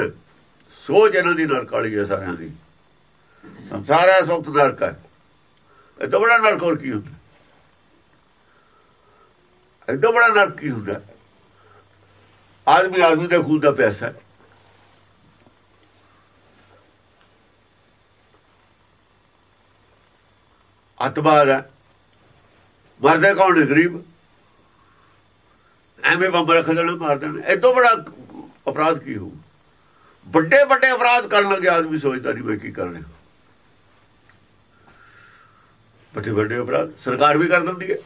ਸੋਚ ਇਹਨਾਂ ਦੀ ਨਰਕ ਵਾਲੀ ਹੈ ਸਾਰਿਆਂ ਦੀ। ਸੰਸਾਰ ਹੈ, ਸੁਖ, ਨਰਕ ਹੈ। ਇਹ ਬੜਾ ਨਰਕ ਹੋਰ ਕੀ ਹੁੰਦਾ? ਇਹ ਬੜਾ ਨਰਕ ਕੀ ਹੁੰਦਾ? ਆਦਮੀ ਆਦਮੀ ਦੇ ਖੂਨ ਦਾ ਪਿਆਸਾ ਹੈ। ਅਤਬਾਦ ਹੈ। ਮਰਦੇ ਕੌਣ ਗਰੀਬ? ਐਵੇਂ ਬੰਬ ਰੱਖ ਦੇਣਾ, ਮਾਰ ਦੇਣਾ। ਐਦੋਂ ਬੜਾ ਅਪਰਾਧ ਕੀ ਹੋਊ? ਵੱਡੇ ਵੱਡੇ ਅਪਰਾਧ ਕਰਨ ਲੱਗੇ ਆਦਮੀ ਸੋਚਦਾ ਨਹੀਂ ਮੈਂ ਕੀ ਕਰ ਵੱਡੇ ਵੱਡੇ ਅਪਰਾਧ ਸਰਕਾਰ ਵੀ ਕਰ ਦਿੰਦੀ ਹੈ।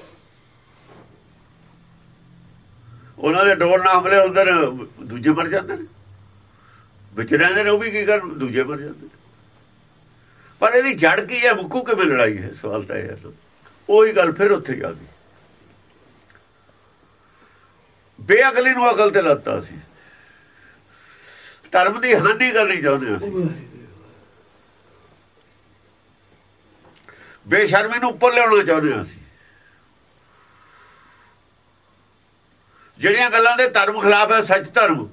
ਉਹਨਾਂ ਦੇ ਡੋਰ ਨਾਲ ਹਮਲੇ ਹੁੰਦੇ ਨੇ ਦੂਜੇ ਮਰ ਜਾਂਦੇ ਨੇ। ਵਿੱਚ ਰਹਿੰਦੇ ਨੇ, ਉਹ ਵੀ ਕੀ ਕਰਨ? ਦੂਜੇ ਮਰ ਜਾਂਦੇ ਨੇ। ਪਰ ਇਹਦੀ ਜੜ ਕੀ ਹੈ? ਮੁੱਕੂ ਕਿਵੇਂ ਲੜਾਈ ਹੈ? ਸਵਾਲ ਤਾਂ ਇਹ ਹੈ। ਉਹੀ ਗੱਲ ਫਿਰ ਉੱਥੇ ਆ ਗਈ। ਬੇਅਕਲੀ ਨੂੰ ਅਕਲ ਤੇ ਲੱਤਾ ਸੀ। ਧਰਮ ਦੀ ਹਾਨੀ ਕਰਨੀ ਚਾਹੁੰਦੇ ਅਸੀਂ। ਬੇਸ਼ਰਮੀ ਨੂੰ ਉੱਪਰ ਲਿਆਉਣਾ ਚਾਹੁੰਦੇ ਅਸੀਂ। ਜਿਹੜੀਆਂ ਗੱਲਾਂ ਦੇ ਧਰਮ ਖਿਲਾਫ ਹੈ, ਸੱਚ ਧਰਮ।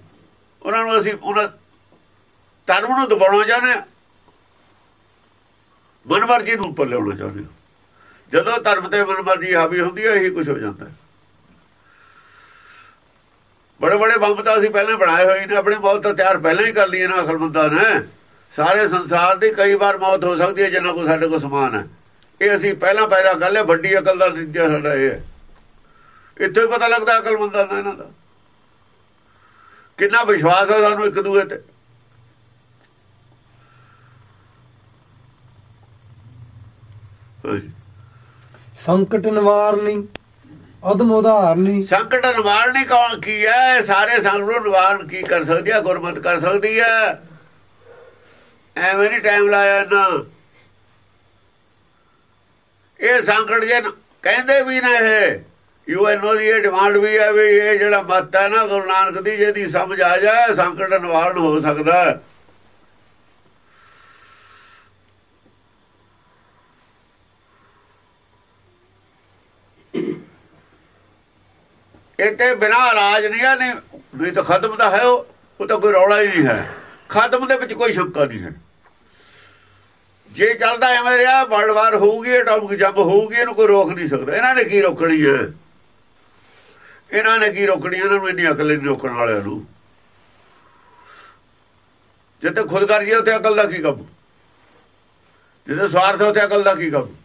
ਉਹਨਾਂ ਨੂੰ ਅਸੀਂ ਉਹਨਾਂ ਧਰਮ ਨੂੰ ਦਬਾਉਣਾ ਚਾਹੁੰਦੇ ਹਾਂ। ਮਨਮਰਜ਼ੀ ਨੂੰ ਉੱਪਰ ਲਿਆਉਣਾ ਚਾਹੁੰਦੇ ਹਾਂ। ਜਦੋਂ ਧਰਮ ਤੇ ਮਨਮਰਜ਼ੀ ਹਾਵੀ ਹੁੰਦੀ ਹੈ, ਇਹੀ ਕੁਝ ਹੋ ਜਾਂਦਾ ਹੈ। ਬੜੇ ਬੜੇ ਬੰਬ ਤਾਂ ਅਸੀਂ ਪਹਿਲਾਂ ਬਣਾਏ ਹੋਏ ਨੇ, ਆਪਣੀ ਮੌਤ ਤਾਂ ਤਿਆਰ ਪਹਿਲਾਂ ਹੀ ਕਰ ਲਈਏ ਨਾ ਅਕਲਮੰਦਾਂ ਨੇ। ਸਾਰੇ ਸੰਸਾਰ ਦੀ ਕਈ ਵਾਰ ਮੌਤ ਹੋ ਸਕਦੀ ਹੈ, ਜਿੰਨਾ ਕੋ ਸਾਡੇ ਕੋਲ ਸਮਾਨ ਹੈ। ਇਹ ਅਸੀਂ ਪਹਿਲਾਂ ਪੈਦਾ ਕਰ ਲਿਆ, ਵੱਡੀ ਅਕਲ ਦਾ ਨਤੀਜਾ ਸਾਡਾ ਇਹ ਹੈ। ਇੱਥੇ ਪਤਾ ਲੱਗਦਾ ਅਕਲਮੰਦਾਂ ਦਾ ਇਹਨਾਂ ਦਾ। ਕਿੰਨਾ ਵਿਸ਼ਵਾਸ ਹੈ ਸਾਨੂੰ ਇੱਕ ਦੂਏ ਤੇ। ਸੰਕਟ ਨਿਵਾਰਨੀ ਅਦਮ ਉਧਾਰਨੀ ਸੰਕਟ ਨਿਵਾਰਣੀ ਕੌਣ ਕੀ ਹੈ? ਸਾਰੇ ਸੰਕਟ ਨੂੰ ਨਿਵਾਰਨ ਕੀ ਕਰ ਸਕਦੀ ਹੈ ਗੁਰਮਤ ਕਰ ਸਕਦੀ ਹੈ। ਐਵੇਂ ਨਹੀਂ ਟਾਈਮ ਲਾਇਆ ਨਾ ਇਹ ਸੰਕਟ ਜੇ ਕਹਿੰਦੇ ਵੀ ਨੇ ਇਹ। ਯੂਐਨਓ ਦੀ ਇਹ ਡਿਮਾਂਡ ਵੀ ਹੈ ਵੀ ਇਹ ਜਿਹੜਾ ਮਤ ਹੈ ਨਾ, ਗੁਰੂ ਨਾਨਕ ਦੀ, ਜਿਹਦੀ ਸਮਝ ਆ ਜਾਏ, ਸੰਕਟ ਨਿਵਾਰਨ ਹੋ ਸਕਦਾ ਹੈ। ਇਹ ਤੇ ਬਿਨਾ ਇਲਾਜ ਨਹੀਂ ਆ ਨਹੀਂ ਨਹੀਂ ਤਾਂ ਖਤਮ ਤਾਂ ਹੈ ਉਹ ਤਾਂ ਕੋਈ ਰੌਲਾ ਹੀ ਨਹੀਂ ਹੈ। ਖਤਮ ਦੇ ਵਿੱਚ ਕੋਈ ਸ਼ੰਕਾ ਨਹੀਂ ਹੈ। ਜੇ ਚੱਲਦਾ ਐਵੇਂ ਰਿਹਾ, ਵਰਲਡ ਵਾਰ ਹੋਊਗੀ, ਐਟਮਿਕ ਜੰਗ ਹੋਊਗੀ, ਇਹਨੂੰ ਕੋਈ ਰੋਕ ਨਹੀਂ ਸਕਦਾ। ਇਹਨਾਂ ਨੇ ਕੀ ਰੋਕਣੀ ਹੈ? ਇਹਨਾਂ ਨੇ ਕੀ ਰੋਕਣੀ ਇਹਨਾਂ ਨੂੰ ਇੰਨੀ ਅਕਲ ਨਹੀਂ ਰੋਕਣ ਵਾਲਿਆਂ ਨੂੰ। ਜਿੱਥੇ ਖੁਦ ਕਰ ਉੱਥੇ ਅਕਲ ਦਾ ਕੀ ਕੰਮ? ਜਿੱਥੇ ਸਵਾਰਥ ਉੱਥੇ ਅਕਲ ਦਾ ਕੀ ਕੰਮ?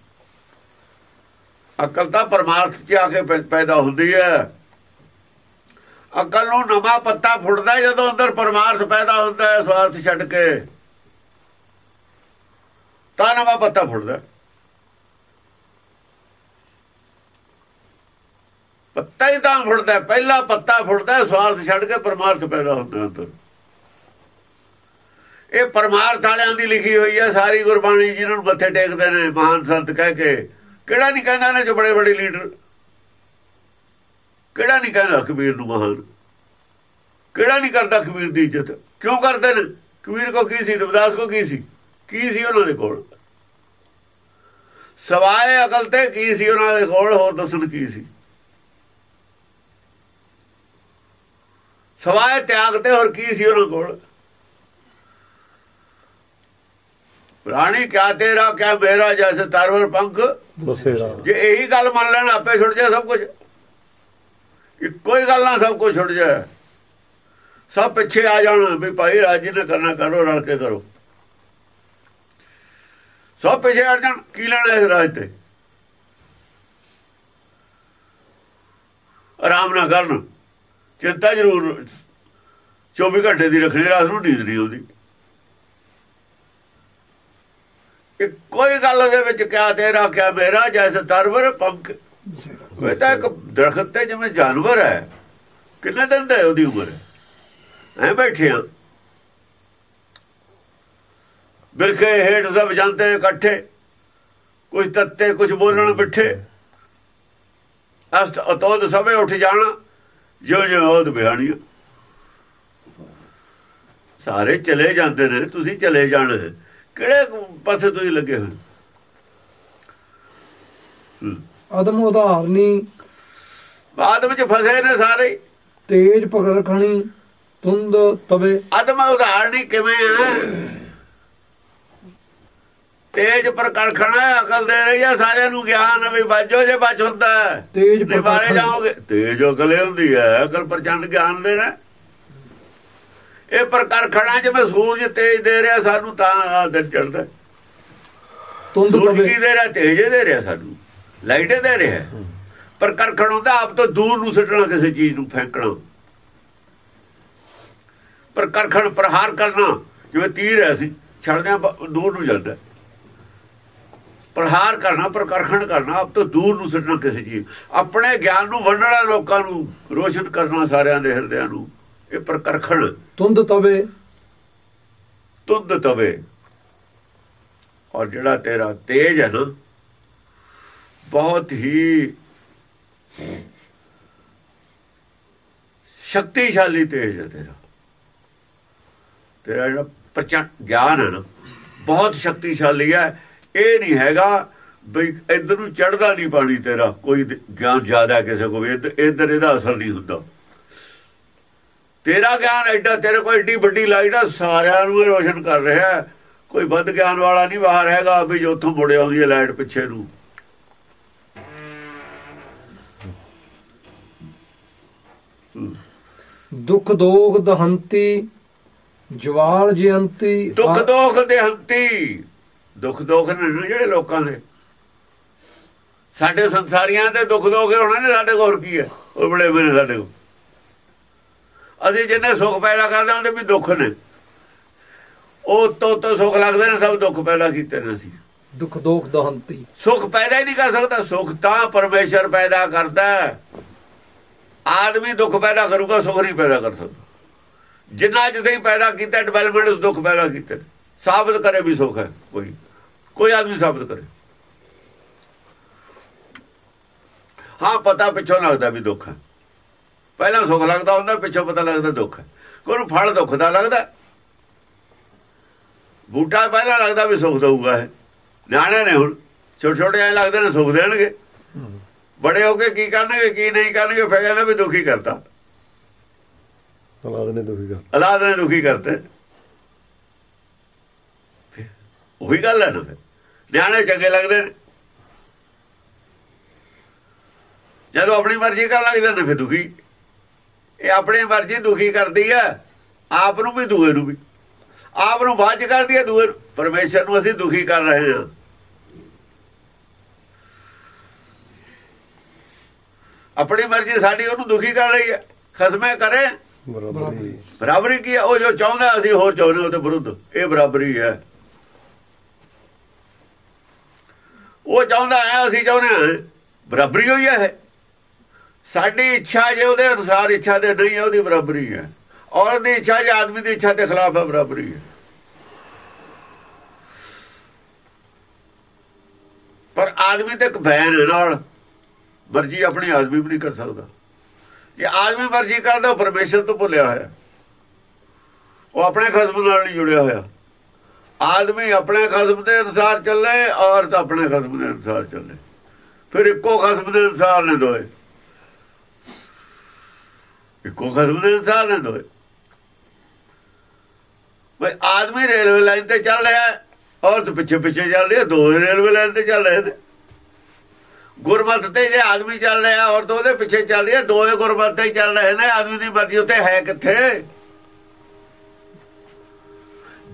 ਅਕਲ ਤਾਂ ਪਰਮਾਰਥ 'ਚ ਆ ਕੇ ਪੈਦਾ ਹੁੰਦੀ ਹੈ। ਅਕਲ ਨੂੰ ਨਵਾਂ ਪੱਤਾ ਫੁੱਟਦਾ ਜਦੋਂ ਅੰਦਰ ਪਰਮਾਰਥ ਪੈਦਾ ਹੁੰਦਾ ਹੈ, ਸਵਾਰਥ ਛੱਡ ਕੇ। ਤਾਂ ਨਵਾਂ ਪੱਤਾ ਫੁੱਟਦਾ ਪੱਤਾ ਹੀ ਤਾਂ ਫੁੱਟਦਾ ਪਹਿਲਾ ਪੱਤਾ ਫੁੱਟਦਾ ਸਵਾਰਥ ਛੱਡ ਕੇ ਪਰਮਾਰਥ ਪੈਦਾ ਹੁੰਦਾ ਅੰਦਰ। ਇਹ ਪਰਮਾਰਥ ਵਾਲਿਆਂ ਦੀ ਲਿਖੀ ਹੋਈ ਹੈ, ਸਾਰੀ ਗੁਰਬਾਣੀ ਜਿਹਨਾਂ ਨੂੰ ਮੱਥੇ ਟੇਕਦੇ ਨੇ, ਮਹਾਨ ਸੰਤ ਕਹਿ ਕੇ। ਕਿਹੜਾ ਨਹੀਂ ਕਹਿੰਦਾ ਨੇ ਜੋ ਬੜੇ ਬੜੇ ਲੀਡਰ? ਕਿਹੜਾ ਨਹੀਂ ਕਹਿੰਦਾ ਕਬੀਰ ਨੂੰ ਮਹਾਨ? ਕਿਹੜਾ ਨਹੀਂ ਕਰਦਾ ਕਬੀਰ ਦੀ ਇੱਜ਼ਤ? ਕਿਉਂ ਕਰਦੇ ਨੇ? ਕਬੀਰ ਕੋ ਕੀ ਸੀ? ਰਵਿਦਾਸ ਕੋ ਕੀ ਸੀ? ਕੀ ਸੀ ਉਹਨਾਂ ਦੇ ਕੋਲ? ਸਵਾਏ ਅਕਲ ਤੇ ਕੀ ਸੀ ਉਹਨਾਂ ਦੇ ਕੋਲ? ਹੋਰ ਦੱਸਣ ਕੀ ਸੀ? ਸਵਾਏ ਤਿਆਗ ਤੇ ਹੋਰ ਕੀ ਸੀ ਉਹਨਾਂ ਕੋਲ? ਪ੍ਰਾਣੀ ਕਿਆ ਤੇਰਾ ਕਿਆ ਮੇਰਾ ਜੈਸੇ ਤਰਵਰ ਪੰਖ? ਬਸੇਰਾ ਜੇ ਇਹੀ ਗੱਲ ਮੰਨ ਲੈਣ ਆਪੇ ਛੁੱਟ ਜਾਏ ਸਭ ਕੁਝ ਇੱਕੋ ਹੀ ਗੱਲ ਨਾਲ ਸਭ ਕੁਝ ਛੁੱਟ ਜਾਏ। ਸਭ ਪਿੱਛੇ ਆ ਜਾਣ ਵੀ ਭਾਈ ਰਾਜੀ ਨੇ ਕਰਨਾ ਕਰੋ ਰਲ ਕੇ ਕਰੋ। ਸਭ ਪਿੱਛੇ ਹਟ ਜਾਣ ਕੀ ਲੈਣਾ ਇਸ ਰਾਜ ਤੇ? ਆਰਾਮ ਨਾ ਕਰਨ। ਚਿੰਤਾ ਜ਼ਰੂਰ 24 ਘੰਟੇ ਦੀ ਰੱਖਣੀ ਰਾਤ ਨੂੰ ਨੀਂਦ ਨਹੀਂ ਆਉਂਦੀ। ਇਹ ਕੋਈ ਗੱਲ ਦੇ ਵਿੱਚ ਕਿਆ ਤੇਰਾ ਕਿਆ ਮੇਰਾ ਜੈਸੇ ਤਰਵਰ ਪੰਖ। ਉਹ ਤਾਂ ਇੱਕ ਦਰਖਤ ਤੇ ਜਿਵੇਂ ਜਾਨਵਰ ਹੈ। ਕਿੰਨੇ ਦਿਨ ਦਾ ਉਹਦੀ ਉਮਰ? ਐ ਬੈਠੇ ਆ। ਬਿਰਖੇ ਹੇਠ ਸਭ ਜਾਂਦੇ ਇਕੱਠੇ। ਕੁਝ ਤੱਤੇ ਕੁਝ ਬੋਲਣ ਬਿਠੇ। ਅਸਤ ਅਤੋਦ ਸਭੇ ਉੱਠ ਜਾਣਾ। ਜੋ ਜੋ ਉਹਦ ਬਿਆਣੀ ਸਾਰੇ ਚਲੇ ਜਾਂਦੇ ਨੇ ਤੁਸੀਂ ਚਲੇ ਜਾਣਾ। ਹੈ। ਕਿਹੜੇ ਪਾਸੇ ਤੁਸੀਂ ਲੱਗੇ ਹੋਏ? ਅਦਮ ਉਦਾਹਰਨੀ ਬਾਅਦ ਵਿੱਚ ਫਸੇ ਨੇ ਸਾਰੇ। ਹੀ। ਤੇਜ ਪਕੜ ਖਣੀ ਤੁੰਦ ਤਵੇ। ਅਦਮ ਉਦਾਹਰਣੀ ਕਿਵੇਂ ਹੈ ਤੇਜ ਪ੍ਰਕਰਖਣਾ ਅਕਲ ਦੇ ਰਹੀ ਹੈ ਸਾਰਿਆਂ ਨੂੰ ਗਿਆਨ ਵੀ ਬਾਜੋ ਜੇ ਬਚ ਹੁੰਦਾ। ਤੇਜ ਪ੍ਰਕਰਖਣ। ਜਾਓਗੇ। ਤੇਜ ਅਕਲ ਹੁੰਦੀ ਹੈ ਅਕਲ ਪ੍ਰਚੰਡ ਗਿਆਨ ਦੇਣਾ ਇਹ ਪ੍ਰਕਰਖਣਾ ਜਿਵੇਂ ਸੂਰਜ ਤੇਜ ਦੇ ਰਿਹਾ ਸਾਨੂੰ ਤਾਂ ਦਿਨ ਚੜਦਾ ਤੁੰਦ ਕੀ ਦੇ ਰਿਹਾ ਤੇਜ ਦੇ ਰਿਹਾ ਸਾਨੂੰ। ਲਾਈਟ ਦੇ ਰਿਹਾ। ਪ੍ਰਕਰਖਣ ਹੁੰਦਾ ਆਪ ਤੋਂ ਦੂਰ ਨੂੰ ਸਿੱਟਣਾ ਕਿਸੇ ਚੀਜ਼ ਨੂੰ ਫੈਂਕਣਾ। ਪ੍ਰਕਰਖਣ ਪ੍ਰਹਾਰ ਕਰਨਾ ਜਿਵੇਂ ਤੀਰ ਹੈ ਸੀ ਛੱਡਦਿਆਂ ਦੂਰ ਨੂੰ ਜਾਂਦਾ। ਪ੍ਰਹਾਰ ਕਰਨਾ ਪ੍ਰਕਰਖਣ ਕਰਨਾ ਆਪ ਤੋਂ ਦੂਰ ਨੂੰ ਸਿੱਟਣਾ ਕਿਸੇ ਚੀਜ਼ ਆਪਣੇ ਗਿਆਨ ਨੂੰ ਵੰਡਣਾ ਲੋਕਾਂ ਨੂੰ ਰੋਸ਼ਨ ਕਰਨਾ ਸਾਰਿਆਂ ਦੇ ਹਿਰਦਿਆਂ ਨੂੰ। ਇਹ ਪ੍ਰਕਰਖਣ। ਤੁੰਦ ਤਵੇ। ਤੁੰਦ ਤਵੇ। ਔਰ ਜਿਹੜਾ ਤੇਰਾ ਤੇਜ ਹੈ ਨਾ ਬਹੁਤ ਹੀ ਸ਼ਕਤੀਸ਼ਾਲੀ ਤੇਜ ਹੈ ਤੇਰਾ। ਤੇਰਾ ਜਿਹੜਾ ਪ੍ਰਚੰਡ ਗਿਆਨ ਹੈ ਨਾ ਬਹੁਤ ਸ਼ਕਤੀਸ਼ਾਲੀ ਹੈ। ਇਹ ਨਹੀਂ ਹੈਗਾ ਬਈ ਇਧਰ ਨੂੰ ਚੜਦਾ ਨਹੀਂ ਪਾਣੀ ਤੇਰਾ ਕੋਈ ਗਿਆਨ ਜ਼ਿਆਦਾ ਕਿਸੇ ਕੋਲ ਇੱਧਰ ਇਹਦਾ ਅਸਰ ਨਹੀਂ ਹੁੰਦਾ। ਤੇਰਾ ਗਿਆਨ ਐਡਾ ਤੇਰੇ ਕੋਲ ਏਡੀ ਵੱਡੀ ਲਾਈਟ ਆ ਸਾਰਿਆਂ ਨੂੰ ਰੋਸ਼ਨ ਕਰ ਰਿਹਾ। ਕੋਈ ਵੱਧ ਗਿਆਨ ਵਾਲਾ ਨਹੀਂ ਬਾਹਰ ਹੈਗਾ ਵੀ ਜੋ ਉੱਥੋਂ ਮੁੜ ਆਉਂਦੀ ਹੈ ਲਾਈਟ ਪਿੱਛੇ ਨੂੰ। ਦੁਖ ਦੋਖ ਦਹੰਤੀ ਜਵਾਲ ਜਯੰਤੀ ਦੁੱਖ ਦੋਖ ਦੇ ਹੰਤੀ ਦੁੱਖ ਦੋਖ ਨੇ ਜਿਹੜੇ ਲੋਕਾਂ ਦੇ। ਸਾਡੇ ਸੰਸਾਰੀਆਂ ਦੇ ਦੁੱਖ ਦੋਖ ਹੋਣੇ ਨੇ ਸਾਡੇ ਕੋਲ ਕੀ ਹੈ? ਉਹ ਬੜੇ ਮੇਰੇ ਸਾਡੇ ਕੋਲ। ਅਸੀਂ ਜਿੰਨੇ ਸੁੱਖ ਪੈਦਾ ਕਰਦੇ ਹੁੰਦੇ ਵੀ ਦੁੱਖ ਨੇ। ਉਹ ਤੋਂ ਤੋਂ ਸੁੱਖ ਲੱਗਦੇ ਨੇ ਸਭ ਦੁੱਖ ਪੈਦਾ ਕੀਤੇ ਨੇ ਅਸੀਂ। ਦੁਖ ਦੋਖ ਦਹੰਤੀ। ਸੁੱਖ ਪੈਦਾ ਹੀ ਨਹੀਂ ਕਰ ਸਕਦਾ। ਸੁੱਖ ਤਾਂ ਪਰਮੇਸ਼ਰ ਪੈਦਾ ਕਰਦਾ ਹੈ। ਆਦਮੀ ਦੁੱਖ ਪੈਦਾ ਕਰੂਗਾ ਸੁੱਖ ਨਹੀਂ ਪੈਦਾ ਕਰ ਸਕਦਾ। ਜਿੰਨਾ ਜਿੱਥੇ ਹੀ ਪੈਦਾ ਕੀਤਾ ਡਿਵੈਲਪਮੈਂਟ ਉਸ ਦੁੱਖ ਪੈਦਾ ਕੀਤੇ। ਸਾਬਤ ਕਰੇ ਵੀ ਸੁੱਖ ਹੈ ਕੋਈ। ਕੋਈ ਆਦਮੀ ਸਾਬਤ ਕਰੇ। ਹਾਂ ਪਤਾ ਪਿੱਛੋਂ ਲੱਗਦਾ ਵੀ ਦੁੱਖ ਹੈ। ਪਹਿਲਾਂ ਸੁੱਖ ਲੱਗਦਾ ਹੁੰਦਾ ਪਿੱਛੋਂ ਪਤਾ ਲੱਗਦਾ ਦੁੱਖ ਹੈ। ਕੋਈ ਨੂੰ ਫਲ ਦੁੱਖ ਦਾ ਲੱਗਦਾ ਬੂਟਾ ਪਹਿਲਾਂ ਲੱਗਦਾ ਵੀ ਸੁੱਖ ਦਊਗਾ ਇਹ। ਨਿਆਣੇ ਨੇ ਹੁਣ। ਛੋਟੇ ਛੋਟੇ ਐ ਲੱਗਦੇ ਨੇ ਸੁੱਖ ਦੇਣਗੇ। ਬੜੇ ਹੋ ਕੇ ਕੀ ਕਰਨਗੇ ਕੀ ਨਹੀਂ ਕਰਨਗੇ ਫਿਰ ਕਹਿੰਦਾ ਵੀ ਦੁਖੀ ਕਰਤਾ। ਔਲਾਦ ਨੇ ਦੁਖੀ ਕਰ ਔਲਾਦ ਨੇ ਦੁਖੀ ਕਰਤੇ। ਉਹੀ ਗੱਲ ਹੈ ਨਾ ਫਿਰ। ਨਿਆਣੇ ਚੰਗੇ ਲੱਗਦੇ ਨੇ। ਜਦੋਂ ਆਪਣੀ ਮਰਜ਼ੀ ਕਰਨ ਲੱਗਦੇ ਨੇ ਫਿਰ ਦੁਖੀ। ਇਹ ਆਪਣੀ ਮਰਜ਼ੀ ਦੁਖੀ ਕਰਦੀ ਹੈ ਆਪ ਨੂੰ ਵੀ ਦੂਏ ਨੂੰ ਵੀ। ਆਪ ਨੂੰ ਬਾਝ ਕਰਦੀ ਹੈ ਦੂਏ ਨੂੰ। ਪਰਮੇਸ਼ਰ ਨੂੰ ਅਸੀਂ ਦੁਖੀ ਕਰ ਰਹੇ ਹਾਂ। ਆਪਣੀ ਮਰਜ਼ੀ ਸਾਡੀ ਉਹਨੂੰ ਦੁਖੀ ਕਰ ਰਹੀ ਹੈ ਖਸਮੇ ਕਰੇ। ਬਰਾਬਰੀ। ਬਰਾਬਰੀ। ਕੀ ਹੈ ਉਹ ਜੋ ਚਾਹੁੰਦਾ ਅਸੀਂ ਹੋਰ ਚਾਹੁੰਦੇ ਉਹਦੇ ਵਿਰੁੱਧ। ਇਹ ਬਰਾਬਰੀ ਹੈ। ਉਹ ਚਾਹੁੰਦਾ ਹੈ, ਅਸੀਂ ਚਾਹੁੰਦੇ ਹਾਂ। ਬਰਾਬਰੀ ਹੋਈ ਹੈ। ਸਾਡੀ ਇੱਛਾ ਜੇ ਉਹਦੇ ਅਨੁਸਾਰ ਇੱਛਾ ਦੇ ਨਹੀਂ ਹੈ, ਉਹਦੀ ਬਰਾਬਰੀ ਹੈ। ਔਰਤ ਦੀ ਇੱਛਾ ਜੇ ਆਦਮੀ ਦੀ ਇੱਛਾ ਦੇ ਖਿਲਾਫ ਹੈ, ਬਰਾਬਰੀ ਹੈ। ਪਰ ਆਦਮੀ ਤੇ ਇੱਕ ਬੈਨ ਹੈ ਨਾਲ। ਮਰਜ਼ੀ ਆਪਣੀ ਆਦਮੀ ਵੀ ਨਹੀਂ ਕਰ ਸਕਦਾ। ਜੇ ਆਦਮੀ ਮਰਜ਼ੀ ਕਰਦਾ, ਉਹ ਪਰਮੇਸ਼ਰ ਤੋਂ ਭੁੱਲਿਆ ਹੋਇਆ। ਉਹ ਆਪਣੇ ਖਸਮ ਨਾਲ ਨਹੀਂ ਜੁੜਿਆ ਹੋਇਆ। ਆਦਮੀ ਆਪਣੇ ਖਸਮ ਦੇ ਅਨੁਸਾਰ ਚੱਲੇ, ਔਰਤ ਆਪਣੇ ਖਸਮ ਦੇ ਅਨੁਸਾਰ ਚੱਲੇ। ਫਿਰ ਇੱਕੋ ਖਸਮ ਦੇ ਅਨੁਸਾਰ ਨੇ ਦੋਏ। ਇੱਕੋ ਖਸਮ ਦੇ ਅਨੁਸਾਰ ਨੇ ਦੋਏ। ਬਈ ਆਦਮੀ ਰੇਲਵੇ ਲਾਈਨ ਤੇ ਚੱਲ ਰਿਹਾ ਔਰਤ ਪਿੱਛੇ ਪਿੱਛੇ ਚੱਲ ਰਹੀ ਹੈ, ਦੋ ਰੇਲਵੇ ਲਾਈਨ ਤੇ ਚੱਲ ਰਹੇ ਨੇ। ਗੁਰਮਤ ਤੇ ਜੇ ਆਦਮੀ ਚੱਲ ਰਿਹਾ, ਔਰਤ ਉਹਦੇ ਪਿੱਛੇ ਚੱਲ ਰਹੀ ਹੈ, ਦੋਏ ਗੁਰਮਤ ਤੇ ਚੱਲ ਰਹੇ ਨੇ, ਆਦਮੀ ਦੀ ਮਰਜ਼ੀ ਉੱਤੇ ਹੈ ਕਿੱਥੇ?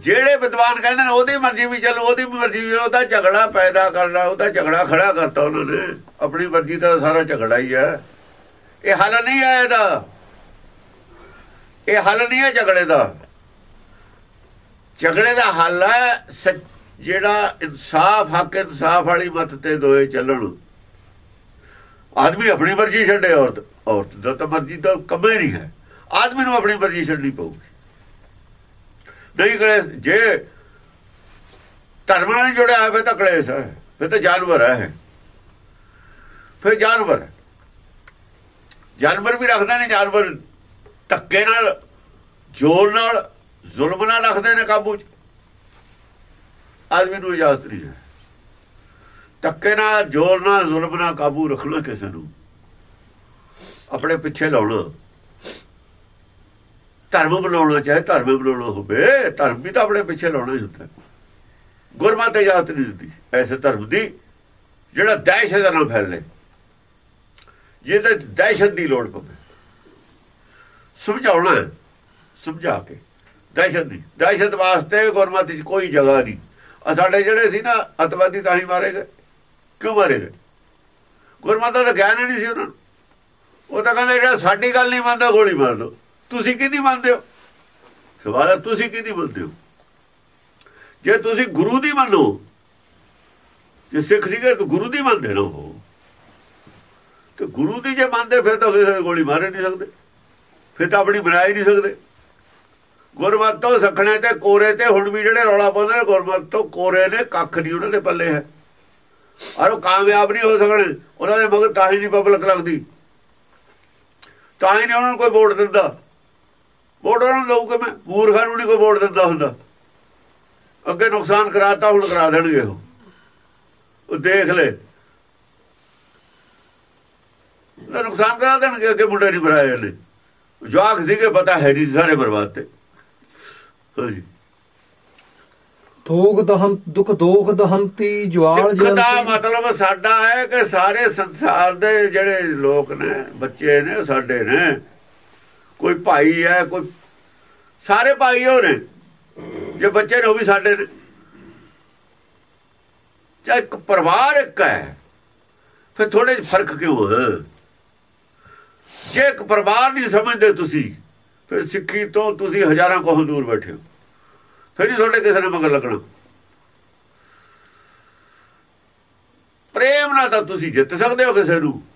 ਜਿਹੜੇ ਵਿਦਵਾਨ ਕਹਿੰਦੇ ਨੇ ਉਹਦੀ ਮਰਜ਼ੀ ਵੀ ਚੱਲੋ, ਉਹਦੀ ਮਰਜ਼ੀ ਵੀ, ਉਹਦਾ ਝਗੜਾ ਪੈਦਾ ਕਰਨਾ, ਉਹਦਾ ਝਗੜਾ ਖੜਾ ਕਰਤਾ ਉਹਨਾਂ ਨੇ। ਆਪਣੀ ਮਰਜ਼ੀ ਦਾ ਸਾਰਾ ਝਗੜਾ ਹੀ ਹੈ। ਇਹ ਹੱਲ ਨਹੀਂ ਹੈ ਇਹਦਾ। ਇਹ ਹੱਲ ਨਹੀਂ ਹੈ ਝਗੜੇ ਦਾ। ਝਗੜੇ ਦਾ ਹੱਲ ਹੈ ਸੱਚ- ਜਿਹੜਾ ਇਨਸਾਫ, ਹੱਕ ਇਨਸਾਫ ਵਾਲੀ ਮਤ ਤੇ ਦੋਏ ਚੱਲਣ। ਆਦਮੀ ਆਪਣੀ ਮਰਜ਼ੀ ਛੱਡੇ, ਔਰਤ ਔਰਤ ਦਾ ਤਾਂ ਮਰਜ਼ੀ ਤਾਂ ਹੀ ਨਹੀਂ ਹੈ। ਆਦਮੀ ਨੂੰ ਆਪਣੀ ਮਰਜ਼ੀ ਛੱਡਣੀ ਪਊਗੀ। ਨਹੀਂ ਕਲੇਸ਼ ਜੇ ਧਰਮ ਨਾਲ ਜੁੜਿਆ ਹੋਵੇ ਤਾਂ ਕਲੇਸ਼ ਹੈ, ਫਿਰ ਤਾਂ ਜਾਨਵਰ ਹੈ ਫਿਰ ਜਾਨਵਰ। ਜਾਨਵਰ ਵੀ ਰੱਖਦੇ ਨੇ, ਜਾਨਵਰ ਧੱਕੇ ਨਾਲ, ਜ਼ੋਰ ਨਾਲ, ਜ਼ੁਲਮ ਨਾਲ ਰੱਖਦੇ ਨੇ ਕਾਬੂ 'ਚ। ਆਦਮੀ ਨੂੰ ਇਜਾਜ਼ਤ ਨਹੀਂ ਹੈ। ਧੱਕੇ ਨਾਲ, ਜ਼ੋਰ ਨਾਲ, ਜ਼ੁਲਮ ਨਾਲ ਕਾਬੂ ਰੱਖਣਾ ਕਿਸੇ ਨੂੰ। ਆਪਣੇ ਪਿੱਛੇ ਲਾਉਣਾ। ਧਰਮ ਬਣਾਉਣਾ ਚਾਹੇ ਧਰਮ ਬਣਾਉਣਾ ਹੋਵੇ, ਧਰਮ ਵੀ ਤਾਂ ਆਪਣੇ ਪਿੱਛੇ ਲਾਉਣਾ ਹੀ ਹੁੰਦਾ। ਗੁਰਮਤਿ ਇਜਾਜ਼ਤ ਨਹੀਂ ਦਿੰਦੀ ਐਸੇ ਧਰਮ ਦੀ ਜਿਹੜਾ ਦਹਿਸ਼ਤ ਨਾਲ ਫੈਲੇ ਜਿਹਦੇ ਦਹਿਸ਼ਤ ਦੀ ਲੋੜ ਪਵੇ। ਸਮਝਾਉਣਾ ਸਮਝਾ ਕੇ। ਦਹਿਸ਼ਤ ਨਹੀਂ, ਦਹਿਸ਼ਤ ਵਾਸਤੇ ਗੁਰਮਤਿ 'ਚ ਕੋਈ ਜਗ੍ਹਾ ਨਹੀਂ। ਆ ਸਾਡੇ ਜਿਹੜੇ ਸੀ ਨਾ, ਅਤਵਾਦੀ ਤਾਂ ਹੀ ਮਾਰੇ ਗਏ। ਕਿਉਂ ਮਾਰੇ ਗਏ? ਗੁਰਮਤਿ ਦਾ ਗਿਆਨ ਹੀ ਨਹੀਂ ਸੀ ਉਹਨਾਂ ਨੂੰ। ਉਹ ਤਾਂ ਕਹਿੰਦੇ, ਜਿਹੜਾ ਸਾਡੀ ਗੱਲ ਨਹੀਂ ਮੰਨਦਾ, ਗੋਲੀ ਮਾਰ ਦੋ। ਤੁਸੀਂ ਕਿਹਦੀ ਮੰਨਦੇ ਹੋ? ਸਵਾਲ ਹੈ, ਤੁਸੀਂ ਕਿਹਦੀ ਮੰਨਦੇ ਹੋ? ਜੇ ਤੁਸੀਂ ਗੁਰੂ ਦੀ ਮੰਨੋ, ਜੇ ਸਿੱਖ ਸੀਗੇ ਤਾਂ ਗੁਰੂ ਦੀ ਮੰਨਦੇ ਨਾ ਹੋ ਤੇ ਗੁਰੂ ਦੀ ਜੇ ਮੰਨਦੇ, ਫਿਰ ਤਾਂ ਕਿਸੇ ਗੋਲੀ ਮਾਰ ਨਹੀਂ ਸਕਦੇ। ਫਿਰ ਤਾਂ ਆਪਣੀ ਬਣਾ ਹੀ ਨਹੀਂ ਸਕਦੇ। ਗੁਰਮਤ ਤੋਂ ਸਖਣੇ ਤੇ ਕੋਰੇ ਤੇ ਹੁਣ ਵੀ ਜਿਹੜੇ ਰੌਲਾ ਪਾਉਂਦੇ ਨੇ, ਗੁਰਮਤ ਤੋਂ ਕੋਰੇ ਨੇ, ਕੱਖ ਨਹੀਂ ਉਹਨਾਂ ਦੇ ਪੱਲੇ ਹੈ। ਔਰ ਉਹ ਕਾਮਯਾਬ ਨਹੀਂ ਹੋ ਸਕਣੇ, ਉਹਨਾਂ ਦੇ ਮਗਰ ਤਾਂ ਹੀ ਨਹੀਂ ਪਬਲਿਕ ਲੱਗਦੀ। ਤਾਂ ਹੀ ਨਹੀਂ ਉਹਨਾਂ ਨੂੰ ਕੋਈ ਵੋਟ ਦਿੰਦਾ। ਵੋਟ ਉਹਨਾਂ ਨੂੰ ਦਊ ਕਿ ਮੈਂ ਮੂਰਖਾਂ ਨੂੰ ਨਹੀਂ ਕੋਈ ਵੋਟ ਦਿੰਦਾ ਹੁੰਦਾ। ਅੱਗੇ ਨੁਕਸਾਨ ਕਰਾਤਾ ਹੁਣ ਕਰਾ ਦੇਣਗੇ ਉਹ। ਉਹ ਦੇਖ ਲੈ। ਉਹ ਨੁਕਸਾਨ ਕਰਾ ਦੇਣਗੇ ਅੱਗੇ ਮੁੰਡੇ ਨਹੀਂ ਬਰਾਏ ਨੇ ਜਵਾਕ ਸੀਗੇ ਪਤਾ ਹੈ ਨਹੀਂ ਸਾਰੇ ਬਰਬਾਦ ਤੇ। ਹਾਂਜੀ। ਥੋਕ ਦਹੰ ਦੁਖ ਦੋਖ ਦਹੰਤੀ ਜਵਾਲ ਸਿੱਖ ਦਾ ਮਤਲਬ ਸਾਡਾ ਹੈ ਕਿ ਸਾਰੇ ਸੰਸਾਰ ਦੇ ਜਿਹੜੇ ਲੋਕ ਨੇ ਬੱਚੇ ਨੇ ਸਾਡੇ ਨੇ। ਕੋਈ ਭਾਈ ਹੈ, ਕੋਈ ਸਾਰੇ ਭਾਈ ਹੋ ਨੇ। ਜੇ ਬੱਚੇ ਨੇ ਉਹ ਵੀ ਸਾਡੇ ਨੇ। ਚਾਹੇ ਇੱਕ ਪਰਿਵਾਰ ਇੱਕ ਹੈ, ਫਿਰ ਥੋੜੇ ਜਿਹੇ ਫ਼ਰਕ ਕਿਉਂ ਜੇ ਇੱਕ ਪਰਿਵਾਰ ਨਹੀਂ ਸਮਝਦੇ ਤੁਸੀਂ, ਫਿਰ ਸਿੱਖੀ ਤੋਂ ਤੁਸੀਂ ਹਜ਼ਾਰਾਂ ਕੋਹ ਦੂਰ ਬੈਠੇ ਹੋ। ਫਿਰ ਨਹੀਂ ਤੁਹਾਡੇ ਕਿਸੇ ਨੇ ਮਗਰ ਲੱਗਣਾ। ਪ੍ਰੇਮ ਨਾਲ ਤਾਂ ਤੁਸੀਂ ਜਿੱਤ ਸਕਦੇ ਹੋ ਕਿਸੇ ਨੂੰ।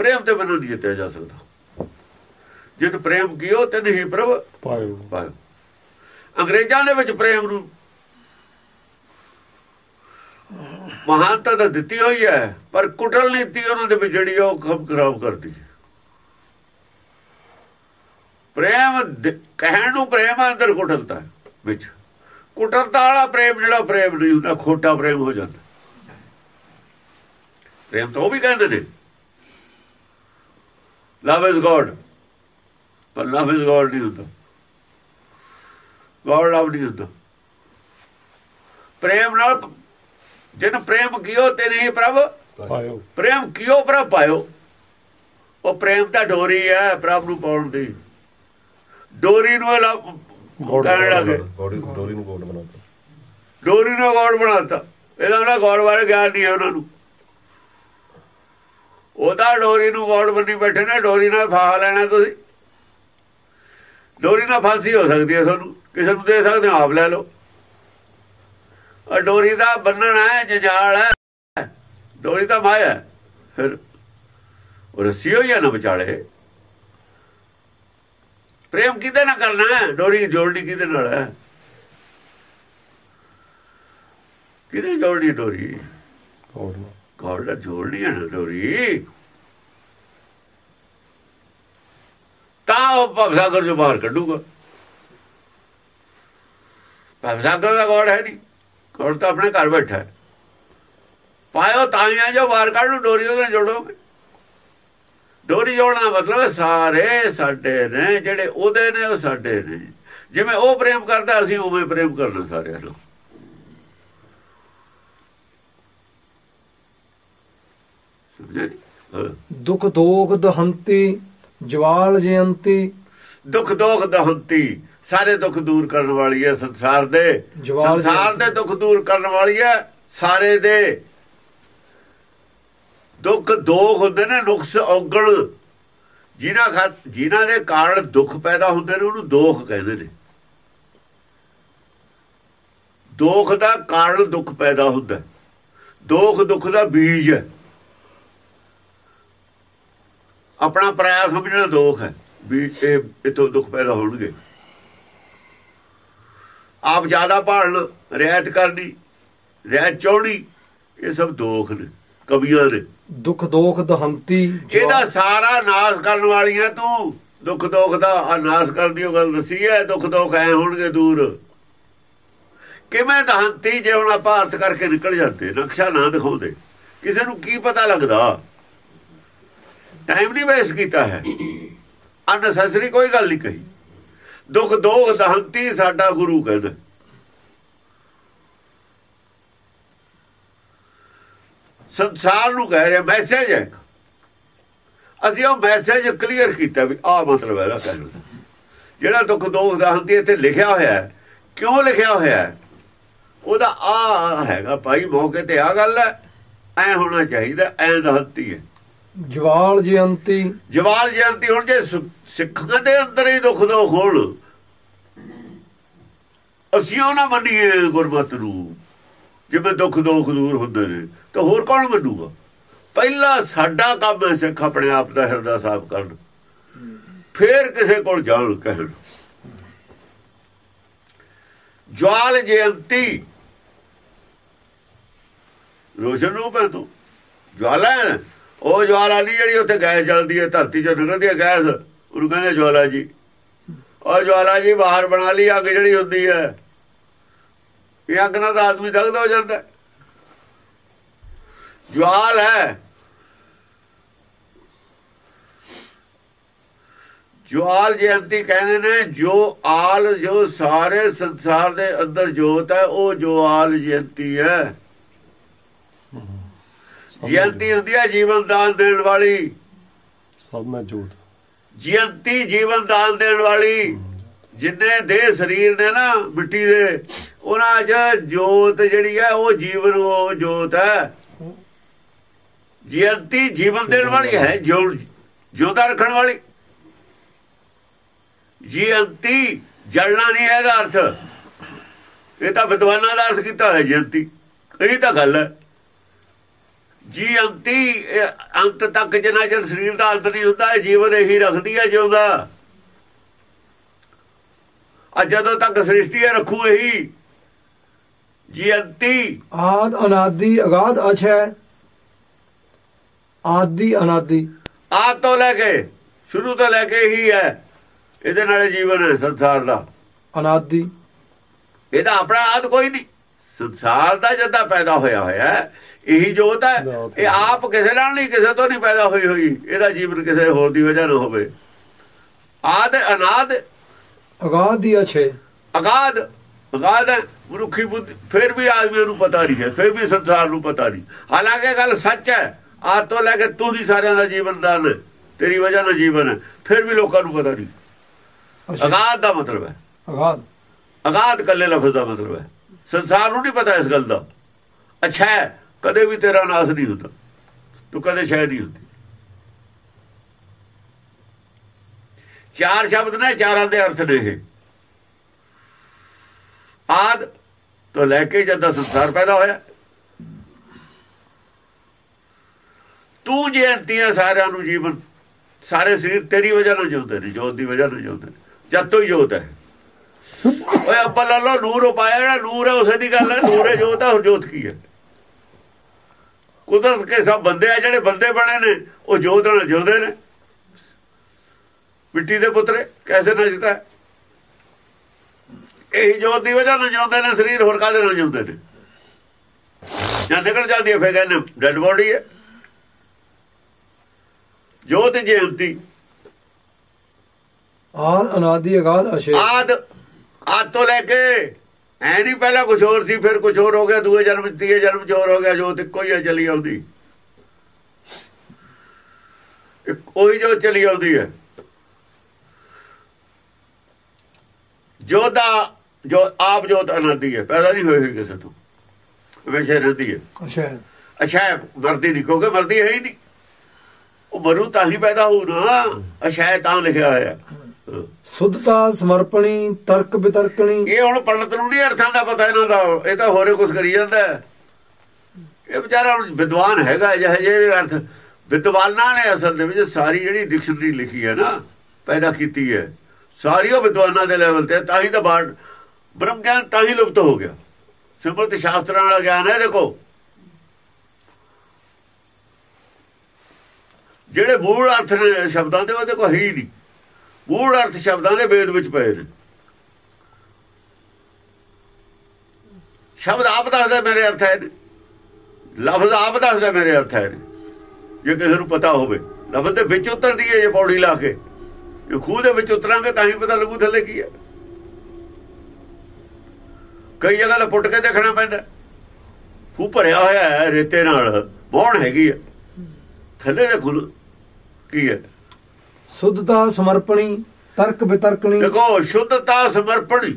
ਪ੍ਰੇਮ ਤੇ ਬਿਨਾਂ ਨਹੀਂ ਜਿੱਤਿਆ ਜਾ ਸਕਦਾ। ਜਿਨ ਪ੍ਰੇਮ ਕੀਓ ਤਿਨ ਹੀ ਪ੍ਰਭ ਪਾਇਓ ਪਾਇਓ ਅੰਗਰੇਜ਼ਾਂ ਦੇ ਵਿੱਚ ਪ੍ਰੇਮ ਨੂੰ ਮਹਾਨਤਾ ਤਾਂ ਦਿੱਤੀ ਹੋਈ ਹੈ ਪਰ ਕੁਟਲ ਨੀਤੀ ਉਹਨਾਂ ਦੇ ਵਿੱਚ ਜਿਹੜੀ ਉਹ ਖਮ ਖਰਾਬ ਕਰਦੀ ਹੈ। ਪ੍ਰੇਮ ਕਹਿਣ ਨੂੰ ਪ੍ਰੇਮ ਅੰਦਰ ਕੁਟਲਤਾ ਵਿੱਚ। ਕੁਟਲਤਾ ਵਾਲਾ ਪ੍ਰੇਮ ਜਿਹੜਾ ਪ੍ਰੇਮ ਨਹੀਂ ਹੁੰਦਾ ਖੋਟਾ ਪ੍ਰੇਮ ਹੋ ਜਾਂਦਾ। ਪ੍ਰੇਮ ਤਾਂ ਉਹ ਵੀ ਕਹਿੰਦੇ ਨੇ। ਲਵ ਇਜ਼ ਗੋਡ ਪਰ ਲਵ ਇਜ਼ ਗੋਡ ਨਹੀਂ ਹੁੰਦਾ। ਗੋਡ ਲਵ ਨਹੀਂ ਹੁੰਦਾ। ਪ੍ਰੇਮ ਨਾਲ ਜਿਨ ਪ੍ਰੇਮ ਕੀਓ ਤੇ ਨਹੀਂ ਪ੍ਰਭ। ਪਾਇਓ। ਪ੍ਰੇਮ ਕੀਓ ਪ੍ਰਭ ਪਾਇਓ। ਉਹ ਪ੍ਰੇਮ ਤਾਂ ਡੋਰੀ ਹੈ ਪ੍ਰਭ ਨੂੰ ਪਾਉਣ ਦੀ। ਡੋਰੀ ਨੂੰ ਕਹਿਣ ਲੱਗੇ। ਡੋਰੀ ਨੂੰ ਗੋਡ ਬਣਾਤਾ। ਡੋਰੀ ਨੂੰ ਗੋਡ ਬਣਾਤਾ। ਇਹਦਾ ਉਹਨਾਂ ਗੋਡ ਬਾਰੇ ਗਿਆਨ ਨਹੀਂ ਹੈ ਉਹਨਾਂ ਨੂੰ। ਉਹਦਾ ਡੋਰੀ ਨੂੰ ਗੋਡ ਬੰਨੀ ਬੈਠੇ ਨੇ, ਡੋਰੀ ਨਾਲ ਫਾਹ ਲੈਣਾ ਤੁਸੀਂ। ਡੋਰੀ ਨਾਲ ਫਾਂਸੀ ਹੋ ਸਕਦੀ ਹੈ ਤੁਹਾਨੂੰ, ਕਿਸੇ ਨੂੰ ਦੇ ਸਕਦੇ ਆਪ ਲੈ ਲਓ। ਔਰ ਡੋਰੀ ਦਾ ਬੰਨਣਾ ਹੈ, ਜੰਜਾਲ ਹੈ। ਡੋਰੀ ਦਾ ਮਾਇਆ ਫਿਰ ਉਹ ਰੱਸੀ ਹੋਈ ਨਾ ਵਿਚਾਲੇ? ਪ੍ਰੇਮ ਕਿਹਦੇ ਨਾਲ ਕਰਨਾ ਹੈ? ਡੋਰੀ ਜੋੜਨੀ ਕਿਹਦੇ ਨਾਲ ਹੈ? ਕਿਹਦੇ ਜੋੜਨੀ ਡੋਰੀ? ਗੋਡ ਨੂੰ ਗੋਡ ਦਾ ਜੋੜਨੀ ਹੈ ਨਾ ਡੋਰੀ। ਤਾਂ ਉਹ ਭਵਸਾਗਰ ਜੋ ਬਾਹਰ ਕੱਢੂਗਾ। ਭਵਸਾਗਰ ਦਾ ਗੋੜ ਹੈ ਨਹੀਂ। ਗੋਡ ਤਾਂ ਆਪਣੇ ਘਰ ਬੈਠਾ ਹੈ। ਪਾਇਓ ਤਾਈਆਂ ਜੋ ਬਾਹਰ ਕੱਢ ਨੂੰ ਡੋਰੀ ਉਹਦੇ ਨਾਲ ਜੋੜੋਗੇ। ਡੋਰੀ ਜੋੜਨ ਦਾ ਮਤਲਬ ਸਾਰੇ ਸਾਡੇ ਨੇ, ਜਿਹੜੇ ਉਹਦੇ ਨੇ, ਉਹ ਸਾਡੇ ਨੇ। ਜਿਵੇਂ ਉਹ ਪ੍ਰੇਮ ਕਰਦਾ, ਅਸੀਂ ਉਵੇਂ ਪ੍ਰੇਮ ਕਰਨਾ ਸਾਰਿਆਂ ਨੂੰ ਸਮਝੇ ਨੀ? ਹਾਂ। ਦੁਖ ਦੋਖ ਦਹੰਤੀ ਜਵਾਲ ਜਯੰਤੀ। ਦੁੱਖ ਦੋਖ ਦਹੰਤੀ ਸਾਰੇ ਦੁੱਖ ਦੂਰ ਕਰਨ ਵਾਲੀ ਹੈ ਸੰਸਾਰ ਦੇ। ਸੰਸਾਰ ਦੇ ਦੁੱਖ ਦੂਰ ਕਰਨ ਵਾਲੀ ਹੈ ਸਾਰੇ ਦੇ। ਦੁੱਖ ਦੋਖ ਹੁੰਦੇ ਨੇ ਨੁਕਸ ਔਗਣ ਜਿਨ੍ਹਾਂ ਖਾ- ਜਿਨ੍ਹਾਂ ਦੇ ਕਾਰਨ ਦੁੱਖ ਪੈਦਾ ਹੁੰਦੇ ਨੇ ਉਹਨੂੰ ਦੋਖ ਕਹਿੰਦੇ ਨੇ। ਦੋਖ ਦਾ ਕਾਰਨ ਦੁੱਖ ਪੈਦਾ ਹੁੰਦਾ। ਦੋਖ ਦੁੱਖ ਦਾ ਬੀਜ ਹੈ। ਆਪਣਾ ਪਰਾਇਆ ਸਮਝਣਾ ਦੋਖ ਹੈ ਵੀ ਇਹ ਇਤੋਂ ਦੁੱਖ ਪੈਦਾ ਹੋਣਗੇ। ਆਪ ਜ਼ਿਆਦਾ ਭਾਲਣ ਰਿਆਇਤ ਕਰਨੀ ਰਹਿ ਚੌੜੀ ਇਹ ਸਭ ਦੋਖ ਨੇ ਕਵੀਆਂ ਨੇ। ਦੁਖ ਦੋਖ ਦਹੰਤੀ ਇਹਦਾ ਸਾਰਾ ਨਾਸ ਕਰਨ ਵਾਲੀਆਂ ਤੂੰ। ਦੁੱਖ ਦੋਖ ਦਾ ਆ ਨਾਸ ਕਰਨ ਦੀ ਉਹ ਗੱਲ ਦੱਸੀ ਹੈ ਦੁੱਖ ਦੋਖ ਐ ਹੋਣਗੇ ਦੂਰ। ਕਿਵੇਂ ਦਹੰਤੀ ਜੇ ਹੁਣ ਆਪਾਂ ਅਰਥ ਕਰਕੇ ਨਿਕਲ ਜਾਂਦੇ ਨਕਸ਼ਾ ਨਾ ਦਿਖਾਉਂਦੇ ਕਿਸੇ ਨੂੰ ਕੀ ਪਤਾ ਲੱਗਦਾ? ਟਾਈਮ ਨਹੀਂ ਵੇਸਟ ਕੀਤਾ ਹੈ। ਅਨਸੈਸਰੀ ਕੋਈ ਗੱਲ ਨਹੀਂ ਕਹੀ। ਦੁੱਖ ਦੋਖ ਦਹੰਤੀ ਸਾਡਾ ਗੁਰੂ ਕਹਿੰਦਾ ਸੰਸਾਰ ਨੂੰ ਕਹਿ ਰਿਹਾ ਮੈਸੇਜ ਹੈ। ਅਸੀਂ ਉਹ ਮੈਸੇਜ ਕਲੀਅਰ ਕੀਤਾ ਵੀ ਆਹ ਮਤਲਬ ਹੈ ਇਹਦਾ ਕਹਿਣ ਜਿਹੜਾ ਦੁੱਖ ਦੋਖ ਦਹੰਤੀ ਇੱਥੇ ਲਿਖਿਆ ਹੋਇਆ ਹੈ, ਕਿਉਂ ਲਿਖਿਆ ਹੋਇਆ ਹੈ? ਉਹਦਾ ਆ ਹੈਗਾ ਭਾਈ, ਮੌਕੇ ਤੇ ਆ ਗੱਲ ਹੈ, ਐ ਹੋਣਾ ਚਾਹੀਦਾ, ਐ ਦਹੰਤੀ ਹੈ। ਜਵਾਲ ਜਯੰਤੀ। ਜਵਾਲ ਜਯੰਤੀ ਹੁਣ ਜੇ ਸਿੱਖ ਸਿੱਖਾਂ ਦੇ ਅੰਦਰ ਹੀ ਦੁੱਖ ਦੋਖ ਹੋਣ ਅਸੀਂ ਉਹ ਨਾ ਮੰਨੀਏ ਗੁਰਮਤ ਨੂੰ, ਜਿਵੇਂ ਦੁੱਖ ਦੋਖ ਦੂਰ ਹੁੰਦੇ ਨੇ। ਤਾਂ ਹੋਰ ਕੌਣ ਮੰਨੂਗਾ? ਪਹਿਲਾ ਸਾਡਾ ਕੰਮ ਹੈ ਸਿੱਖ ਆਪਣੇ ਆਪ ਦਾ ਹਿਰਦਾ ਸਾਫ਼ ਕਰਨ। ਫੇਰ ਕਿਸੇ ਕੋਲ ਜਾਣ ਕਹਿਣ। ਜਵਾਲ ਜਯੰਤੀ। ਰੋਸ਼ਨ ਰੂਪ ਹੈ ਤੂੰ। ਜਵਾਲਾ ਹੈ। ਉਹ ਜਵਾਲਾ ਨਹੀਂ ਜਿਹੜੀ ਉੱਥੇ ਗੈਸ ਜਲਦੀ ਹੈ, ਧਰਤੀ ਚੋਂ ਨਿਕਲਦੀ ਹੈ ਗੈਸ। ਉਹਨੂੰ ਕਹਿੰਦੇ ਜਵਾਲਾ ਜੀ ਉਹ ਜਵਾਲਾ ਜੀ ਬਾਹਰ ਬਣਾ ਲਈ, ਅੱਗ ਜਿਹੜੀ ਹੁੰਦੀ ਹੈ। ਇਹ ਅੱਗ ਨਾਲ ਤਾਂ ਆਦਮੀ ਦਗਦਾ ਹੋ ਜਾਂਦਾ ਜਵਾਲ ਹੈ। ਜਵਾਲ ਜਯੰਤੀ ਕਹਿੰਦੇ ਨੇ, ਜੋ ਆਲ, ਜੋ ਸਾਰੇ ਸੰਸਾਰ ਦੇ ਅੰਦਰ ਜੋਤ ਹੈ, ਉਹ ਜਵਾਲ ਜਯੰਤੀ ਹੈ। ਜਯੰਤੀ ਹੁੰਦੀ ਹੈ ਜੀਵਨ ਦਾਨ ਦੇਣ ਵਾਲੀ। ਮੈਂ ਜੋਤ। ਜਯੰਤੀ ਜੀਵਨ ਦਾਨ ਦੇਣ ਵਾਲੀ। ਜਿੰਨੇ ਦੇ ਸਰੀਰ ਨੇ ਨਾ ਮਿੱਟੀ ਦੇ ਉਹਨਾਂ 'ਚ ਜੋਤ ਜਿਹੜੀ ਹੈ ਉਹ ਜੀਵਨ ਉਹ ਜੋਤ ਹੈ। ਜਯੰਤੀ ਜੀਵਨ ਦੇਣ ਵਾਲੀ ਹੈ ਜੋ ਜਿਉਂਦਾ ਰੱਖਣ ਵਾਲੀ। ਜਯੰਤੀ ਜਲਣਾ ਨਹੀਂ ਹੈ ਇਹਦਾ ਅਰਥ। ਇਹ ਤਾਂ ਵਿਦਵਾਨਾਂ ਦਾ ਅਰਥ ਕੀਤਾ ਹੈ ਜਯੰਤੀ ਇਹ ਤਾਂ ਗੱਲ ਹੈ। ਜੀਵੰਤੀ ਇਹ ਅੰਤ ਤੱਕ ਜਿੰਨਾ ਚਿਰ ਸਰੀਰ ਦਾ ਅੰਤ ਨਹੀਂ ਹੁੰਦਾ ਇਹ ਜੀਵਨ ਇਹੀ ਰੱਖਦੀ ਹੈ ਜਿਉਂਦਾ। ਆ ਜਦੋਂ ਤੱਕ ਸ੍ਰਿਸ਼ਟੀ ਹੈ ਰੱਖੂ ਇਹੀ। ਜੀਵੰਤੀ ਆਦ ਅਨਾਦੀ ਅਗਾਧ ਅਛੈ ਆਦੀ ਅਨਾਦੀ। ਆਦ ਤੋਂ ਲੈ ਕੇ ਸ਼ੁਰੂ ਤੋਂ ਲੈ ਕੇ ਹੀ ਹੈ। ਇਹਦੇ ਨਾਲ ਹੀ ਜੀਵਨ ਹੈ ਸੰਸਾਰ ਦਾ। ਅਨਾਦੀ। ਇਹਦਾ ਆਪਣਾ ਆਦ ਕੋਈ ਨਹੀਂ। ਸੰਸਾਰ ਦਾ ਜਦਾਂ ਪੈਦਾ ਹੋਇਆ ਹੋਇਆ ਹੈ ਇਹੀ ਜੋਤ ਹੈ। ਇਹ ਆਪ ਕਿਸੇ ਨਾਲ ਨਹੀਂ ਕਿਸੇ ਤੋਂ ਨਹੀਂ ਪੈਦਾ ਹੋਈ ਹੋਈ। ਇਹਦਾ ਜੀਵਨ ਕਿਸੇ ਹੋਰ ਦੀ ਵਜ੍ਹਾ ਨਾਲ ਹੋਵੇ। ਆਦ ਅਨਾਦ। ਅਗਾਧ ਦੀ ਅਛੈ ਅਗਾਧ। ਹੈ ਮਨੁੱਖੀ ਬੁੱਧੀ। ਫਿਰ ਵੀ ਆਦਮੀ ਨੂੰ ਪਤਾ ਨਹੀਂ ਹੈ ਫਿਰ ਵੀ ਸੰਸਾਰ ਨੂੰ ਪਤਾ ਨਹੀਂ। ਹਾਲਾਂਕਿ ਗੱਲ ਸੱਚ ਹੈ ਆਦ ਤੋਂ ਲੈ ਕੇ ਤੂੰ ਹੀ ਸਾਰਿਆਂ ਦਾ ਜੀਵਨ ਦਾਨ ਤੇਰੀ ਵਜ੍ਹਾ ਨਾਲ ਜੀਵਨ ਹੈ ਫਿਰ ਵੀ ਲੋਕਾਂ ਨੂੰ ਪਤਾ ਨਹੀਂ। ਅਗਾਧ ਦਾ ਮਤਲਬ ਹੈ। ਅਗਾਧ। ਅਗਾਧ ਕੱਲੇ ਲਫ਼ਜ਼ ਦਾ ਮਤਲਬ ਹੈ। ਸੰਸਾਰ ਨੂੰ ਨਹੀਂ ਪਤਾ ਇਸ ਗੱਲ ਦਾ। ਅੱਛਾ ਕਦੇ ਵੀ ਤੇਰਾ ਨਾਸ ਨਹੀਂ ਹੁੰਦਾ। ਤੂੰ ਕਦੇ ਸ਼ਾਇਦ ਨਹੀਂ ਹੁੰਦੀ। ਚਾਰ ਸ਼ਬਦ ਨੇ, ਚਾਰਾਂ ਦੇ ਅਰਥ ਨੇ ਇਹ। ਆਦ ਤੋਂ ਲੈ ਕੇ ਜਦ ਸੰਸਾਰ ਪੈਦਾ ਹੋਇਆ। ਤੂੰ ਜਯੰਤੀਆਂ ਸਾਰਿਆਂ ਨੂੰ ਜੀਵਨ, ਸਾਰੇ ਸਰੀਰ ਤੇਰੀ ਵਜ੍ਹਾ ਨਾਲ ਜਿਉਂਦੇ ਨੇ, ਜੋਤ ਦੀ ਵਜ੍ਹਾ ਨਾਲ ਜਿਉਂਦੇ ਨੇ। ਜਦ ਤੋਂ ਹੀ ਜੋਤ ਹੈ। ਓਏ ਅੱਬਾ ਲੱਲੋ ਨੂਰ ਉਪਾਇਆ ਜਿਹੜਾ ਨੂਰ ਹੈ, ਉਸੇ ਦੀ ਗੱਲ ਹੈ। ਨੂਰ ਹੈ ਜੋਤ ਹੈ, ਹੋਰ ਜੋਤ ਕੀ ਹੈ? ਕੁਦਰਤ ਕੇ ਸਭ ਬੰਦੇ ਆ ਜਿਹੜੇ ਬੰਦੇ ਬਣੇ ਨੇ ਉਹ ਜੋਤ ਨਾਲ ਜਿਉਂਦੇ ਨੇ। ਮਿੱਟੀ ਦੇ ਪੁੱਤਰੇ ਕੈਸੇ ਨੱਚਦਾ ਹੈ? ਇਹੀ ਜੋਤ ਦੀ ਵਜ੍ਹਾ ਨਾਲ ਜਿਉਂਦੇ ਨੇ ਸਰੀਰ ਹੋਰ ਕਾਹਦੇ ਨਾਲ ਜਿਉਂਦੇ ਨੇ? ਜਾਂ ਨਿਕਲ ਜਾਂਦੀ ਹੈ ਫੇਰ ਕਹਿੰਦੇ ਡੈਡ ਬੋਡੀ ਹੈ। ਜੋਤ ਜਯੰਤੀ ਆਦ ਅਨਾਦੀ ਅਗਾਧ ਅਛੈ ਆਦ ਆਦ ਤੋਂ ਲੈ ਕੇ ਐ ਨਹੀਂ ਪਹਿਲਾਂ ਕੁਝ ਹੋਰ ਸੀ ਫਿਰ ਕੁਝ ਹੋਰ ਹੋ ਗਿਆ ਦੂਏ ਜਨਮ ਤੀਏ ਜਨਮ ਹੋਰ ਹੋ ਗਿਆ ਜੋਤ ਇੱਕੋ ਹੀ ਚਲੀ ਆਉਂਦੀ। ਇੱਕ ਜੋ ਚਲੀ ਆਉਂਦੀ ਹੈ। ਜੋਦਾ ਜੋ ਆਪ ਜੋਤ ਅਨੰਦੀ ਹੈ ਪੈਦਾ ਨਹੀਂ ਹੋਈ ਕਿਸੇ ਤੋਂ। ਹਮੇਸ਼ਾ ਰਹਿੰਦੀ ਹੈ। ਅਛੈ। ਅੱਛਾ ਮਰਦੀ ਨਹੀਂ ਕਿਉਂਕਿ ਮਰਦੀ ਹੈ ਹੀ ਨਹੀਂ। ਉਹ ਮਰੂ ਤਾਂ ਹੀ ਪੈਦਾ ਹੋਊ ਨਾ। ਅੱਛਾ ਤਾਂ ਲਿਖਿਆ ਹੋਇਆ ਹਾਂ। ਸੁਧਤਾ ਸਮਰਪਣੀ, ਤਰਕ ਬਿਤਰਕਣੀ। ਇਹ ਹੁਣ ਪੰਡਤ ਨੂੰ ਨਹੀਂ ਅਰਥਾਂ ਦਾ ਪਤਾ ਇਹਨਾਂ ਦਾ, ਇਹ ਤਾਂ ਹੋਰੇ ਕੁਝ ਕਰੀ ਜਾਂਦਾ। ਇਹ ਵਿਚਾਰਾ ਹੁਣ ਵਿਦਵਾਨ ਹੈਗਾ, ਜਿਹੇ ਜਿਹੇ ਅਰਥ। ਵਿਦਵਾਨਾਂ ਨੇ ਅਸਲ ਦੇ ਵਿੱਚ ਸਾਰੀ ਜਿਹੜੀ ਡਿਕਸ਼ਨਰੀ ਲਿਖੀ ਹੈ ਨਾ, ਪੈਦਾ ਕੀਤੀ ਹੈ। ਸਾਰੀ ਉਹ ਵਿਦਵਾਨਾਂ ਦੇ ਲੈਵਲ ਤੇ ਤਾਂ ਹੀ ਤਾਂ ਬਾੜ ਬ੍ਰਹਮ ਗਿਆਨ ਤਾਂ ਹੀ ਲੁਪਤ ਹੋ ਗਿਆ। ਸਿਮਰਤ ਸ਼ਾਸਤਰਾਂ ਵਾਲਾ ਗਿਆਨ ਹੈ, ਦੇਖੋ। ਜਿਹੜੇ ਮੂਲ ਅਰਥ ਨੇ, ਸ਼ਬਦਾਂ ਦੇ, ਉਹਦੇ ਕੋਈ ਹੈ ਹੀ ਨਹੀਂ। ਮੂਲ ਅਰਥ ਸ਼ਬਦਾਂ ਦੇ ਵੇਦ ਵਿੱਚ ਪਏ ਨੇ। ਸ਼ਬਦ ਆਪ ਦੱਸਦਾ ਮੇਰੇ ਅਰਥ ਹੈ ਲਫ਼ਜ਼ ਆਪ ਦੱਸਦਾ ਮੇਰੇ ਅਰਥ ਹੈ ਜੇ ਕਿਸੇ ਨੂੰ ਪਤਾ ਹੋਵੇ, ਲਫ਼ਜ਼ ਦੇ ਵਿੱਚ ਉਤਰਦੀ ਹੈ ਜੇ ਪੌੜੀ ਲਾ ਕੇ। ਜੇ ਖੂਹ ਦੇ ਵਿੱਚ ਉਤਰਾਂਗੇ ਤਾਂ ਹੀ ਪਤਾ ਲੱਗੂ ਥੱਲੇ ਕੀ ਹੈ। ਕਈ ਜਗ੍ਹਾ ਤਾਂ ਪੁੱਟ ਕੇ ਦੇਖਣਾ ਪੈਂਦਾ ਖੂਹ ਭਰਿਆ ਹੋਇਆ ਹੈ ਰੇਤੇ ਨਾਲ, ਬੌਣ ਹੈਗੀ ਹੈ। ਥੱਲੇ ਦੇ ਖੁੱਲ ਕੀ ਹੈ। ਸੁੱਧਤਾ ਸਮਰਪਣੀ ਤਰਕ ਬਿਤਰਕਣੀ। ਦੇਖੋ ਸ਼ੁੱਧਤਾ ਸਮਰਪਣ।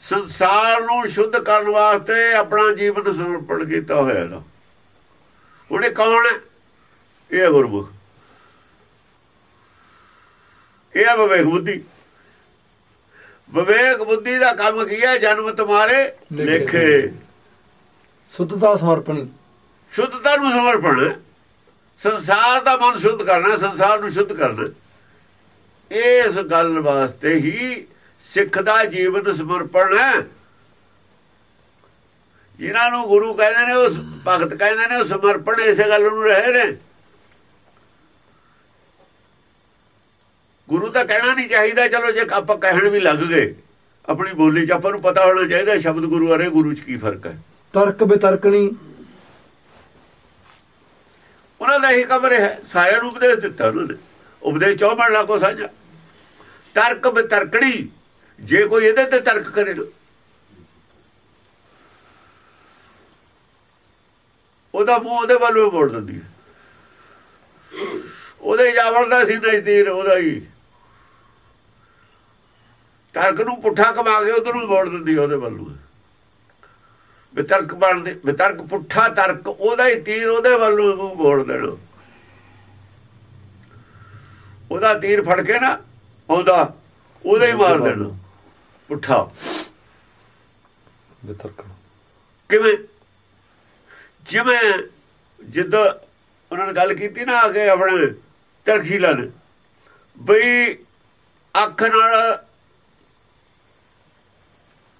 ਸੰਸਾਰ ਨੂੰ ਸ਼ੁੱਧ ਕਰਨ ਵਾਸਤੇ ਆਪਣਾ ਜੀਵਨ ਸਮਰਪਣ ਕੀਤਾ ਹੋਇਆ ਹੈ ਇਹ ਕੌਣ ਹੈ? ਇਹ ਗੁਰਮੁਖ। ਇਹ ਵਿਵੇਕ ਬੁੱਧੀ। ਵਿਵੇਕ ਬੁੱਧੀ ਦਾ ਕੰਮ ਕੀ ਹੈ? ਜਨਮ ਤੁਮਾਰੇ ਲੇਖੇ। ਸੁੱਧਤਾ ਸਮਰਪਣੀ। ਸ਼ੁੱਧਤਾ ਨੂੰ ਸਮਰਪਣ। ਸੰਸਾਰ ਦਾ ਮਨ ਸ਼ੁੱਧ ਕਰਨਾ, ਸੰਸਾਰ ਨੂੰ ਸ਼ੁੱਧ ਕਰਨਾ। ਇਸ ਗੱਲ ਵਾਸਤੇ ਹੀ ਸਿੱਖ ਦਾ ਜੀਵਨ ਸਮਰਪਣ ਹੈ। ਜਿਨ੍ਹਾਂ ਨੂੰ ਗੁਰੂ ਕਹਿੰਦੇ ਨੇ ਉਸ ਭਗਤ ਕਹਿੰਦੇ ਨੇ, ਉਹ ਸਮਰਪਣ ਇਸੇ ਗੱਲ ਨੂੰ ਰਹੇ ਨੇ। ਗੁਰੂ ਤਾਂ ਕਹਿਣਾ ਨਹੀਂ ਚਾਹੀਦਾ, ਚਲੋ ਜੇ ਆਪਾਂ ਕਹਿਣ ਵੀ ਲੱਗ ਗਏ, ਆਪਣੀ ਬੋਲੀ 'ਚ ਆਪਾਂ ਨੂੰ ਪਤਾ ਹੋਣਾ ਚਾਹੀਦਾ, ਸ਼ਬਦ ਗੁਰੂ ਅਰੇ ਗੁਰੂ 'ਚ ਕੀ ਫ਼ਰਕ ਹੈ। ਤਰਕ ਬਿਤਰਕਣੀ ਉਹਨਾਂ ਦਾ ਹੀ ਕਮਰੇ ਹੈ। ਸਾਰਿਆਂ ਨੂੰ ਉਪਦੇਸ਼ ਦਿੱਤਾ ਉਹਨਾਂ ਨੇ। ਉਪਦੇਸ਼ ਚੌਮਣ ਲਾਕੋ ਸਾਂਝਾ। ਤਰਕ ਬਿਤਰਕਣੀ ਜੇ ਕੋਈ ਇਹਦੇ ਤੇ ਤਰਕ ਕਰੇ ਨਾ ਉਹਦਾ ਮੂੰਹ ਉਹਦੇ ਵੱਲ ਵੀ ਮੋੜ ਦਿੰਦੀ ਹੈ। ਉਹਦੇ ਜਾਵਣ ਦਾ ਸੀ ਨਜ਼ਦੀਰ ਉਹਦਾ ਹੀ। ਤਰਕ ਨੂੰ ਪੁੱਠਾ ਕਮਾ ਕੇ ਉਧਰ ਨੂੰ ਮੋੜ ਦਿੰਦੀ ਉਹਦੇ ਵੱਲ। ਨੂੰ ਬਿਤਰਕ ਬਣਦੇ ਬਿਤਰਕ ਪੁੱਠਾ ਤਰਕ ਉਹਦਾ ਹੀ ਤੀਰ ਉਹਦੇ ਵੱਲ ਨੂੰ ਮੋੜ ਦੇਣਾ। ਉਹਦਾ ਤੀਰ ਫੜ ਕੇ ਨਾ ਉਹਦਾ ਉਹਦੇ ਹੀ ਮਾਰ ਦੇਣਾ। ਪੁੱਠਾ। ਬਿਤਰਕਣਾ ਕਿਵੇਂ? ਜਿਵੇਂ ਜਿੱਦਾਂ ਉਹਨਾਂ ਨੇ ਗੱਲ ਕੀਤੀ ਨਾ ਆ ਕੇ ਆਪਣੇ ਤਰਖੀਲਾ ਨੇ ਬਈ ਅੱਖ ਨਾਲ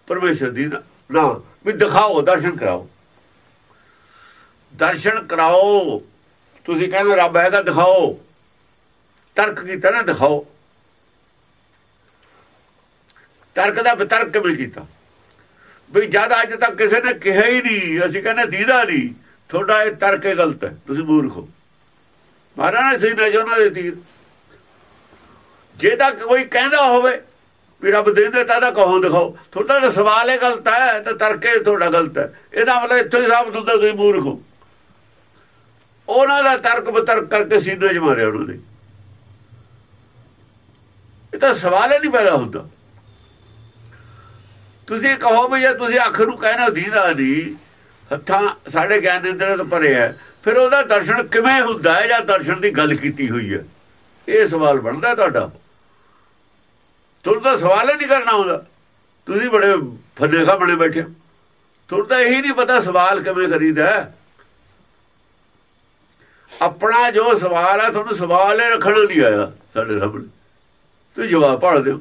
ਪਰਮੇਸ਼ਰ ਦੀ ਨਾ। ਵੀ ਦਿਖਾਓ, ਦਰਸ਼ਨ ਕਰਾਓ। ਦਰਸ਼ਨ ਕਰਾਓ। ਤੁਸੀਂ ਕਹਿੰਦੇ ਰੱਬ ਹੈਗਾ, ਦਿਖਾਓ। ਤਰਕ ਕੀਤਾ ਨਾ, ਦਿਖਾਓ। ਤਰਕ ਦਾ ਬਿਤਰਕ ਕਿਵੇਂ ਕੀਤਾ? ਵੀ ਜਦ ਅੱਜ ਤੱਕ ਕਿਸੇ ਨੇ ਕਿਹਾ ਹੀ ਨਹੀਂ, ਅਸੀਂ ਕਹਿੰਦੇ ਦੀਦਾ ਨਹੀਂ। ਤੁਹਾਡਾ ਇਹ ਤਰਕ ਹੀ ਗਲਤ ਹੈ, ਤੁਸੀਂ ਮੂਰਖ ਹੋ। ਮਾਰਾ ਨਾ ਸੀ ਉਹਨਾਂ ਦੇ ਤੀਰ। ਜੇ ਤਾਂ ਕੋਈ ਕਹਿੰਦਾ ਹੋਵੇ ਵੀ ਰੱਬ ਦਿੰਦੇ ਦੇ ਤਾਂ ਕਹੋ ਦਿਖਾਓ। ਤੁਹਾਡਾ ਸਵਾਲ ਇਹ ਗਲਤ ਹੈ ਤੇ ਤਰਕ ਤੁਹਾਡਾ ਗਲਤ ਹੈ। ਇਹਦਾ ਮਤਲਬ ਇੱਥੋਂ ਹੀ ਸਾਬਤ ਹੁੰਦਾ ਤੁਸੀਂ ਮੂਰਖ ਹੋ। ਉਹਨਾਂ ਦਾ ਤਰਕ ਬਤਰਕ ਕਰਕੇ ਸੀਨੇ 'ਚ ਮਾਰਿਆ ਉਹਨਾਂ ਦੇ ਇਹ ਤਾਂ ਸਵਾਲ ਹੀ ਨਹੀਂ ਪੈਦਾ ਹੁੰਦਾ। ਤੁਸੀਂ ਕਹੋ ਵੀ ਜੇ ਤੁਸੀਂ ਅੱਖ ਨੂੰ ਕਹਿਣਾ ਦੀਦਾ ਨਹੀਂ, ਹੱਥਾਂ ਸਾਡੇ ਗਿਆਨ ਇੰਦਰ ਅੰਦਰ ਤੋਂ ਪਰੇ ਹੈ। ਫਿਰ ਉਹਦਾ ਦਰਸ਼ਨ ਕਿਵੇਂ ਹੁੰਦਾ ਹੈ ਜਾਂ ਦਰਸ਼ਨ ਦੀ ਗੱਲ ਕੀਤੀ ਹੋਈ ਹੈ? ਇਹ ਸਵਾਲ ਬਣਦਾ ਤੁਹਾਡਾ। ਤੁਹਾਨੂੰ ਤਾਂ ਸਵਾਲ ਹੀ ਨਹੀਂ ਕਰਨਾ ਆਉਂਦਾ। ਤੁਸੀਂ ਬੜੇ ਫੰਨੇਖਾ ਬਣੇ ਬੈਠੇ ਹੋ। ਤੁਹਾਨੂੰ ਤਾਂ ਇਹੀ ਨਹੀਂ ਪਤਾ ਸਵਾਲ ਕਿਵੇਂ ਕਰੀਦਾ ਆਪਣਾ ਜੋ ਸਵਾਲ ਹੈ, ਤੁਹਾਨੂੰ ਸਵਾਲ ਹੀ ਰੱਖਣਾ ਨਹੀਂ ਆਇਆ ਸਾਡੇ ਸਾਹਮਣੇ। ਤੁਸੀਂ ਜਵਾਬ ਭਾਲ ਦਿਓ।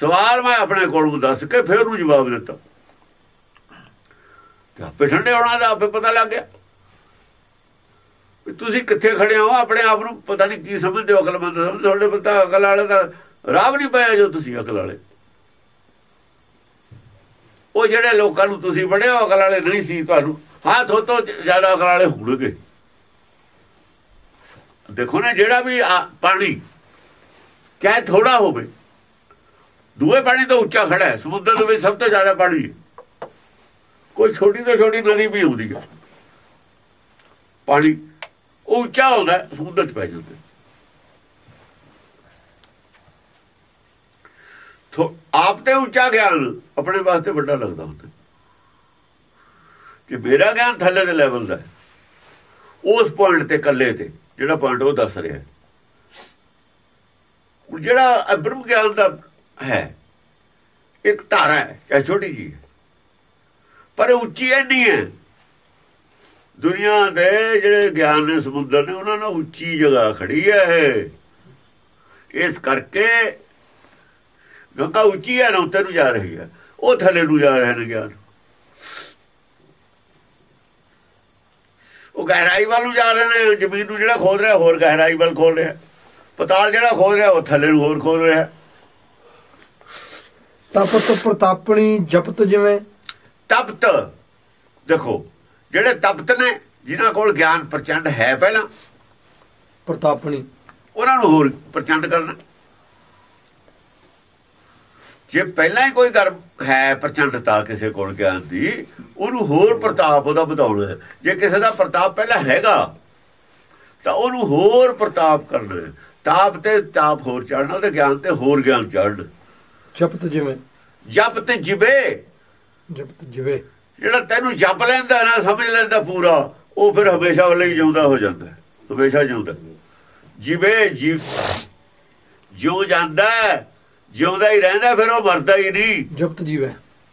ਸਵਾਲ ਮੈਂ ਆਪਣੇ ਕੋਲੋਂ ਦੱਸ ਕੇ ਫਿਰ ਉਹਨੂੰ ਜਵਾਬ ਦਿੱਤਾ। ਤੇ ਆਪੇ ਠੰਡੇ ਹੋਣਾ ਦਾ ਆਪੇ ਪਤਾ ਲੱਗ ਗਿਆ। ਤੁਸੀਂ ਕਿੱਥੇ ਖੜੇ ਹੋ? ਆਪਣੇ ਆਪ ਨੂੰ ਪਤਾ ਨਹੀਂ ਕੀ ਸਮਝਦੇ ਹੋ ਅਕਲਮੰਦ ਸਮਝਦੇ ਤੁਹਾਡੇ ਪਤਾ ਅਕਲ ਵਾਲੇ ਦਾ ਰਾਹ ਨਹੀਂ ਪਾਇਆ ਜੋ ਤੁਸੀਂ ਅਕਲ ਵਾਲੇ। ਉਹ ਜਿਹੜੇ ਲੋਕਾਂ ਨੂੰ ਤੁਸੀਂ ਬੜੇ ਹੋ ਅਕਲ ਵਾਲੇ ਨਹੀਂ ਸੀ ਤੁਹਾਨੂੰ। ਹਾਂ ਤੋਂ ਜ਼ਿਆਦਾ ਅਕਲ ਵਾਲੇ ਹੋਣਗੇ। ਦੇਖੋ ਨਾ, ਜਿਹੜਾ ਵੀ ਆ- ਪਾਣੀ, ਚਾਹੇ ਥੋੜਾ ਹੋਵੇ, ਦੂਏ ਪਾਣੀ ਤੋਂ ਉੱਚਾ ਖੜਾ ਹੈ, ਸਮੁੰਦਰ ਦੇ ਵਿੱਚ ਸਭ ਤੋਂ ਜ਼ਿਆਦਾ ਪਾਣੀ ਕੋਈ ਛੋਟੀ ਤੋਂ ਛੋਟੀ ਨਦੀ ਵੀ ਹੁੰਦੀ ਹੈ। ਪਾਣੀ ਉਹ ਉੱਚਾ ਹੁੰਦਾ ਸਮੁੰਦਰ 'ਚ ਪੈ ਜਾਂਦਾ। ਹੈ। ਥੋ, ਆਪ ਤੇ ਉੱਚਾ ਗਿਆਨ ਆਪਣੇ ਵਾਸਤੇ ਵੱਡਾ ਲੱਗਦਾ ਹੁੰਦਾ। ਕਿ ਮੇਰਾ ਗਿਆਨ ਥੱਲੇ ਦੇ ਲੈਵਲ ਦਾ ਉਸ ਪੁਆਇੰਟ ਤੇ ਕੱਲੇ ਤੇ, ਜਿਹੜਾ ਪੁਆਇੰਟ ਉਹ ਦੱਸ ਰਿਹਾ ਹੁਣ ਜਿਹੜਾ ਬ੍ਰਹਮ ਗਿਆਨ ਦਾ ਹੈ, ਇੱਕ ਧਾਰਾ ਹੈ, ਚਾਹੇ ਛੋਟੀ ਜੀ ਹੈ। ਪਰ ਇਹ ਉੱਚੀ ਐਨੀ ਹੈ। ਦੁਨੀਆ ਦੇ ਜਿਹੜੇ ਗਿਆਨ ਨੇ ਸਮੁੰਦਰ ਨੇ ਉਹਨਾਂ ਨਾਲ ਉੱਚੀ ਜਗ੍ਹਾ ਖੜੀ ਹੈ ਇਹ। ਇਸ ਕਰਕੇ ਗੰਗਾ ਉੱਚੀ ਹੈ ਨਾ ਉੱਤੇ ਨੂੰ ਜਾ ਰਹੀ ਹੈ ਉਹ ਥੱਲੇ ਨੂੰ ਜਾ ਰਿਹਾ ਨੇ ਗਿਆਨ। ਉਹ ਗਹਿਰਾਈ ਵੱਲ ਨੂੰ ਜਾ ਰਹੇ ਨੇ ਜ਼ਮੀਨ ਨੂੰ ਜਿਹੜਾ ਖੋਦ ਰਿਹਾ ਹੋਰ ਗਹਿਰਾਈ ਵੱਲ ਖੋਲ ਰਿਹਾ। ਪਤਾਲ ਜਿਹੜਾ ਖੋਦ ਰਿਹਾ ਉਹ ਥੱਲੇ ਨੂੰ ਹੋਰ ਖੋਦ ਰਿਹਾ। ਤਪਤ ਪ੍ਰਤਾਪਣੀ ਜਪਤ ਜਿਵੇਂ? ਤਪਤ। ਦੇਖੋ ਜਿਹੜੇ ਤਪਤ ਨੇ ਜਿਨ੍ਹਾਂ ਕੋਲ ਗਿਆਨ ਪ੍ਰਚੰਡ ਹੈ ਪਹਿਲਾਂ ਪ੍ਰਤਾਪਣੀ। ਉਹਨਾਂ ਨੂੰ ਹੋਰ ਪ੍ਰਚੰਡ ਕਰਨਾ। ਜੇ ਪਹਿਲਾਂ ਹੀ ਕੋਈ ਗਰਮ ਹੈ ਪ੍ਰਚੰਡਤਾ ਕਿਸੇ ਕੋਲ ਗਿਆਨ ਦੀ ਉਹਨੂੰ ਹੋਰ ਪ੍ਰਤਾਪ ਉਹਦਾ ਵਧਾਉਣਾ ਹੈ। ਜੇ ਕਿਸੇ ਦਾ ਪ੍ਰਤਾਪ ਪਹਿਲਾਂ ਹੈਗਾ ਤਾਂ ਉਹਨੂੰ ਹੋਰ ਪ੍ਰਤਾਪ ਕਰਨਾ ਹੈ। ਤਾਪ ਤੇ ਤਾਪ ਹੋਰ ਚੜਨਾ ਉਹਦੇ ਗਿਆਨ ਤੇ ਹੋਰ ਗਿਆਨ ਚੜਨ ਜਪਤ ਜਿਵੇਂ। ਜਪ ਤੇ ਜਿਵੇ। ਜਪਤ ਜਿਵੇਂ। ਜਿਹੜਾ ਤੈਨੂੰ ਜਪ ਲੈਂਦਾ ਨਾ ਸਮਝ ਲੈਂਦਾ ਪੂਰਾ ਉਹ ਫਿਰ ਹਮੇਸ਼ਾ ਹੀ ਜਿਉਂਦਾ ਹੋ ਜਾਂਦਾ। ਹਮੇਸ਼ਾ ਜਿਉਂਦਾ ਜਿਵੇਂ ਜੀ ਜਿਉ ਜਾਂਦਾ ਜਿਉਂਦਾ ਹੀ ਰਹਿੰਦਾ ਫਿਰ ਉਹ ਮਰਦਾ ਹੀ ਨਹੀਂ। ਜਪਤ ਜਿਵੇਂ